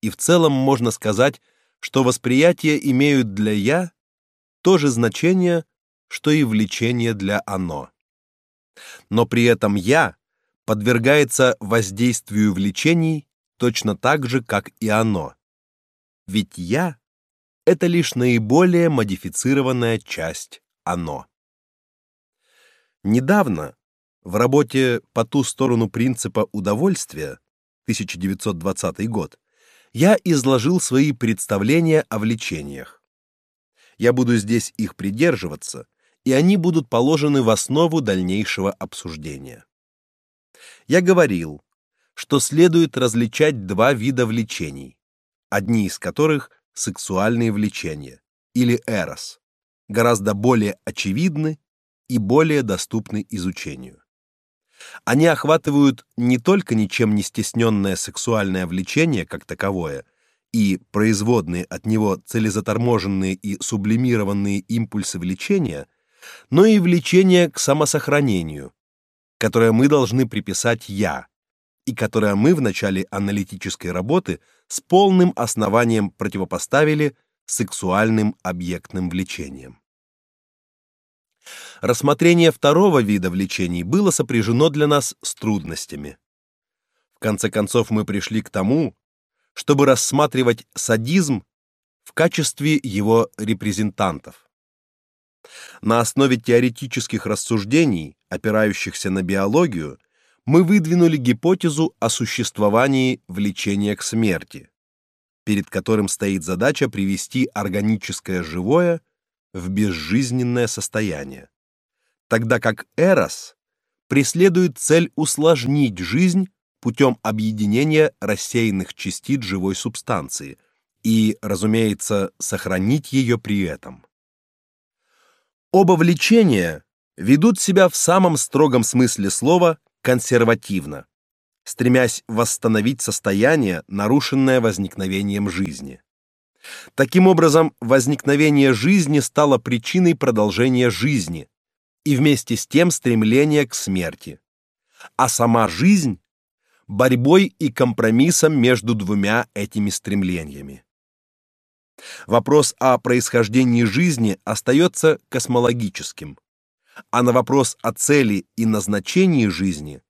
И в целом можно сказать, что восприятия имеют для я то же значение, что и влечение для оно. Но при этом я подвергается воздействию влечений точно так же, как и оно. Ведь я это лишь наиболее модифицированная часть оно. Недавно в работе По ту сторону принципа удовольствия 1920 год я изложил свои представления о влечениях. Я буду здесь их придерживаться, и они будут положены в основу дальнейшего обсуждения. Я говорил, что следует различать два вида влечений, одни из которых сексуальные влечения или эрос, гораздо более очевидны и более доступны изучению. Они охватывают не только ничем не стесненное сексуальное влечение как таковое и производные от него целезаторможенные и сублимированные импульсы влечения, но и влечение к самосохранению, которое мы должны приписать я, и которое мы в начале аналитической работы с полным основанием противопоставили сексуальным объектным влечениям. рассмотрение второго вида влечений было сопряжено для нас с трудностями. В конце концов мы пришли к тому, чтобы рассматривать садизм в качестве его репрезентантов. На основе теоретических рассуждений, опирающихся на биологию, мы выдвинули гипотезу о существовании влечения к смерти, перед которым стоит задача привести органическое живое в безжизненное состояние, тогда как эрос преследует цель усложнить жизнь путем объединения рассеянных частиц живой субстанции и, разумеется, сохранить ее при этом. Оба влечения ведут себя в самом строгом смысле слова консервативно, стремясь восстановить состояние, нарушенное возникновением жизни. Таким образом, возникновение жизни стало причиной продолжения жизни и вместе с тем стремления к смерти. А сама жизнь борьбой и компромиссом между двумя этими стремлениями. Вопрос о происхождении жизни остается космологическим, а на вопрос о цели и назначении жизни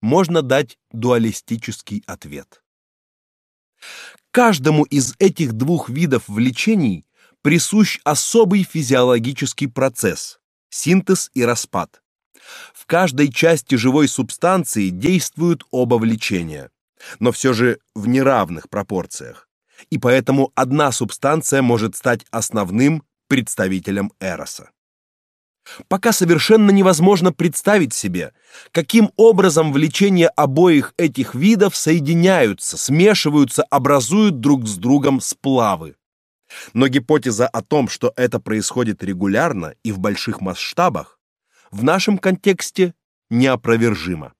можно дать дуалистический ответ. Каждому из этих двух видов влечений присущ особый физиологический процесс синтез и распад. В каждой части живой субстанции действуют оба влечения, но все же в неравных пропорциях. И поэтому одна субстанция может стать основным представителем эроса. Пока совершенно невозможно представить себе, каким образом влечения обоих этих видов соединяются, смешиваются, образуют друг с другом сплавы. Но гипотеза о том, что это происходит регулярно и в больших масштабах, в нашем контексте неопровержима.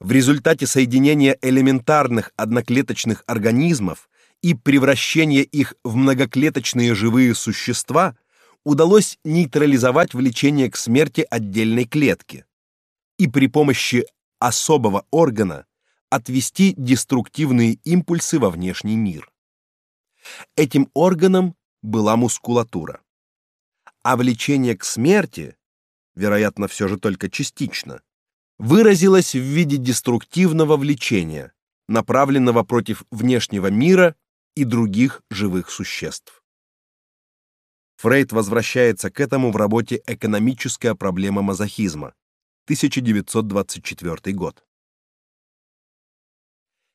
В результате соединения элементарных одноклеточных организмов и превращения их в многоклеточные живые существа – удалось нейтрализовать влечение к смерти отдельной клетки и при помощи особого органа отвести деструктивные импульсы во внешний мир. Этим органом была мускулатура. А влечение к смерти, вероятно, все же только частично, выразилось в виде деструктивного влечения, направленного против внешнего мира и других живых существ. Фрейд возвращается к этому в работе Экономическая проблема мазохизма, 1924 год.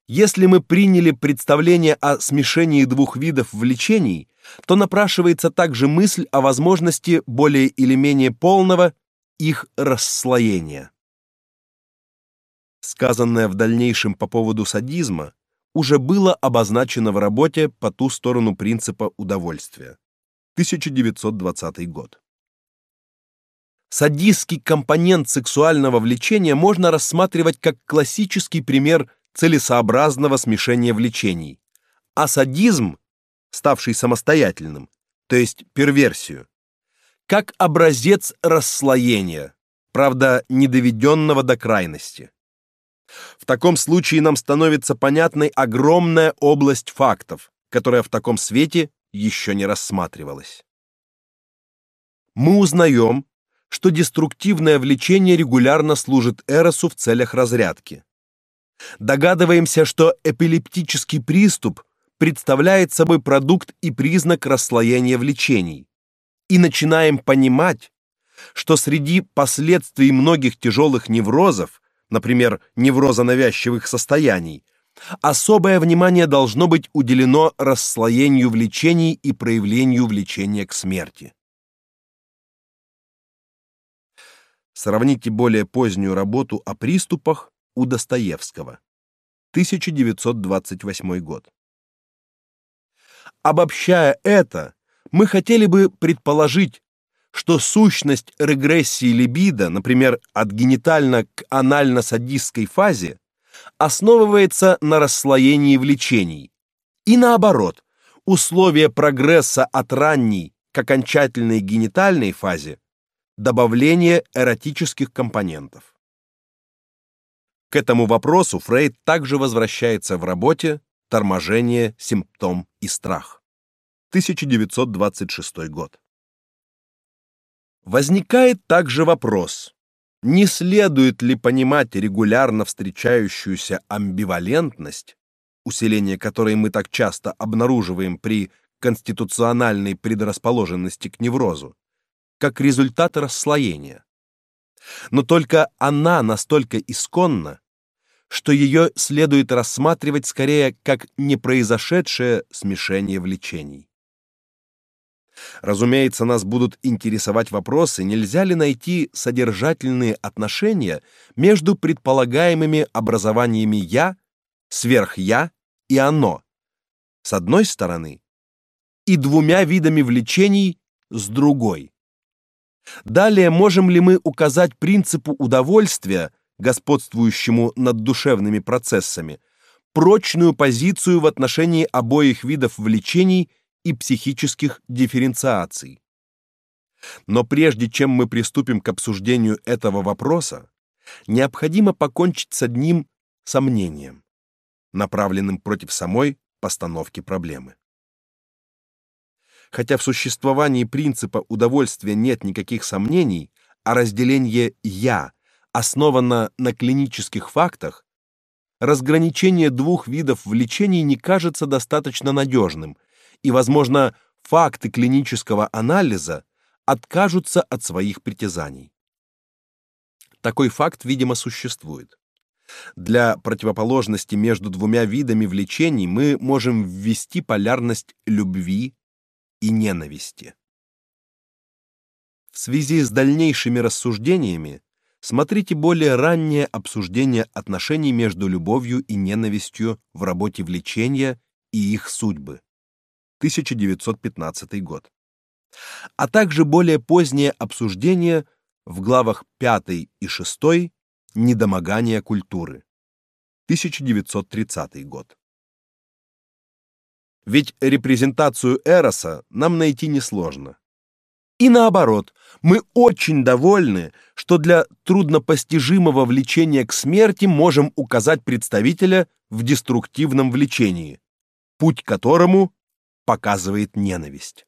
Если мы приняли представление о смешении двух видов влечений, то напрашивается также мысль о возможности более или менее полного их расслоения. Сказанное в дальнейшем по поводу садизма уже было обозначено в работе по ту сторону принципа удовольствия. 1920 год. Садистский компонент сексуального влечения можно рассматривать как классический пример целесообразного смешения влечений, а садизм, ставший самостоятельным, то есть перверсию, как образец расслоения, правда, не доведенного до крайности. В таком случае нам становится понятной огромная область фактов, которая в таком свете еще не рассматривалось. Мы узнаем, что деструктивное влечение регулярно служит эросу в целях разрядки. Догадываемся, что эпилептический приступ представляет собой продукт и признак расслоения влечений. И начинаем понимать, что среди последствий многих тяжелых неврозов, например, невроза навязчивых состояний, Особое внимание должно быть уделено расслоению влечений и проявлению влечения к смерти. Сравните более позднюю работу о приступах у Достоевского. 1928 год. Обобщая это, мы хотели бы предположить, что сущность регрессии либидо, например, от генитально к анально-садистской фазе, основывается на расслоении влечений. И наоборот, условия прогресса от ранней к окончательной генитальной фазе добавление эротических компонентов. К этому вопросу Фрейд также возвращается в работе Торможение, симптом и страх. 1926 год. Возникает также вопрос, не следует ли понимать регулярно встречающуюся амбивалентность, усиление которой мы так часто обнаруживаем при конституциональной предрасположенности к неврозу, как результат расслоения. Но только она настолько исконна, что ее следует рассматривать скорее как непроизошедшее смешение влечений. Разумеется, нас будут интересовать вопросы, нельзя ли найти содержательные отношения между предполагаемыми образованиями я, сверх-я и оно, с одной стороны, и двумя видами влечений с другой. Далее можем ли мы указать принципу удовольствия, господствующему над душевными процессами, прочную позицию в отношении обоих видов влечений и психических дифференциаций. Но прежде чем мы приступим к обсуждению этого вопроса, необходимо покончить с одним сомнением, направленным против самой постановки проблемы. Хотя в существовании принципа удовольствия нет никаких сомнений, а разделение я основано на клинических фактах, разграничение двух видов влечений не кажется достаточно надежным, и, возможно, факты клинического анализа откажутся от своих притязаний. Такой факт, видимо, существует. Для противоположности между двумя видами влечений мы можем ввести полярность любви и ненависти. В связи с дальнейшими рассуждениями смотрите более раннее обсуждение отношений между любовью и ненавистью в работе влечения и их судьбы. 1915 год. А также более позднее обсуждение в главах 5 и 6 Недомогание культуры. 1930 год. Ведь репрезентацию Эроса нам найти несложно. И наоборот, мы очень довольны, что для труднопостижимого влечения к смерти можем указать представителя в деструктивном влечении, путь которому показывает ненависть.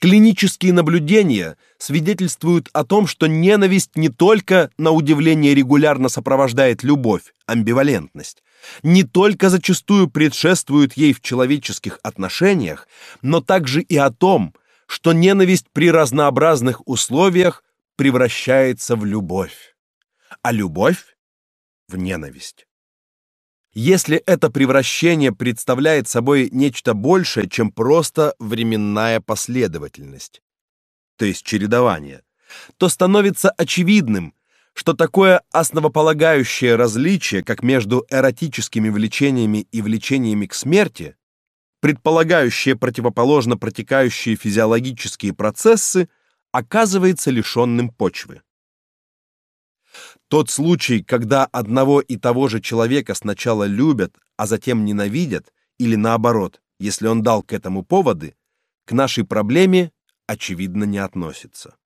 Клинические наблюдения свидетельствуют о том, что ненависть не только на удивление регулярно сопровождает любовь, амбивалентность, не только зачастую предшествует ей в человеческих отношениях, но также и о том, что ненависть при разнообразных условиях превращается в любовь, а любовь в ненависть. Если это превращение представляет собой нечто большее, чем просто временная последовательность, то есть чередование, то становится очевидным, что такое основополагающее различие, как между эротическими влечениями и влечениями к смерти, предполагающее противоположно протекающие физиологические процессы, оказывается лишенным почвы. Тот случай, когда одного и того же человека сначала любят, а затем ненавидят, или наоборот, если он дал к этому поводы, к нашей проблеме очевидно не относится.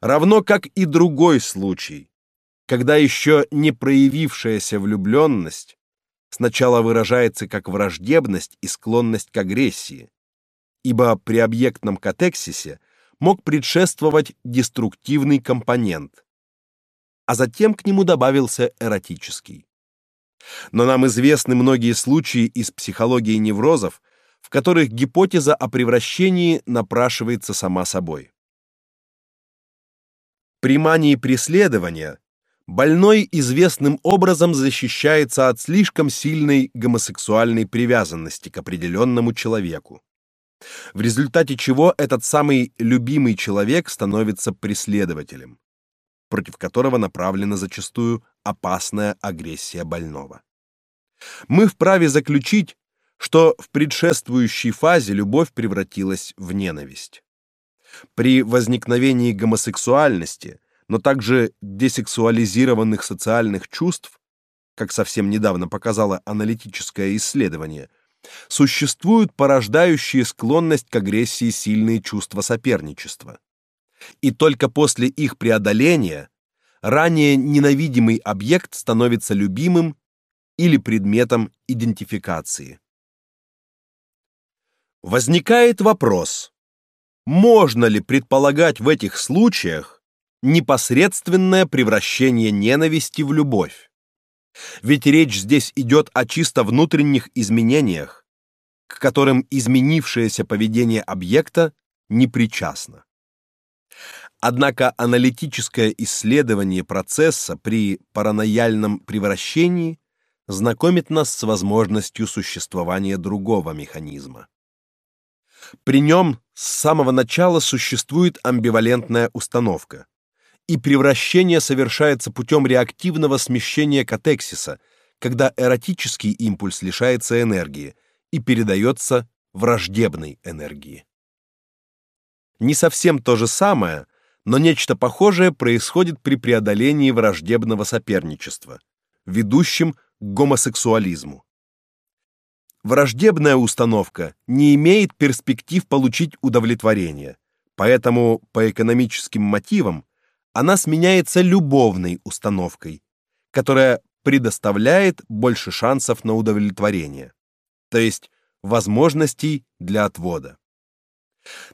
Равно как и другой случай, когда еще не проявившаяся влюбленность сначала выражается как враждебность и склонность к агрессии, ибо при объектном катексисе мог предшествовать деструктивный компонент, а затем к нему добавился эротический. Но нам известны многие случаи из психологии неврозов, в которых гипотеза о превращении напрашивается сама собой. При мании преследования больной известным образом защищается от слишком сильной гомосексуальной привязанности к определенному человеку. В результате чего этот самый любимый человек становится преследователем, против которого направлена зачастую опасная агрессия больного. Мы вправе заключить, что в предшествующей фазе любовь превратилась в ненависть. При возникновении гомосексуальности, но также десексуализированных социальных чувств, как совсем недавно показало аналитическое исследование, существуют порождающие склонность к агрессии сильные чувства соперничества. И только после их преодоления ранее ненавидимый объект становится любимым или предметом идентификации. Возникает вопрос: можно ли предполагать в этих случаях непосредственное превращение ненависти в любовь? Ведь речь здесь идет о чисто внутренних изменениях, к которым изменившееся поведение объекта не причастно. Однако аналитическое исследование процесса при паранояльном превращении знакомит нас с возможностью существования другого механизма. При нем с самого начала существует амбивалентная установка, и превращение совершается путем реактивного смещения катексиса, когда эротический импульс лишается энергии и передается враждебной энергии. Не совсем то же самое, но нечто похожее происходит при преодолении враждебного соперничества, ведущем к гомосексуализму. Враждебная установка не имеет перспектив получить удовлетворение, поэтому по экономическим мотивам она сменяется любовной установкой, которая предоставляет больше шансов на удовлетворение, то есть возможностей для отвода.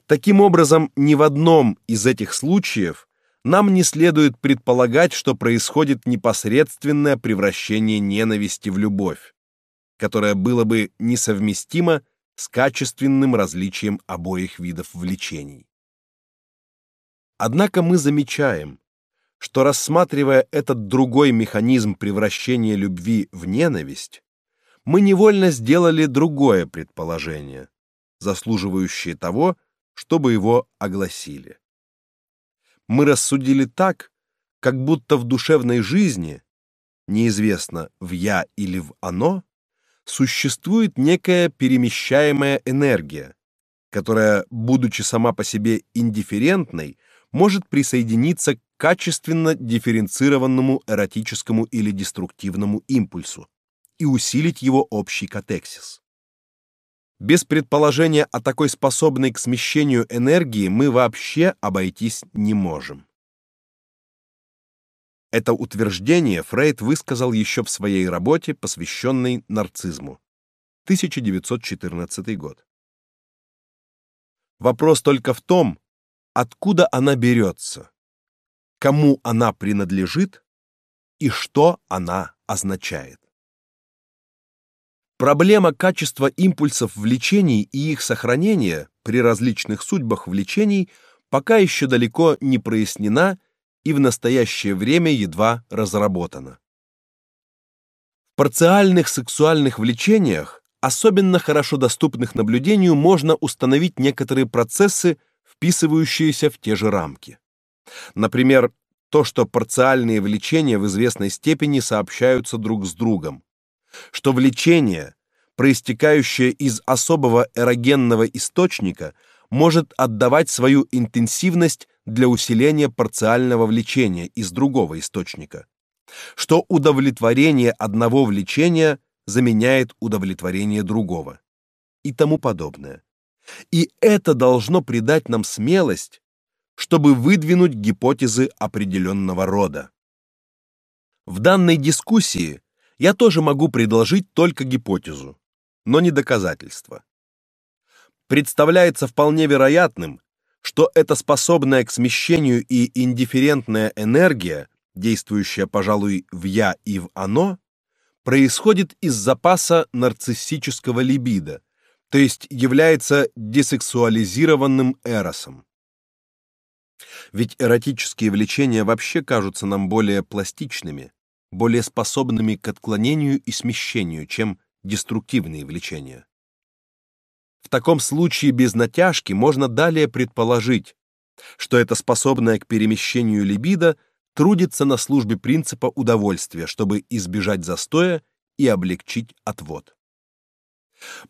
Таким образом, ни в одном из этих случаев нам не следует предполагать, что происходит непосредственное превращение ненависти в любовь, которое было бы несовместимо с качественным различием обоих видов влечений. Однако мы замечаем, что рассматривая этот другой механизм превращения любви в ненависть, мы невольно сделали другое предположение, заслуживающее того, чтобы его огласили. Мы рассудили так, как будто в душевной жизни, неизвестно в я или в оно, существует некая перемещаемая энергия, которая, будучи сама по себе индифферентной, может присоединиться к качественно дифференцированному эротическому или деструктивному импульсу и усилить его общий катексис. Без предположения о такой способной к смещению энергии мы вообще обойтись не можем. Это утверждение Фрейд высказал еще в своей работе, посвященной нарциссу. 1914 год. Вопрос только в том, откуда она берется, кому она принадлежит и что она означает. Проблема качества импульсов влечений и их сохранения при различных судьбах влечений пока еще далеко не прояснена и в настоящее время едва разработана. В парциальных сексуальных влечениях, особенно хорошо доступных наблюдению, можно установить некоторые процессы, вписывающиеся в те же рамки. Например, то, что парциальные влечения в известной степени сообщаются друг с другом, что влечение, проистекающее из особого эрогенного источника, может отдавать свою интенсивность для усиления парциального влечения из другого источника, что удовлетворение одного влечения заменяет удовлетворение другого и тому подобное. И это должно придать нам смелость, чтобы выдвинуть гипотезы определенного рода. В данной дискуссии я тоже могу предложить только гипотезу, но не доказательство. Представляется вполне вероятным, что эта способная к смещению и индифферентная энергия, действующая, пожалуй, в я и в оно, происходит из запаса нарциссического либидо, то есть является десексуализированным эросом. Ведь эротические влечения вообще кажутся нам более пластичными, более способными к отклонению и смещению, чем деструктивные влечения. В таком случае без натяжки можно далее предположить, что это способное к перемещению либидо трудится на службе принципа удовольствия, чтобы избежать застоя и облегчить отвод.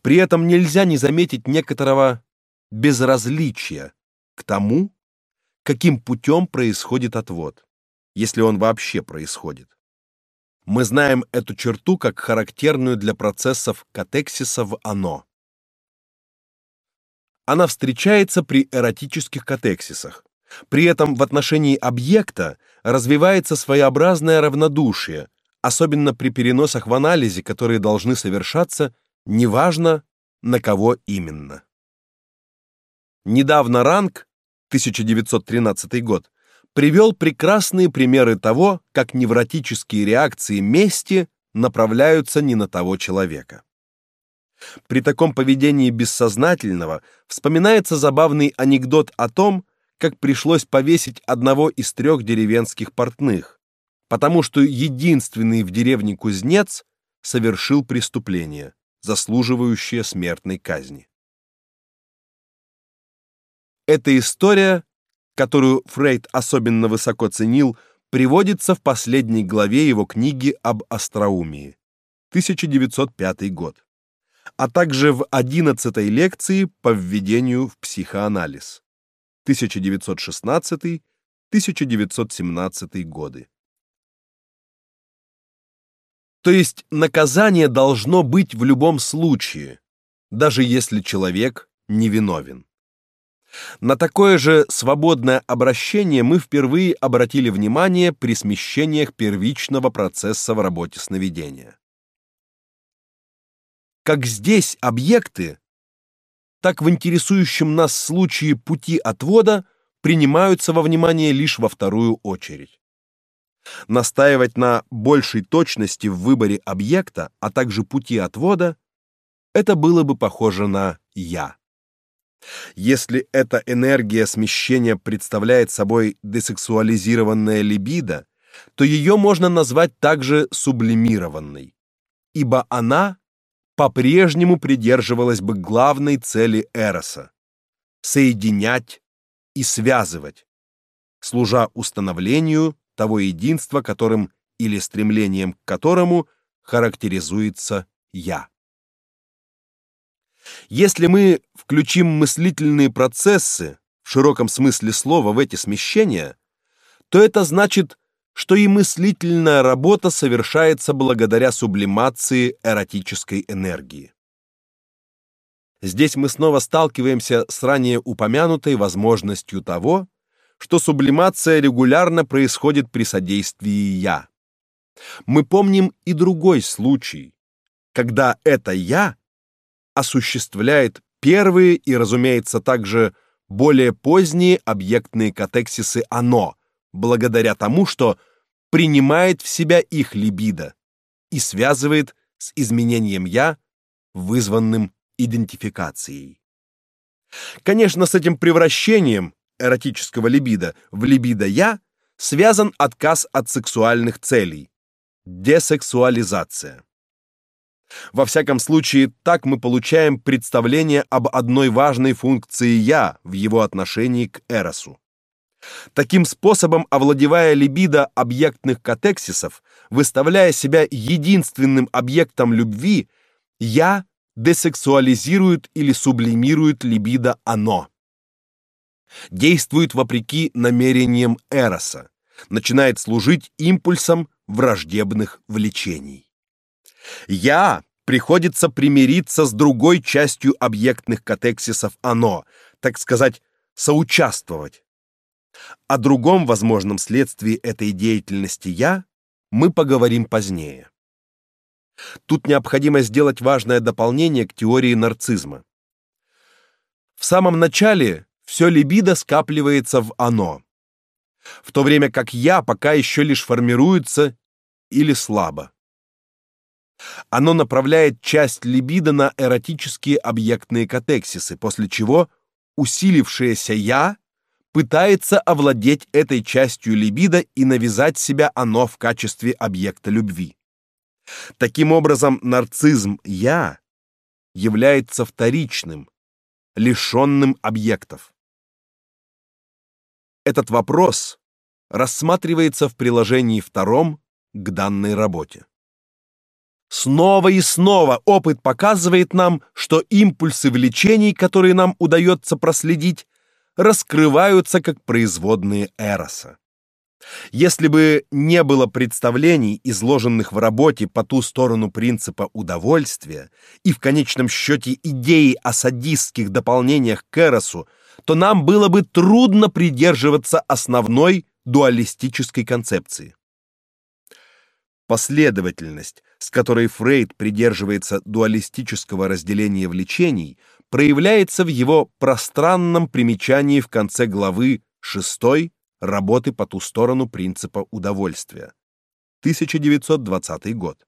При этом нельзя не заметить некоторого безразличия к тому, каким путем происходит отвод, если он вообще происходит. Мы знаем эту черту как характерную для процессов катексиса в оно. Она встречается при эротических катексисах. При этом в отношении объекта развивается своеобразное равнодушие, особенно при переносах в анализе, которые должны совершаться неважно на кого именно. Недавно Ранг, 1913 год, привел прекрасные примеры того, как невротические реакции мести направляются не на того человека. При таком поведении бессознательного вспоминается забавный анекдот о том, как пришлось повесить одного из трех деревенских портных, потому что единственный в деревне кузнец совершил преступление, заслуживающее смертной казни. Эта история, которую Фрейд особенно высоко ценил, приводится в последней главе его книги об остроумии. 1905 год. А также в 11 лекции по введению в психоанализ. 1916-1917 годы. То есть наказание должно быть в любом случае, даже если человек невиновен. На такое же свободное обращение мы впервые обратили внимание при смещениях первичного процесса в работе сновидения. Как здесь объекты, так в интересующем нас случае пути отвода принимаются во внимание лишь во вторую очередь. Настаивать на большей точности в выборе объекта, а также пути отвода это было бы похоже на я. Если эта энергия смещения представляет собой десексуализированное либидо, то ее можно назвать также сублимированной, ибо она по-прежнему придерживалась бы главной цели эроса соединять и связывать, служа установлению того единства, которым или стремлением к которому характеризуется я. Если мы включим мыслительные процессы в широком смысле слова в эти смещения, то это значит, что и мыслительная работа совершается благодаря сублимации эротической энергии. Здесь мы снова сталкиваемся с ранее упомянутой возможностью того, что сублимация регулярно происходит при содействии я. Мы помним и другой случай, когда это я осуществляет первые и, разумеется, также более поздние объектные катексисы оно, благодаря тому, что принимает в себя их либидо и связывает с изменением я, вызванным идентификацией. Конечно, с этим превращением эротического либидо в либидо я связан отказ от сексуальных целей десексуализация. Во всяком случае, так мы получаем представление об одной важной функции я в его отношении к эросу. Таким способом, овладевая либидо объектных катексисов, выставляя себя единственным объектом любви, я десексуализирует или сублимирует либидо оно. Действует вопреки намерениям эроса, начинает служить импульсом враждебных влечений. Я приходится примириться с другой частью объектных катексисов оно, так сказать, соучаствовать. О другом возможном следствии этой деятельности я мы поговорим позднее. Тут необходимо сделать важное дополнение к теории нарциссизма. В самом начале все либидо скапливается в оно, в то время как я пока еще лишь формируется или слабо. Оно направляет часть либидо на эротические объектные катексисы, после чего усилившееся я пытается овладеть этой частью либидо и навязать себя оно в качестве объекта любви. Таким образом, нарциссизм я является вторичным, лишенным объектов. Этот вопрос рассматривается в приложении втором к данной работе. Снова и снова опыт показывает нам, что импульсы влечений, которые нам удается проследить, раскрываются как производные эроса. Если бы не было представлений, изложенных в работе по ту сторону принципа удовольствия, и в конечном счете идеи о садистских дополнениях к эросу, то нам было бы трудно придерживаться основной дуалистической концепции. Последовательность, с которой Фрейд придерживается дуалистического разделения влечений, проявляется в его пространном примечании в конце главы 6 работы по ту сторону принципа удовольствия. 1920 год.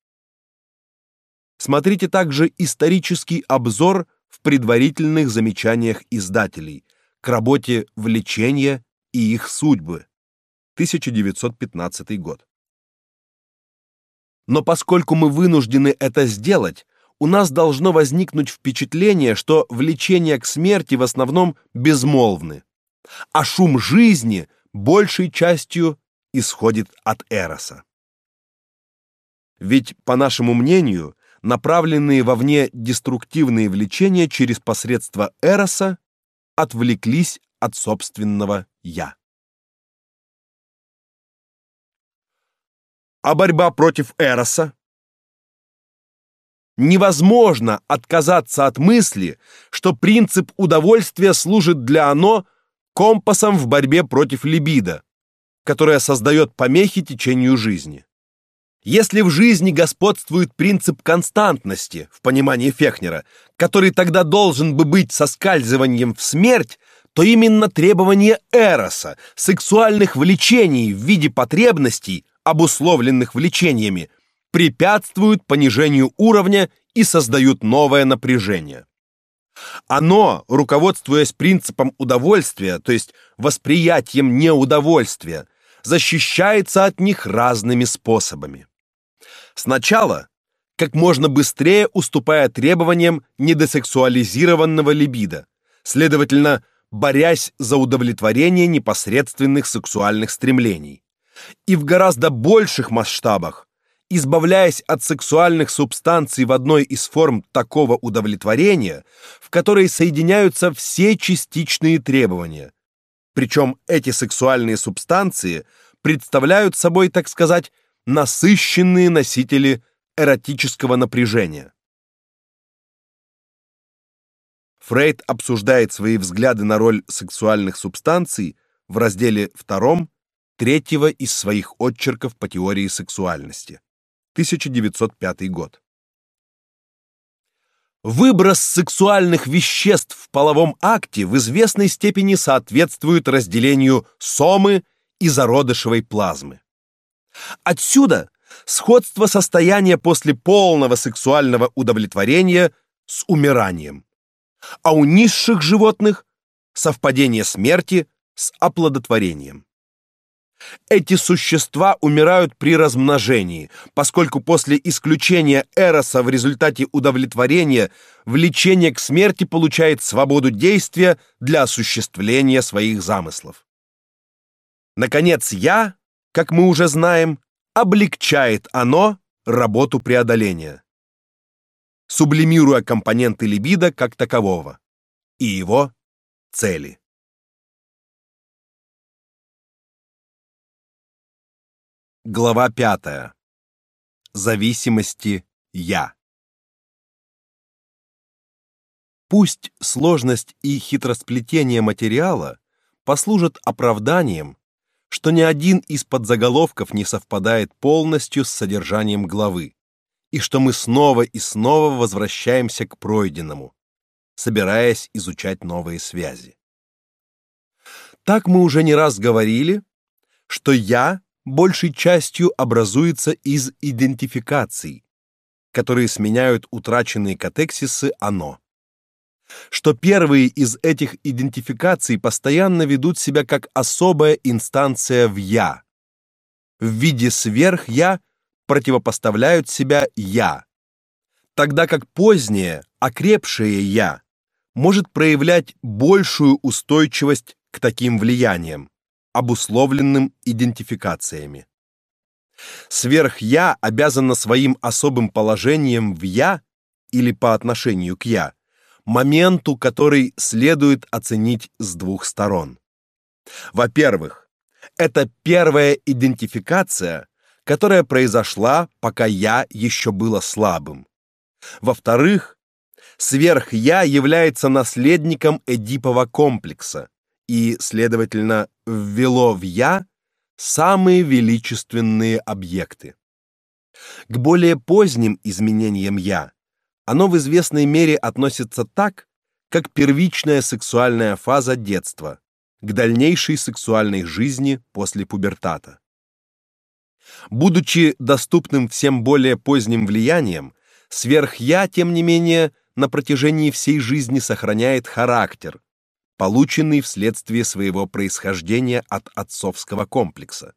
Смотрите также исторический обзор в предварительных замечаниях издателей к работе Влечение и их судьбы. 1915 год. Но поскольку мы вынуждены это сделать, у нас должно возникнуть впечатление, что влечения к смерти в основном безмолвны, а шум жизни большей частью исходит от эроса. Ведь, по нашему мнению, направленные вовне деструктивные влечения через посредство эроса отвлеклись от собственного я. А борьба против эроса невозможно отказаться от мысли, что принцип удовольствия служит для оно компасом в борьбе против либидо, которая создает помехи течению жизни. Если в жизни господствует принцип константности в понимании Фехнера, который тогда должен бы быть соскальзыванием в смерть, то именно требование эроса, сексуальных влечений в виде потребностей, обусловленных влечениями, препятствуют понижению уровня и создают новое напряжение. Оно, руководствуясь принципом удовольствия, то есть восприятием неудовольствия, защищается от них разными способами. Сначала, как можно быстрее уступая требованиям недосексуализированного либидо, следовательно, борясь за удовлетворение непосредственных сексуальных стремлений. И в гораздо больших масштабах, избавляясь от сексуальных субстанций в одной из форм такого удовлетворения, в которой соединяются все частичные требования. Причем эти сексуальные субстанции представляют собой, так сказать, насыщенные носители эротического напряжения. Фрейд обсуждает свои взгляды на роль сексуальных субстанций в разделе 2 третьего из своих отчерков по теории сексуальности. 1905 год. Выброс сексуальных веществ в половом акте в известной степени соответствует разделению сомы и зародышевой плазмы. Отсюда сходство состояния после полного сексуального удовлетворения с умиранием. А у низших животных совпадение смерти с оплодотворением. Эти существа умирают при размножении, поскольку после исключения эроса в результате удовлетворения влечение к смерти получает свободу действия для осуществления своих замыслов. Наконец, я, как мы уже знаем, облегчает оно работу преодоления, сублимируя компоненты либидо как такового и его цели. Глава 5. Зависимости я. Пусть сложность и хитросплетение материала послужат оправданием, что ни один из подзаголовков не совпадает полностью с содержанием главы, и что мы снова и снова возвращаемся к пройденному, собираясь изучать новые связи. Так мы уже не раз говорили, что я большей частью образуется из идентификаций, которые сменяют утраченные катексисы оно. Что первые из этих идентификаций постоянно ведут себя как особая инстанция в я. В виде сверх-я противопоставляют себя я, тогда как позднее, окрепшее я может проявлять большую устойчивость к таким влияниям обусловленным идентификациями. Сверх-я обязано своим особым положением в я или по отношению к я моменту, который следует оценить с двух сторон. Во-первых, это первая идентификация, которая произошла, пока я еще было слабым. Во-вторых, сверх-я является наследником Эдипова комплекса, и, следовательно, ввело в «я» самые величественные объекты. К более поздним изменениям «я» оно в известной мере относится так, как первичная сексуальная фаза детства к дальнейшей сексуальной жизни после пубертата. Будучи доступным всем более поздним влиянием, сверхя, тем не менее, на протяжении всей жизни сохраняет характер, полученный вследствие своего происхождения от отцовского комплекса,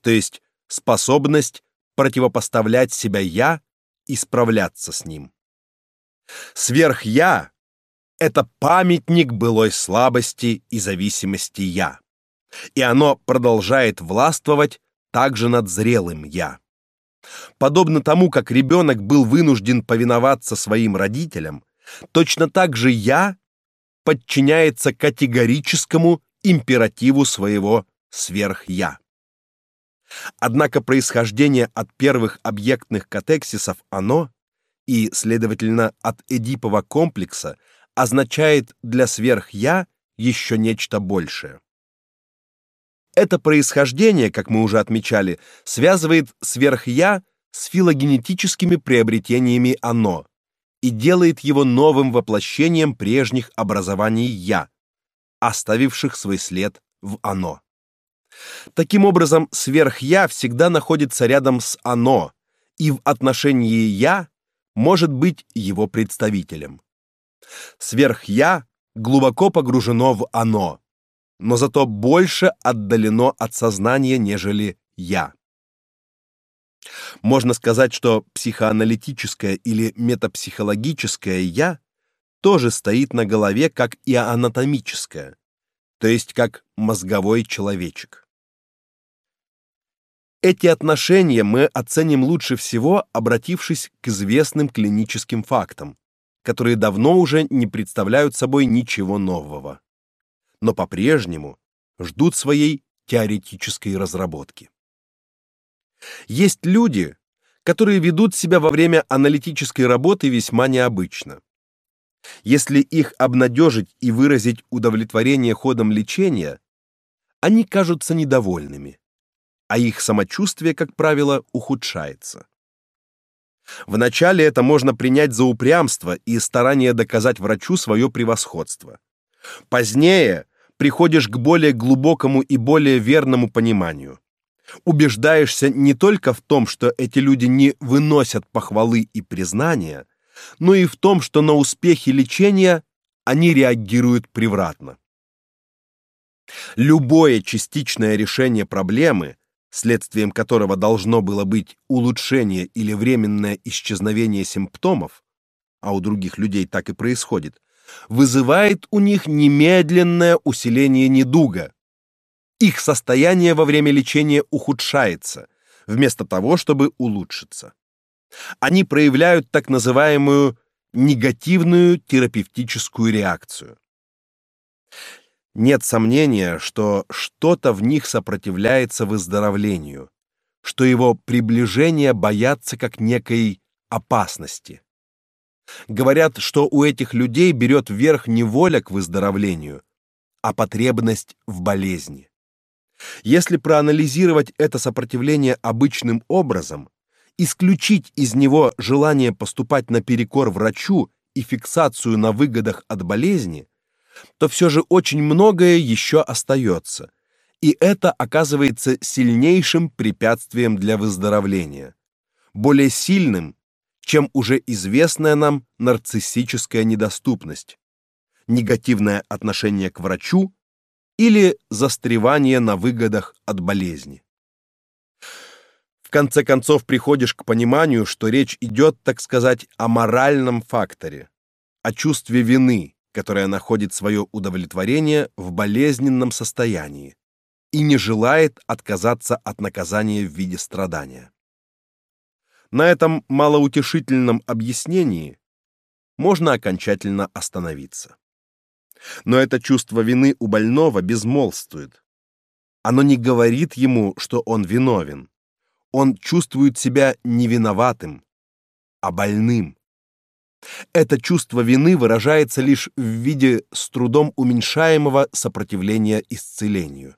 то есть способность противопоставлять себя я и справляться с ним. Сверх-я — это памятник былой слабости и зависимости я, и оно продолжает властвовать также над зрелым я. Подобно тому, как ребенок был вынужден повиноваться своим родителям, точно так же я подчиняется категорическому императиву своего сверх-я. Однако происхождение от первых объектных катексисов оно и, следовательно, от Эдипова комплекса означает для сверх-я еще нечто большее. Это происхождение, как мы уже отмечали, связывает сверх-я с филогенетическими приобретениями оно и делает его новым воплощением прежних образований я, оставивших свой след в оно. Таким образом, сверх-я всегда находится рядом с оно, и в отношении я может быть его представителем. Сверх-я глубоко погружено в оно, но зато больше отдалено от сознания, нежели я. Можно сказать, что психоаналитическое или метапсихологическое я тоже стоит на голове, как и анатомическое, то есть как мозговой человечек. Эти отношения мы оценим лучше всего, обратившись к известным клиническим фактам, которые давно уже не представляют собой ничего нового, но по-прежнему ждут своей теоретической разработки. Есть люди, которые ведут себя во время аналитической работы весьма необычно. Если их обнадежить и выразить удовлетворение ходом лечения, они кажутся недовольными а их самочувствие, как правило, ухудшается. Вначале это можно принять за упрямство и старание доказать врачу свое превосходство. Позднее приходишь к более глубокому и более верному пониманию. Убеждаешься не только в том, что эти люди не выносят похвалы и признания, но и в том, что на успехи лечения они реагируют превратно. Любое частичное решение проблемы следствием которого должно было быть улучшение или временное исчезновение симптомов, а у других людей так и происходит, вызывает у них немедленное усиление недуга. Их состояние во время лечения ухудшается, вместо того, чтобы улучшиться. Они проявляют так называемую негативную терапевтическую реакцию. Нет сомнения, что что-то в них сопротивляется выздоровлению, что его приближение боятся как некой опасности. Говорят, что у этих людей берет верх не воля к выздоровлению, а потребность в болезни. Если проанализировать это сопротивление обычным образом, исключить из него желание поступать наперекор врачу и фиксацию на выгодах от болезни, то все же очень многое еще остается, и это оказывается сильнейшим препятствием для выздоровления, более сильным, чем уже известная нам нарциссическая недоступность, негативное отношение к врачу или застревание на выгодах от болезни. В конце концов приходишь к пониманию, что речь идет, так сказать, о моральном факторе, о чувстве вины, которая находит свое удовлетворение в болезненном состоянии и не желает отказаться от наказания в виде страдания. На этом малоутешительном объяснении можно окончательно остановиться. Но это чувство вины у больного безмолвствует. Оно не говорит ему, что он виновен. Он чувствует себя не виноватым, а больным. Это чувство вины выражается лишь в виде с трудом уменьшаемого сопротивления исцелению.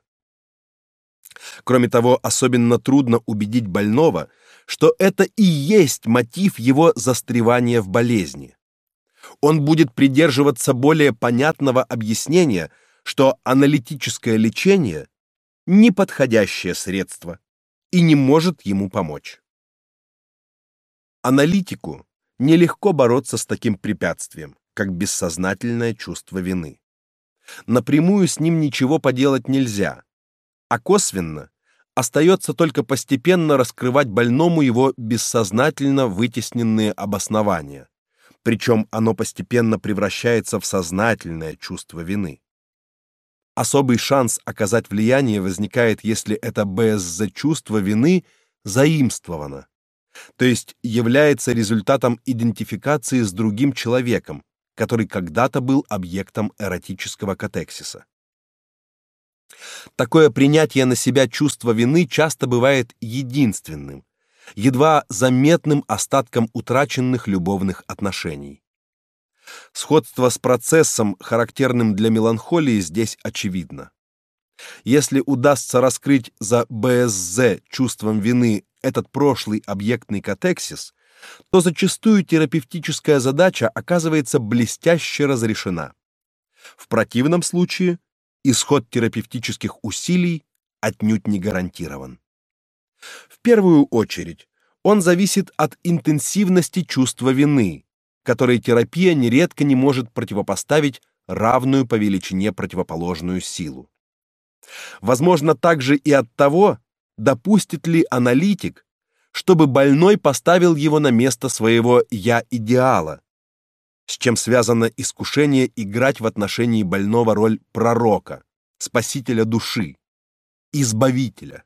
Кроме того, особенно трудно убедить больного, что это и есть мотив его застревания в болезни. Он будет придерживаться более понятного объяснения, что аналитическое лечение неподходящее средство и не может ему помочь. Аналитику нелегко бороться с таким препятствием, как бессознательное чувство вины. Напрямую с ним ничего поделать нельзя, а косвенно остается только постепенно раскрывать больному его бессознательно вытесненные обоснования, причем оно постепенно превращается в сознательное чувство вины. Особый шанс оказать влияние возникает, если это БСЗ чувство вины заимствовано, то есть является результатом идентификации с другим человеком, который когда-то был объектом эротического катексиса. Такое принятие на себя чувства вины часто бывает единственным, едва заметным остатком утраченных любовных отношений. Сходство с процессом, характерным для меланхолии, здесь очевидно. Если удастся раскрыть за БСЗ чувством вины этот прошлый объектный катексис, то зачастую терапевтическая задача оказывается блестяще разрешена. В противном случае исход терапевтических усилий отнюдь не гарантирован. В первую очередь, он зависит от интенсивности чувства вины, которой терапия нередко не может противопоставить равную по величине противоположную силу. Возможно также и от того, допустит ли аналитик, чтобы больной поставил его на место своего я идеала, с чем связано искушение играть в отношении больного роль пророка, спасителя души, избавителя.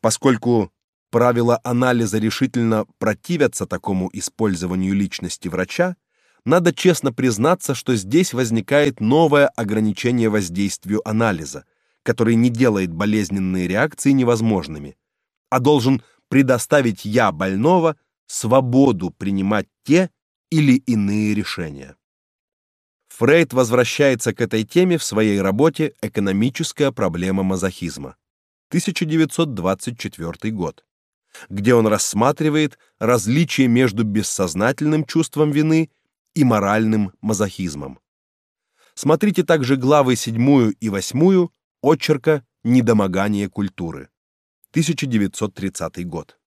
Поскольку правила анализа решительно противятся такому использованию личности врача, надо честно признаться, что здесь возникает новое ограничение воздействию анализа, который не делает болезненные реакции невозможными, а должен предоставить я больного свободу принимать те или иные решения. Фрейд возвращается к этой теме в своей работе Экономическая проблема мазохизма. 1924 год где он рассматривает различие между бессознательным чувством вины и моральным мазохизмом. Смотрите также главы 7 и 8 очерка Недомогание культуры. 1930 год.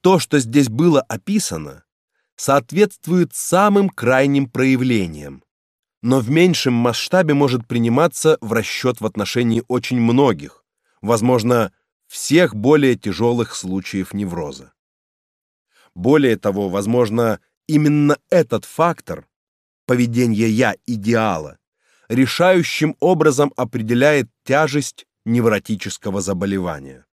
То, что здесь было описано, соответствует самым крайним проявлениям, но в меньшем масштабе может приниматься в расчет в отношении очень многих, возможно, всех более тяжелых случаев невроза. Более того, возможно, именно этот фактор поведение я идеала решающим образом определяет тяжесть невротического заболевания.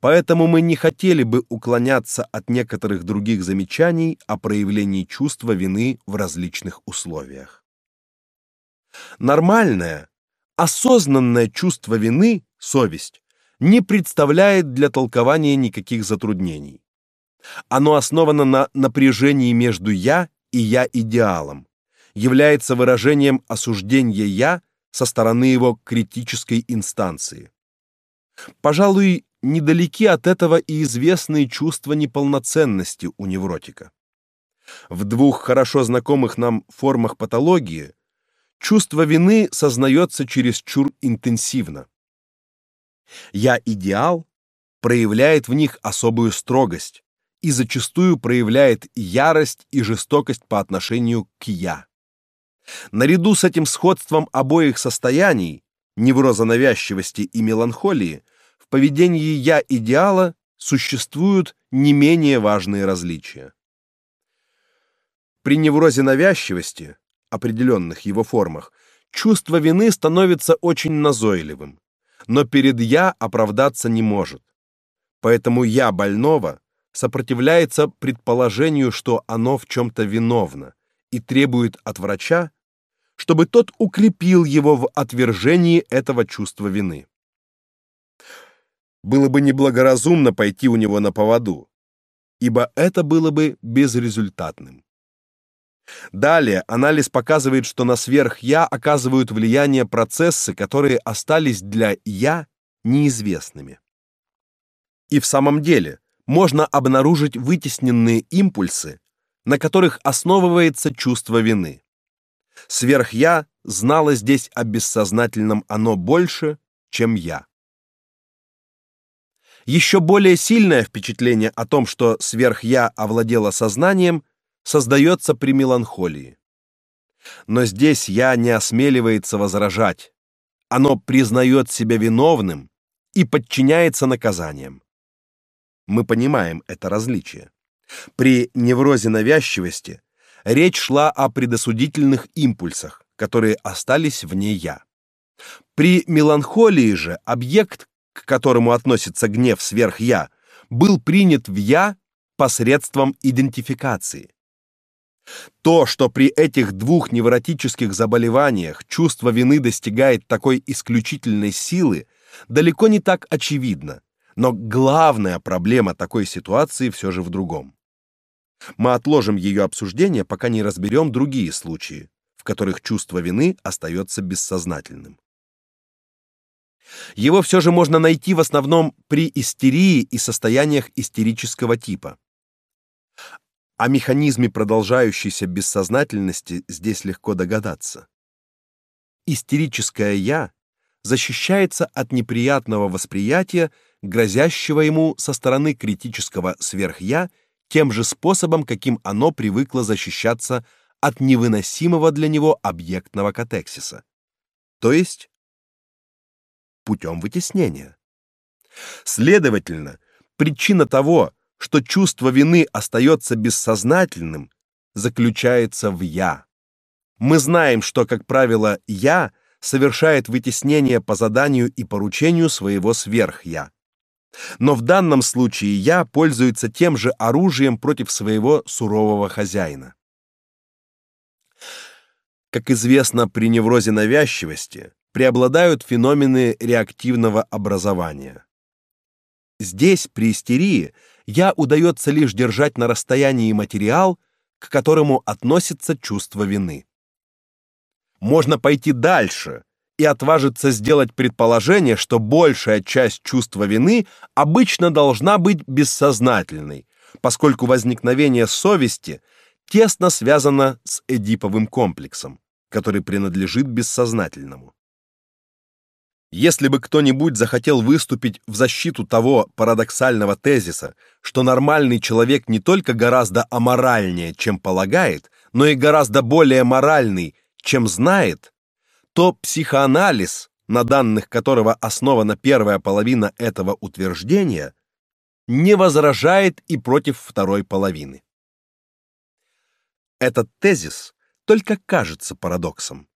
Поэтому мы не хотели бы уклоняться от некоторых других замечаний о проявлении чувства вины в различных условиях. Нормальное, осознанное чувство вины, совесть, не представляет для толкования никаких затруднений. Оно основано на напряжении между я и я идеалом, является выражением осуждения я со стороны его критической инстанции. Пожалуй, недалеки от этого и известные чувства неполноценности у невротика. В двух хорошо знакомых нам формах патологии чувство вины сознается чересчур интенсивно. Я идеал проявляет в них особую строгость и зачастую проявляет ярость и жестокость по отношению к я. Наряду с этим сходством обоих состояний, невроза навязчивости и меланхолии, поведении я идеала существуют не менее важные различия. При неврозе навязчивости, определенных его формах, чувство вины становится очень назойливым но перед я оправдаться не может. Поэтому я больного сопротивляется предположению, что оно в чем то виновно, и требует от врача, чтобы тот укрепил его в отвержении этого чувства вины. Было бы неблагоразумно пойти у него на поводу, ибо это было бы безрезультатным. Далее анализ показывает, что на сверх-я оказывают влияние процессы, которые остались для «я» неизвестными. И в самом деле, можно обнаружить вытесненные импульсы, на которых основывается чувство вины. Сверх-я знало здесь о бессознательном оно больше, чем я. Еще более сильное впечатление о том, что сверх-я овладело сознанием, создается при меланхолии. Но здесь я не осмеливается возражать. Оно признает себя виновным и подчиняется наказаниям. Мы понимаем это различие. При неврозе навязчивости речь шла о предосудительных импульсах, которые остались вне я. При меланхолии же объект, к которому относится гнев сверх я, был принят в я посредством идентификации. То, что при этих двух невротических заболеваниях чувство вины достигает такой исключительной силы, далеко не так очевидно, но главная проблема такой ситуации все же в другом. Мы отложим ее обсуждение, пока не разберем другие случаи, в которых чувство вины остается бессознательным. Его все же можно найти в основном при истерии и состояниях истерического типа. О механизме продолжающейся бессознательности здесь легко догадаться. Истерическое я защищается от неприятного восприятия, грозящего ему со стороны критического сверхя тем же способом, каким оно привыкло защищаться от невыносимого для него объектного катексиса, то есть путем вытеснения. Следовательно, причина того, что чувство вины остается бессознательным, заключается в я. Мы знаем, что, как правило, я совершает вытеснение по заданию и поручению своего сверх-я. Но в данном случае я пользуется тем же оружием против своего сурового хозяина. Как известно, при неврозе навязчивости преобладают феномены реактивного образования. Здесь, при истерии, я удается лишь держать на расстоянии материал, к которому относится чувство вины. Можно пойти дальше и отважиться сделать предположение, что большая часть чувства вины обычно должна быть бессознательной, поскольку возникновение совести тесно связано с эдиповым комплексом, который принадлежит бессознательному. Если бы кто-нибудь захотел выступить в защиту того парадоксального тезиса, что нормальный человек не только гораздо аморальнее, чем полагает, но и гораздо более моральный, чем знает, то психоанализ, на данных которого основана первая половина этого утверждения, не возражает и против второй половины. Этот тезис только кажется парадоксом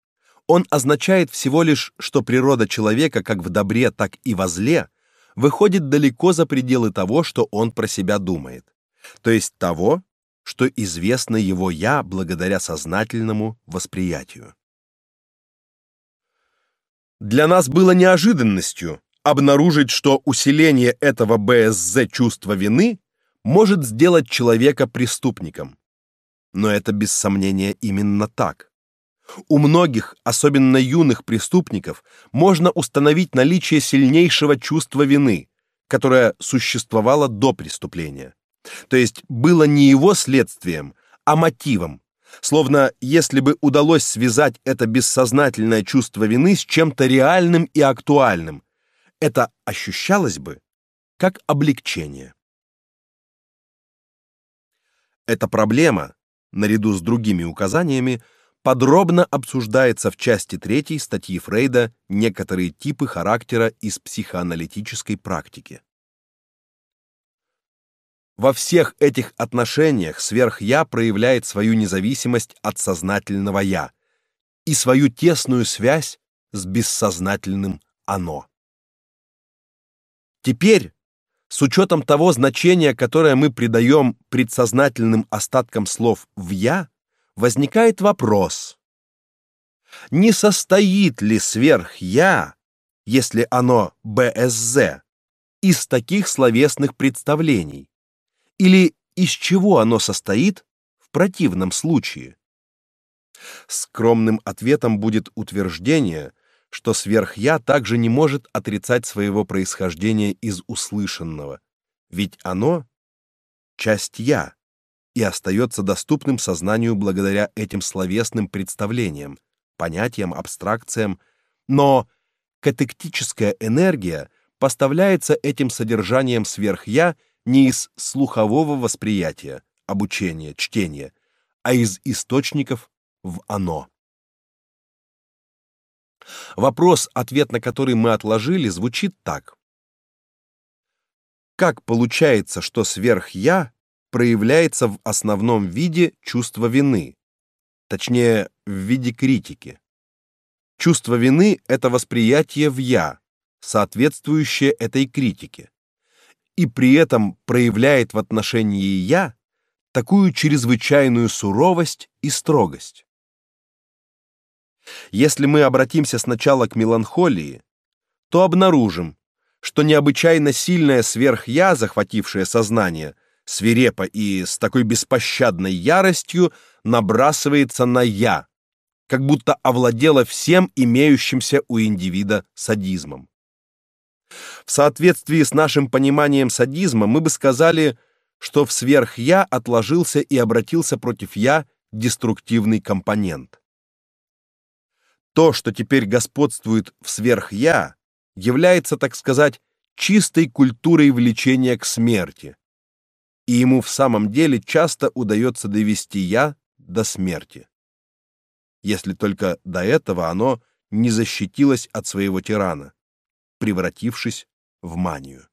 он означает всего лишь, что природа человека как в добре, так и во зле выходит далеко за пределы того, что он про себя думает, то есть того, что известно его я благодаря сознательному восприятию. Для нас было неожиданностью обнаружить, что усиление этого БСЗ чувства вины может сделать человека преступником. Но это без сомнения именно так. У многих, особенно юных преступников, можно установить наличие сильнейшего чувства вины, которое существовало до преступления. То есть было не его следствием, а мотивом. Словно если бы удалось связать это бессознательное чувство вины с чем-то реальным и актуальным, это ощущалось бы как облегчение. Эта проблема, наряду с другими указаниями, подробно обсуждается в части 3 статьи Фрейда некоторые типы характера из психоаналитической практики. Во всех этих отношениях сверх-я проявляет свою независимость от сознательного я и свою тесную связь с бессознательным оно. Теперь, с учетом того значения, которое мы придаем предсознательным остаткам слов в я, возникает вопрос: не состоит ли сверх-я, если оно БСЗ, из таких словесных представлений? Или из чего оно состоит в противном случае? Скромным ответом будет утверждение, что сверх-я также не может отрицать своего происхождения из услышанного, ведь оно часть я и остается доступным сознанию благодаря этим словесным представлениям, понятиям, абстракциям, но катектическая энергия поставляется этим содержанием сверх-я не из слухового восприятия, обучения, чтения, а из источников в оно. Вопрос, ответ на который мы отложили, звучит так: Как получается, что сверх-я проявляется в основном виде чувства вины, точнее, в виде критики? Чувство вины это восприятие в я, соответствующее этой критике, и при этом проявляет в отношении я такую чрезвычайную суровость и строгость. Если мы обратимся сначала к меланхолии, то обнаружим, что необычайно сильное сверхя, захватившее сознание, свирепо и с такой беспощадной яростью набрасывается на я, как будто овладело всем имеющимся у индивида садизмом. В соответствии с нашим пониманием садизма мы бы сказали, что в сверх-я отложился и обратился против я деструктивный компонент. То, что теперь господствует в сверх-я, является, так сказать, чистой культурой влечения к смерти. И ему в самом деле часто удается довести я до смерти. Если только до этого оно не защитилось от своего тирана, превратившись в манию.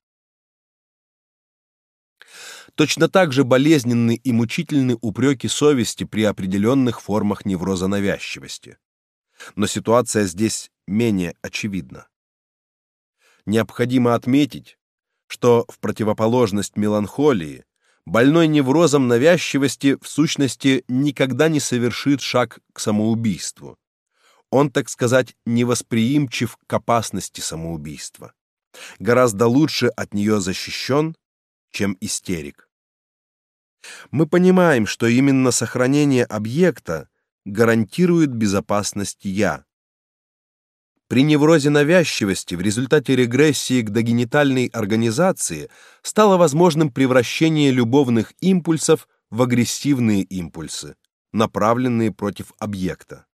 Точно так же болезненны и мучительны упреки совести при определенных формах невроза навязчивости но ситуация здесь менее очевидна. Необходимо отметить, что в противоположность меланхолии больной неврозом навязчивости в сущности никогда не совершит шаг к самоубийству. Он, так сказать, невосприимчив к опасности самоубийства. Гораздо лучше от нее защищен, чем истерик. Мы понимаем, что именно сохранение объекта гарантирует безопасность я. При неврозе навязчивости в результате регрессии к догенитальной организации стало возможным превращение любовных импульсов в агрессивные импульсы, направленные против объекта.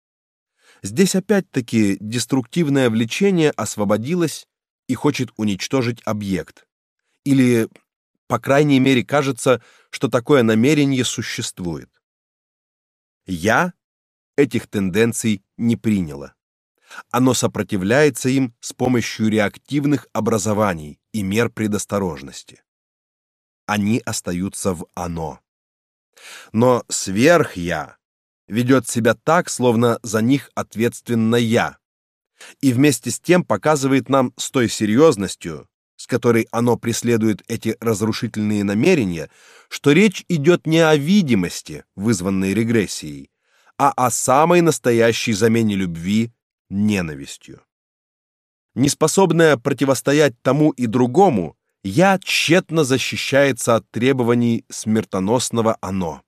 Здесь опять-таки деструктивное влечение освободилось и хочет уничтожить объект. Или, по крайней мере, кажется, что такое намерение существует. Я этих тенденций не приняло. Оно сопротивляется им с помощью реактивных образований и мер предосторожности. Они остаются в оно. Но сверх я ведет себя так, словно за них ответственна я. И вместе с тем показывает нам с той серьезностью, с которой оно преследует эти разрушительные намерения, что речь идет не о видимости, вызванной регрессией, а о самой настоящей замене любви ненавистью. Неспособная противостоять тому и другому, я тщетно защищается от требований смертоносного оно.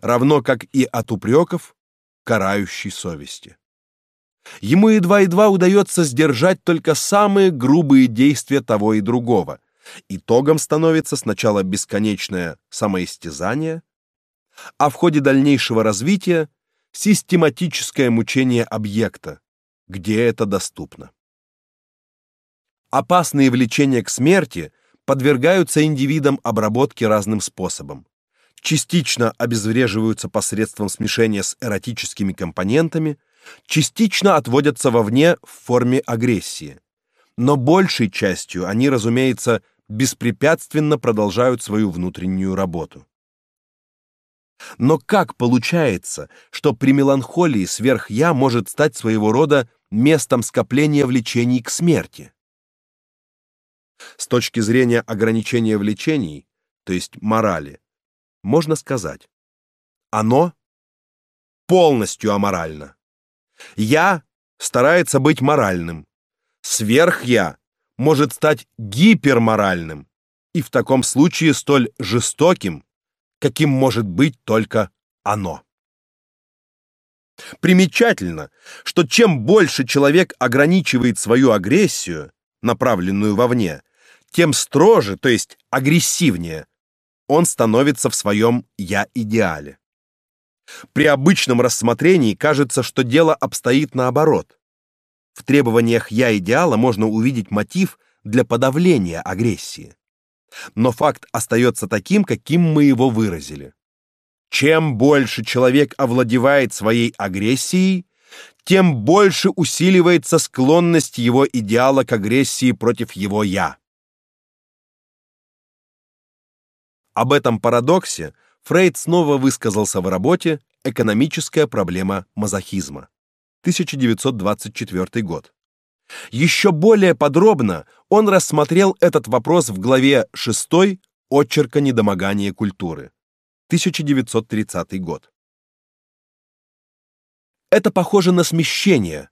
Равно как и от упреков карающей совести. Ему едва-едва удается сдержать только самые грубые действия того и другого. Итогом становится сначала бесконечное самоистязание, а в ходе дальнейшего развития систематическое мучение объекта, где это доступно. Опасные влечения к смерти подвергаются индивидам обработке разным способом. Частично обезвреживаются посредством смешения с эротическими компонентами, частично отводятся вовне в форме агрессии. Но большей частью они, разумеется, беспрепятственно продолжают свою внутреннюю работу. Но как получается, что при меланхолии сверх-я может стать своего рода местом скопления влечений к смерти? С точки зрения ограничения влечений, то есть морали, можно сказать, оно полностью аморально. Я старается быть моральным. Сверх-я может стать гиперморальным и в таком случае столь жестоким, каким может быть только оно. Примечательно, что чем больше человек ограничивает свою агрессию, направленную вовне, тем строже, то есть агрессивнее, он становится в своем «я-идеале». При обычном рассмотрении кажется, что дело обстоит наоборот. В требованиях «я-идеала» можно увидеть мотив для подавления агрессии. Но факт остается таким, каким мы его выразили. Чем больше человек овладевает своей агрессией, тем больше усиливается склонность его идеала к агрессии против его «я». Об этом парадоксе Фрейд снова высказался в работе «Экономическая проблема мазохизма» 1924 год. Еще более подробно он рассмотрел этот вопрос в главе 6 «Очерка недомогания культуры» 1930 год. Это похоже на смещение,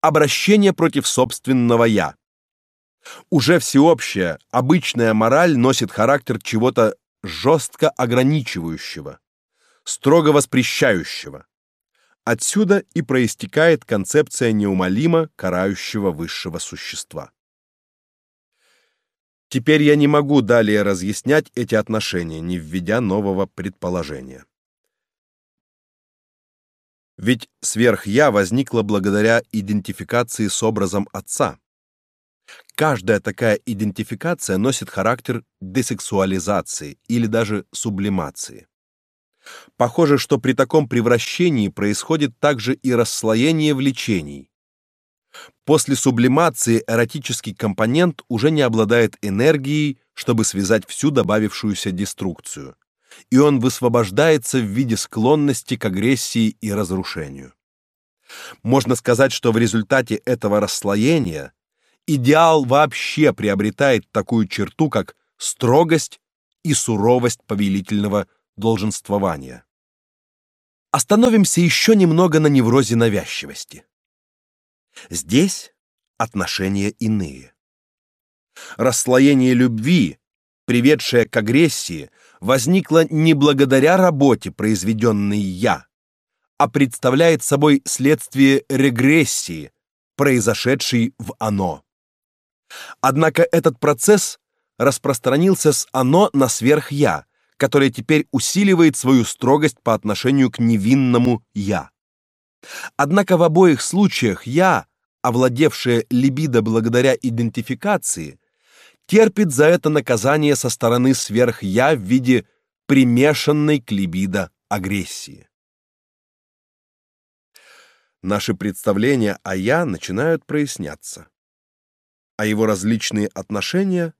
обращение против собственного «я». Уже всеобщая, обычная мораль носит характер чего-то жестко ограничивающего, строго воспрещающего. Отсюда и проистекает концепция неумолимо карающего высшего существа. Теперь я не могу далее разъяснять эти отношения, не введя нового предположения. Ведь сверх-я возникло благодаря идентификации с образом отца. Каждая такая идентификация носит характер десексуализации или даже сублимации. Похоже, что при таком превращении происходит также и расслоение влечений. После сублимации эротический компонент уже не обладает энергией, чтобы связать всю добавившуюся деструкцию и он высвобождается в виде склонности к агрессии и разрушению. Можно сказать, что в результате этого расслоения идеал вообще приобретает такую черту, как строгость и суровость повелительного долженствования. Остановимся еще немного на неврозе навязчивости. Здесь отношения иные. Расслоение любви, приведшее к агрессии, возникла не благодаря работе, произведенной я, а представляет собой следствие регрессии, произошедшей в оно. Однако этот процесс распространился с оно на сверх-я, которое теперь усиливает свою строгость по отношению к невинному я. Однако в обоих случаях я, овладевшее либидо благодаря идентификации, терпит за это наказание со стороны сверх-я в виде примешанной к либидо агрессии. Наши представления о «я» начинают проясняться, а его различные отношения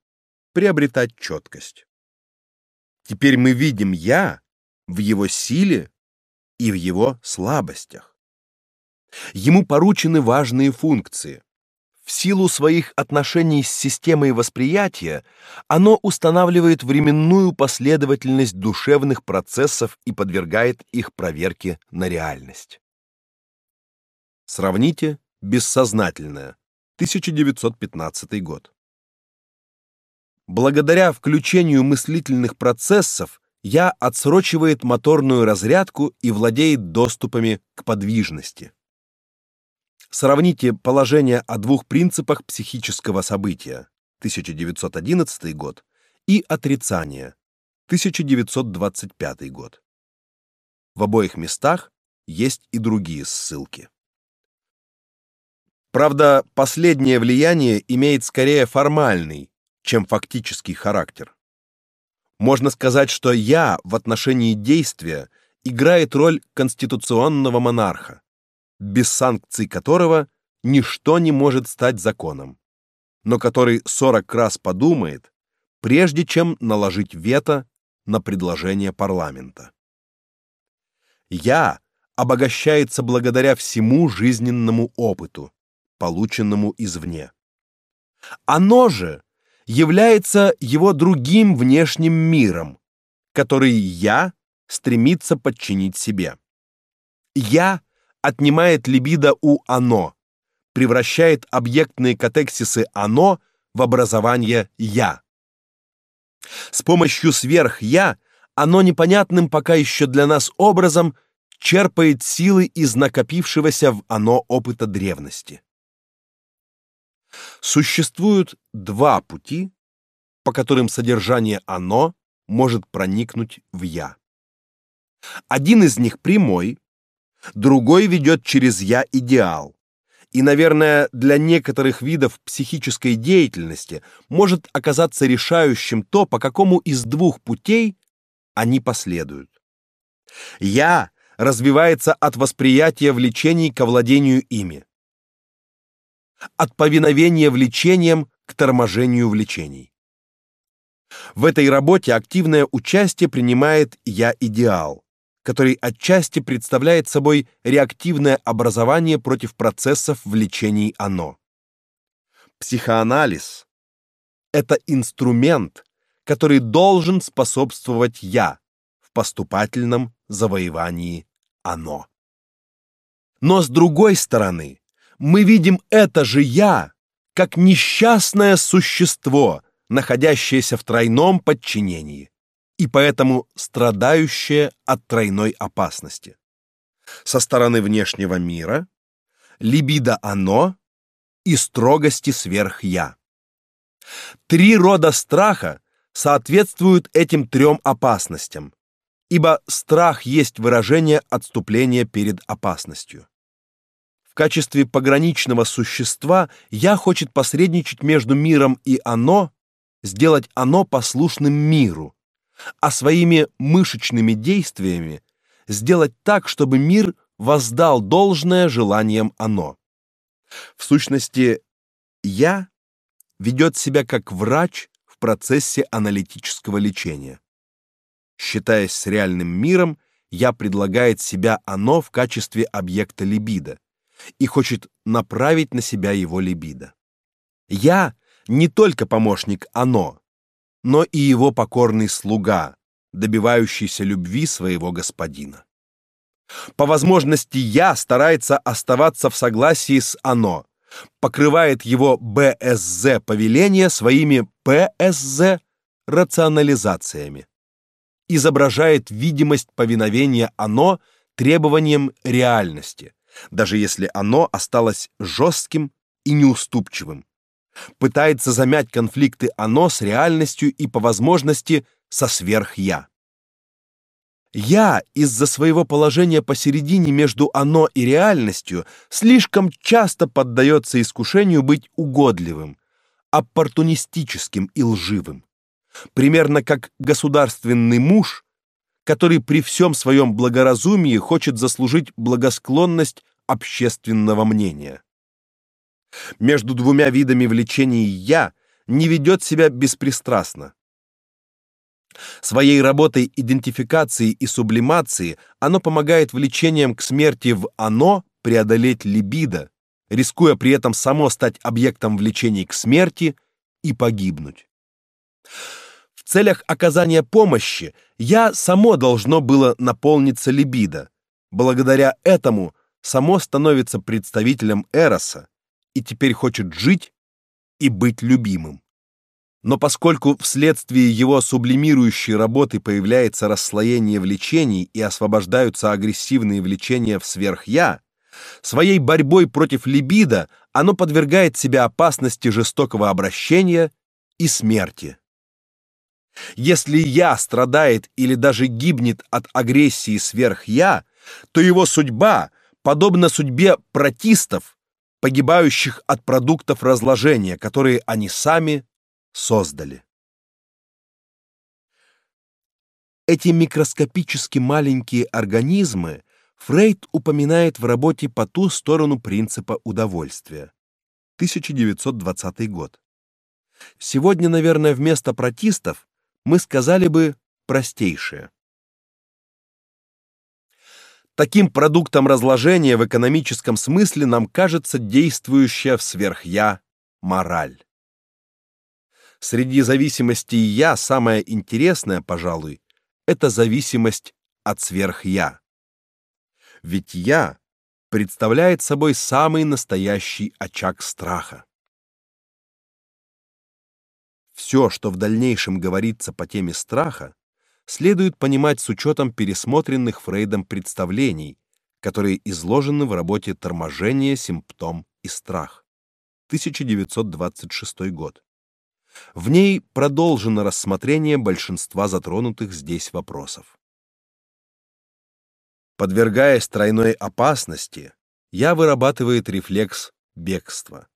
приобретать четкость. Теперь мы видим «я» в его силе и в его слабостях. Ему поручены важные функции, в силу своих отношений с системой восприятия оно устанавливает временную последовательность душевных процессов и подвергает их проверке на реальность. Сравните бессознательное. 1915 год. Благодаря включению мыслительных процессов я отсрочивает моторную разрядку и владеет доступами к подвижности. Сравните положение о двух принципах психического события 1911 год и отрицание 1925 год. В обоих местах есть и другие ссылки. Правда, последнее влияние имеет скорее формальный, чем фактический характер. Можно сказать, что я в отношении действия играет роль конституционного монарха без санкций которого ничто не может стать законом, но который 40 раз подумает, прежде чем наложить вето на предложение парламента. Я обогащается благодаря всему жизненному опыту, полученному извне. Оно же является его другим внешним миром, который я стремится подчинить себе. Я отнимает либидо у оно, превращает объектные катексисы оно в образование я. С помощью сверх-я оно непонятным пока еще для нас образом черпает силы из накопившегося в оно опыта древности. Существуют два пути, по которым содержание оно может проникнуть в я. Один из них прямой, другой ведет через я идеал. И, наверное, для некоторых видов психической деятельности может оказаться решающим то, по какому из двух путей они последуют. Я развивается от восприятия влечений к владению ими, от повиновения влечениям к торможению влечений. В этой работе активное участие принимает я-идеал, который отчасти представляет собой реактивное образование против процессов влечений оно. Психоанализ это инструмент, который должен способствовать я в поступательном завоевании оно. Но с другой стороны, мы видим это же я как несчастное существо, находящееся в тройном подчинении и поэтому страдающее от тройной опасности. Со стороны внешнего мира либидо оно и строгости сверх я. Три рода страха соответствуют этим трем опасностям, ибо страх есть выражение отступления перед опасностью. Качестве пограничного существа я хочет посредничать между миром и оно, сделать оно послушным миру, а своими мышечными действиями сделать так, чтобы мир воздал должное желаниям оно. В сущности, я ведет себя как врач в процессе аналитического лечения. Считаясь с реальным миром, я предлагает себя оно в качестве объекта либидо и хочет направить на себя его либидо. Я не только помощник оно, но и его покорный слуга, добивающийся любви своего господина. По возможности я старается оставаться в согласии с оно, покрывает его БСЗ повеления своими ПСЗ рационализациями. Изображает видимость повиновения оно требованиям реальности, даже если оно осталось жестким и неуступчивым, пытается замять конфликты оно с реальностью и по возможности со сверх-я. Я из-за своего положения посередине между оно и реальностью слишком часто поддается искушению быть угодливым, оппортунистическим и лживым. Примерно как государственный муж, который при всем своем благоразумии хочет заслужить благосклонность общественного мнения между двумя видами влечений я не ведет себя беспристрастно. Своей работой идентификации и сублимации оно помогает влечениям к смерти в оно преодолеть либидо, рискуя при этом само стать объектом влечений к смерти и погибнуть. Целях оказания помощи я само должно было наполниться либидо. Благодаря этому само становится представителем эроса, и теперь хочет жить и быть любимым. Но поскольку вследствие его сублимирующей работы появляется расслоение влечений и освобождаются агрессивные влечения в сверх-я, своей борьбой против либидо оно подвергает себя опасности жестокого обращения и смерти. Если я страдает или даже гибнет от агрессии сверх-я, то его судьба подобна судьбе протистов, погибающих от продуктов разложения, которые они сами создали. Эти микроскопически маленькие организмы Фрейд упоминает в работе по ту сторону принципа удовольствия. 1920 год. Сегодня, наверное, вместо протистов мы сказали бы простейшее. Таким продуктом разложения в экономическом смысле нам кажется действующая в сверх-я мораль. Среди зависимостей я самая интересная, пожалуй, это зависимость от сверх-я. Ведь я представляет собой самый настоящий очаг страха. Все, что в дальнейшем говорится по теме страха, следует понимать с учетом пересмотренных Фрейдом представлений, которые изложены в работе Торможение, симптом и страх. 1926 год. В ней продолжено рассмотрение большинства затронутых здесь вопросов. Подвергаясь тройной опасности, я вырабатывает рефлекс бегства.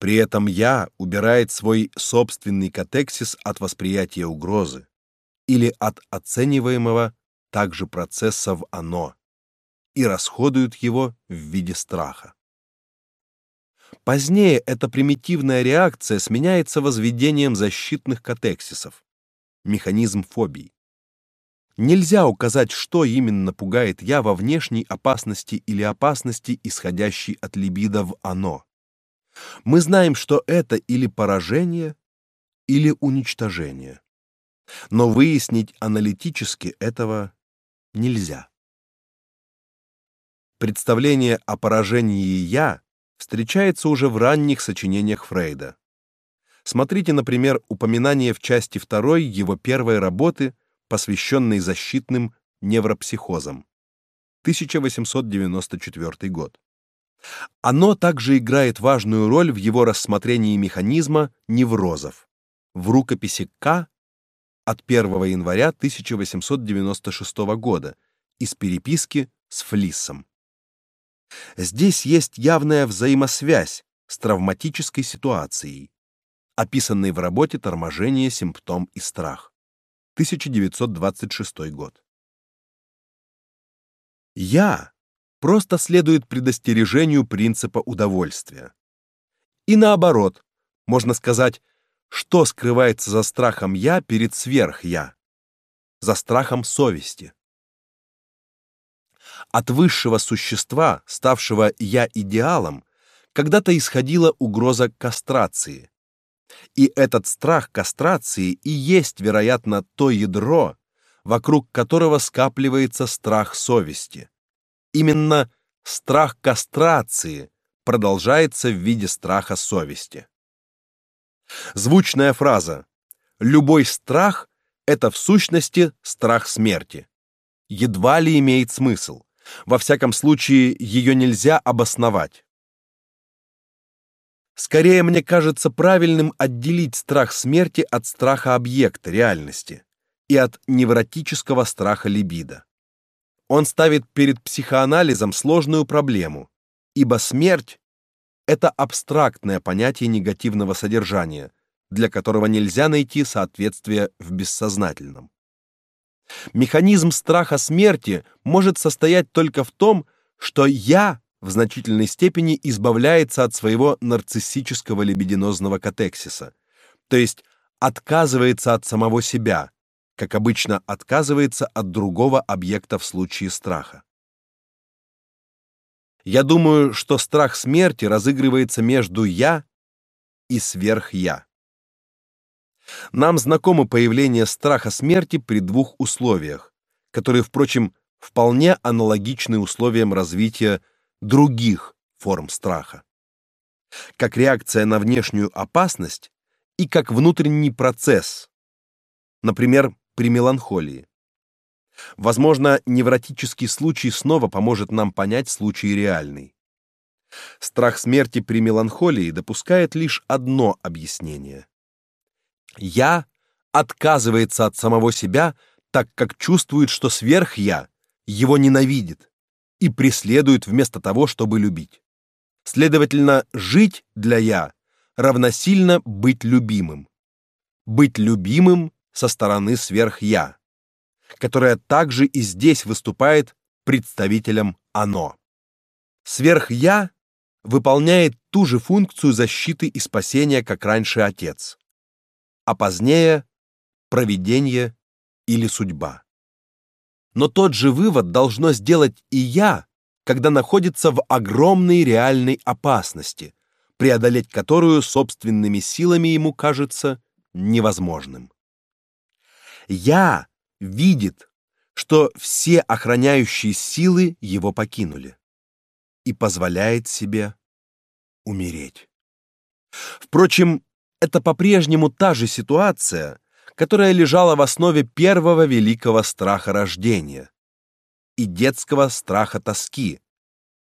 При этом я убирает свой собственный катексис от восприятия угрозы или от оцениваемого также процесса в оно и расходует его в виде страха. Позднее эта примитивная реакция сменяется возведением защитных катексисов, механизм фобий. Нельзя указать, что именно пугает я во внешней опасности или опасности, исходящей от либидо в оно. Мы знаем, что это или поражение, или уничтожение. Но выяснить аналитически этого нельзя. Представление о поражении я встречается уже в ранних сочинениях Фрейда. Смотрите, например, упоминание в части 2 его первой работы, посвященной защитным невропсихозам. 1894 год. Оно также играет важную роль в его рассмотрении механизма неврозов. В рукописи К от 1 января 1896 года из переписки с Флиссом. Здесь есть явная взаимосвязь с травматической ситуацией, описанной в работе Торможение, симптом и страх. 1926 год. Я просто следует предостережению принципа удовольствия. И наоборот, можно сказать, что скрывается за страхом я перед сверх-я, за страхом совести от высшего существа, ставшего я идеалом, когда-то исходила угроза кастрации. И этот страх кастрации и есть, вероятно, то ядро, вокруг которого скапливается страх совести. Именно страх кастрации продолжается в виде страха совести. Звучная фраза «любой страх — это в сущности страх смерти» едва ли имеет смысл. Во всяком случае, ее нельзя обосновать. Скорее, мне кажется правильным отделить страх смерти от страха объекта реальности и от невротического страха либидо. Он ставит перед психоанализом сложную проблему, ибо смерть это абстрактное понятие негативного содержания, для которого нельзя найти соответствия в бессознательном. Механизм страха смерти может состоять только в том, что я в значительной степени избавляется от своего нарциссического либидинозного катексиса, то есть отказывается от самого себя, как обычно отказывается от другого объекта в случае страха. Я думаю, что страх смерти разыгрывается между я и сверх-я. Нам знакомо появление страха смерти при двух условиях, которые, впрочем, вполне аналогичны условиям развития других форм страха. Как реакция на внешнюю опасность и как внутренний процесс. Например, при меланхолии. Возможно, невротический случай снова поможет нам понять случай реальный. Страх смерти при меланхолии допускает лишь одно объяснение. Я отказывается от самого себя, так как чувствует, что сверх-я его ненавидит и преследует вместо того, чтобы любить. Следовательно, жить для я равносильно быть любимым. Быть любимым со стороны сверх-я, которая также и здесь выступает представителем оно. Сверх-я выполняет ту же функцию защиты и спасения, как раньше отец а позднее провидение или судьба. Но тот же вывод должно сделать и я, когда находится в огромной реальной опасности, преодолеть которую собственными силами ему кажется невозможным. Я видит, что все охраняющие силы его покинули и позволяет себе умереть. Впрочем, это по-прежнему та же ситуация, которая лежала в основе первого великого страха рождения и детского страха тоски,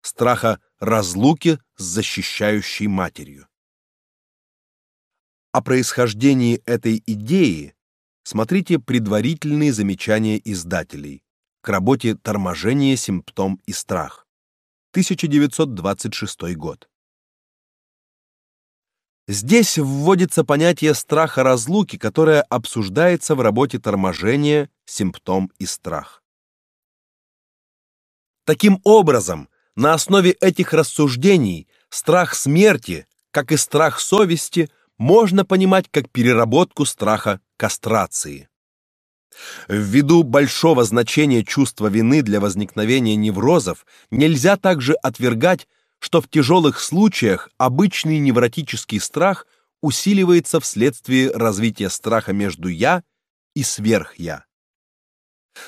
страха разлуки с защищающей матерью. О происхождении этой идеи смотрите предварительные замечания издателей к работе «Торможение, симптом и страх», 1926 год. Здесь вводится понятие страха разлуки, которое обсуждается в работе «Торможение, симптом и страх». Таким образом, на основе этих рассуждений страх смерти, как и страх совести – можно понимать как переработку страха кастрации. Ввиду большого значения чувства вины для возникновения неврозов, нельзя также отвергать, что в тяжелых случаях обычный невротический страх усиливается вследствие развития страха между я и сверх-я.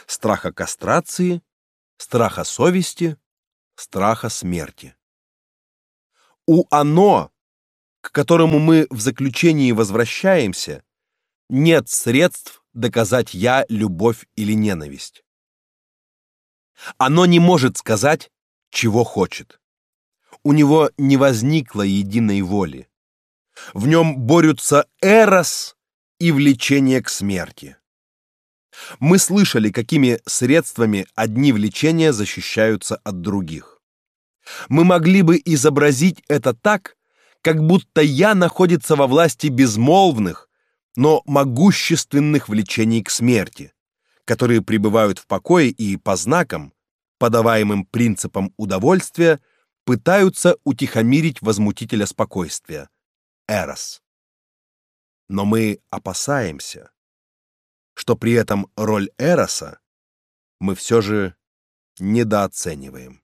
Страха кастрации, страха совести, страха смерти. У оно к которому мы в заключении возвращаемся, нет средств доказать я любовь или ненависть. Оно не может сказать, чего хочет. У него не возникло единой воли. В нем борются эрос и влечение к смерти. Мы слышали, какими средствами одни влечения защищаются от других. Мы могли бы изобразить это так, как будто я находится во власти безмолвных, но могущественных влечений к смерти, которые пребывают в покое и по знакам, подаваемым принципам удовольствия, пытаются утихомирить возмутителя спокойствия эрос. Но мы опасаемся, что при этом роль эроса мы все же недооцениваем.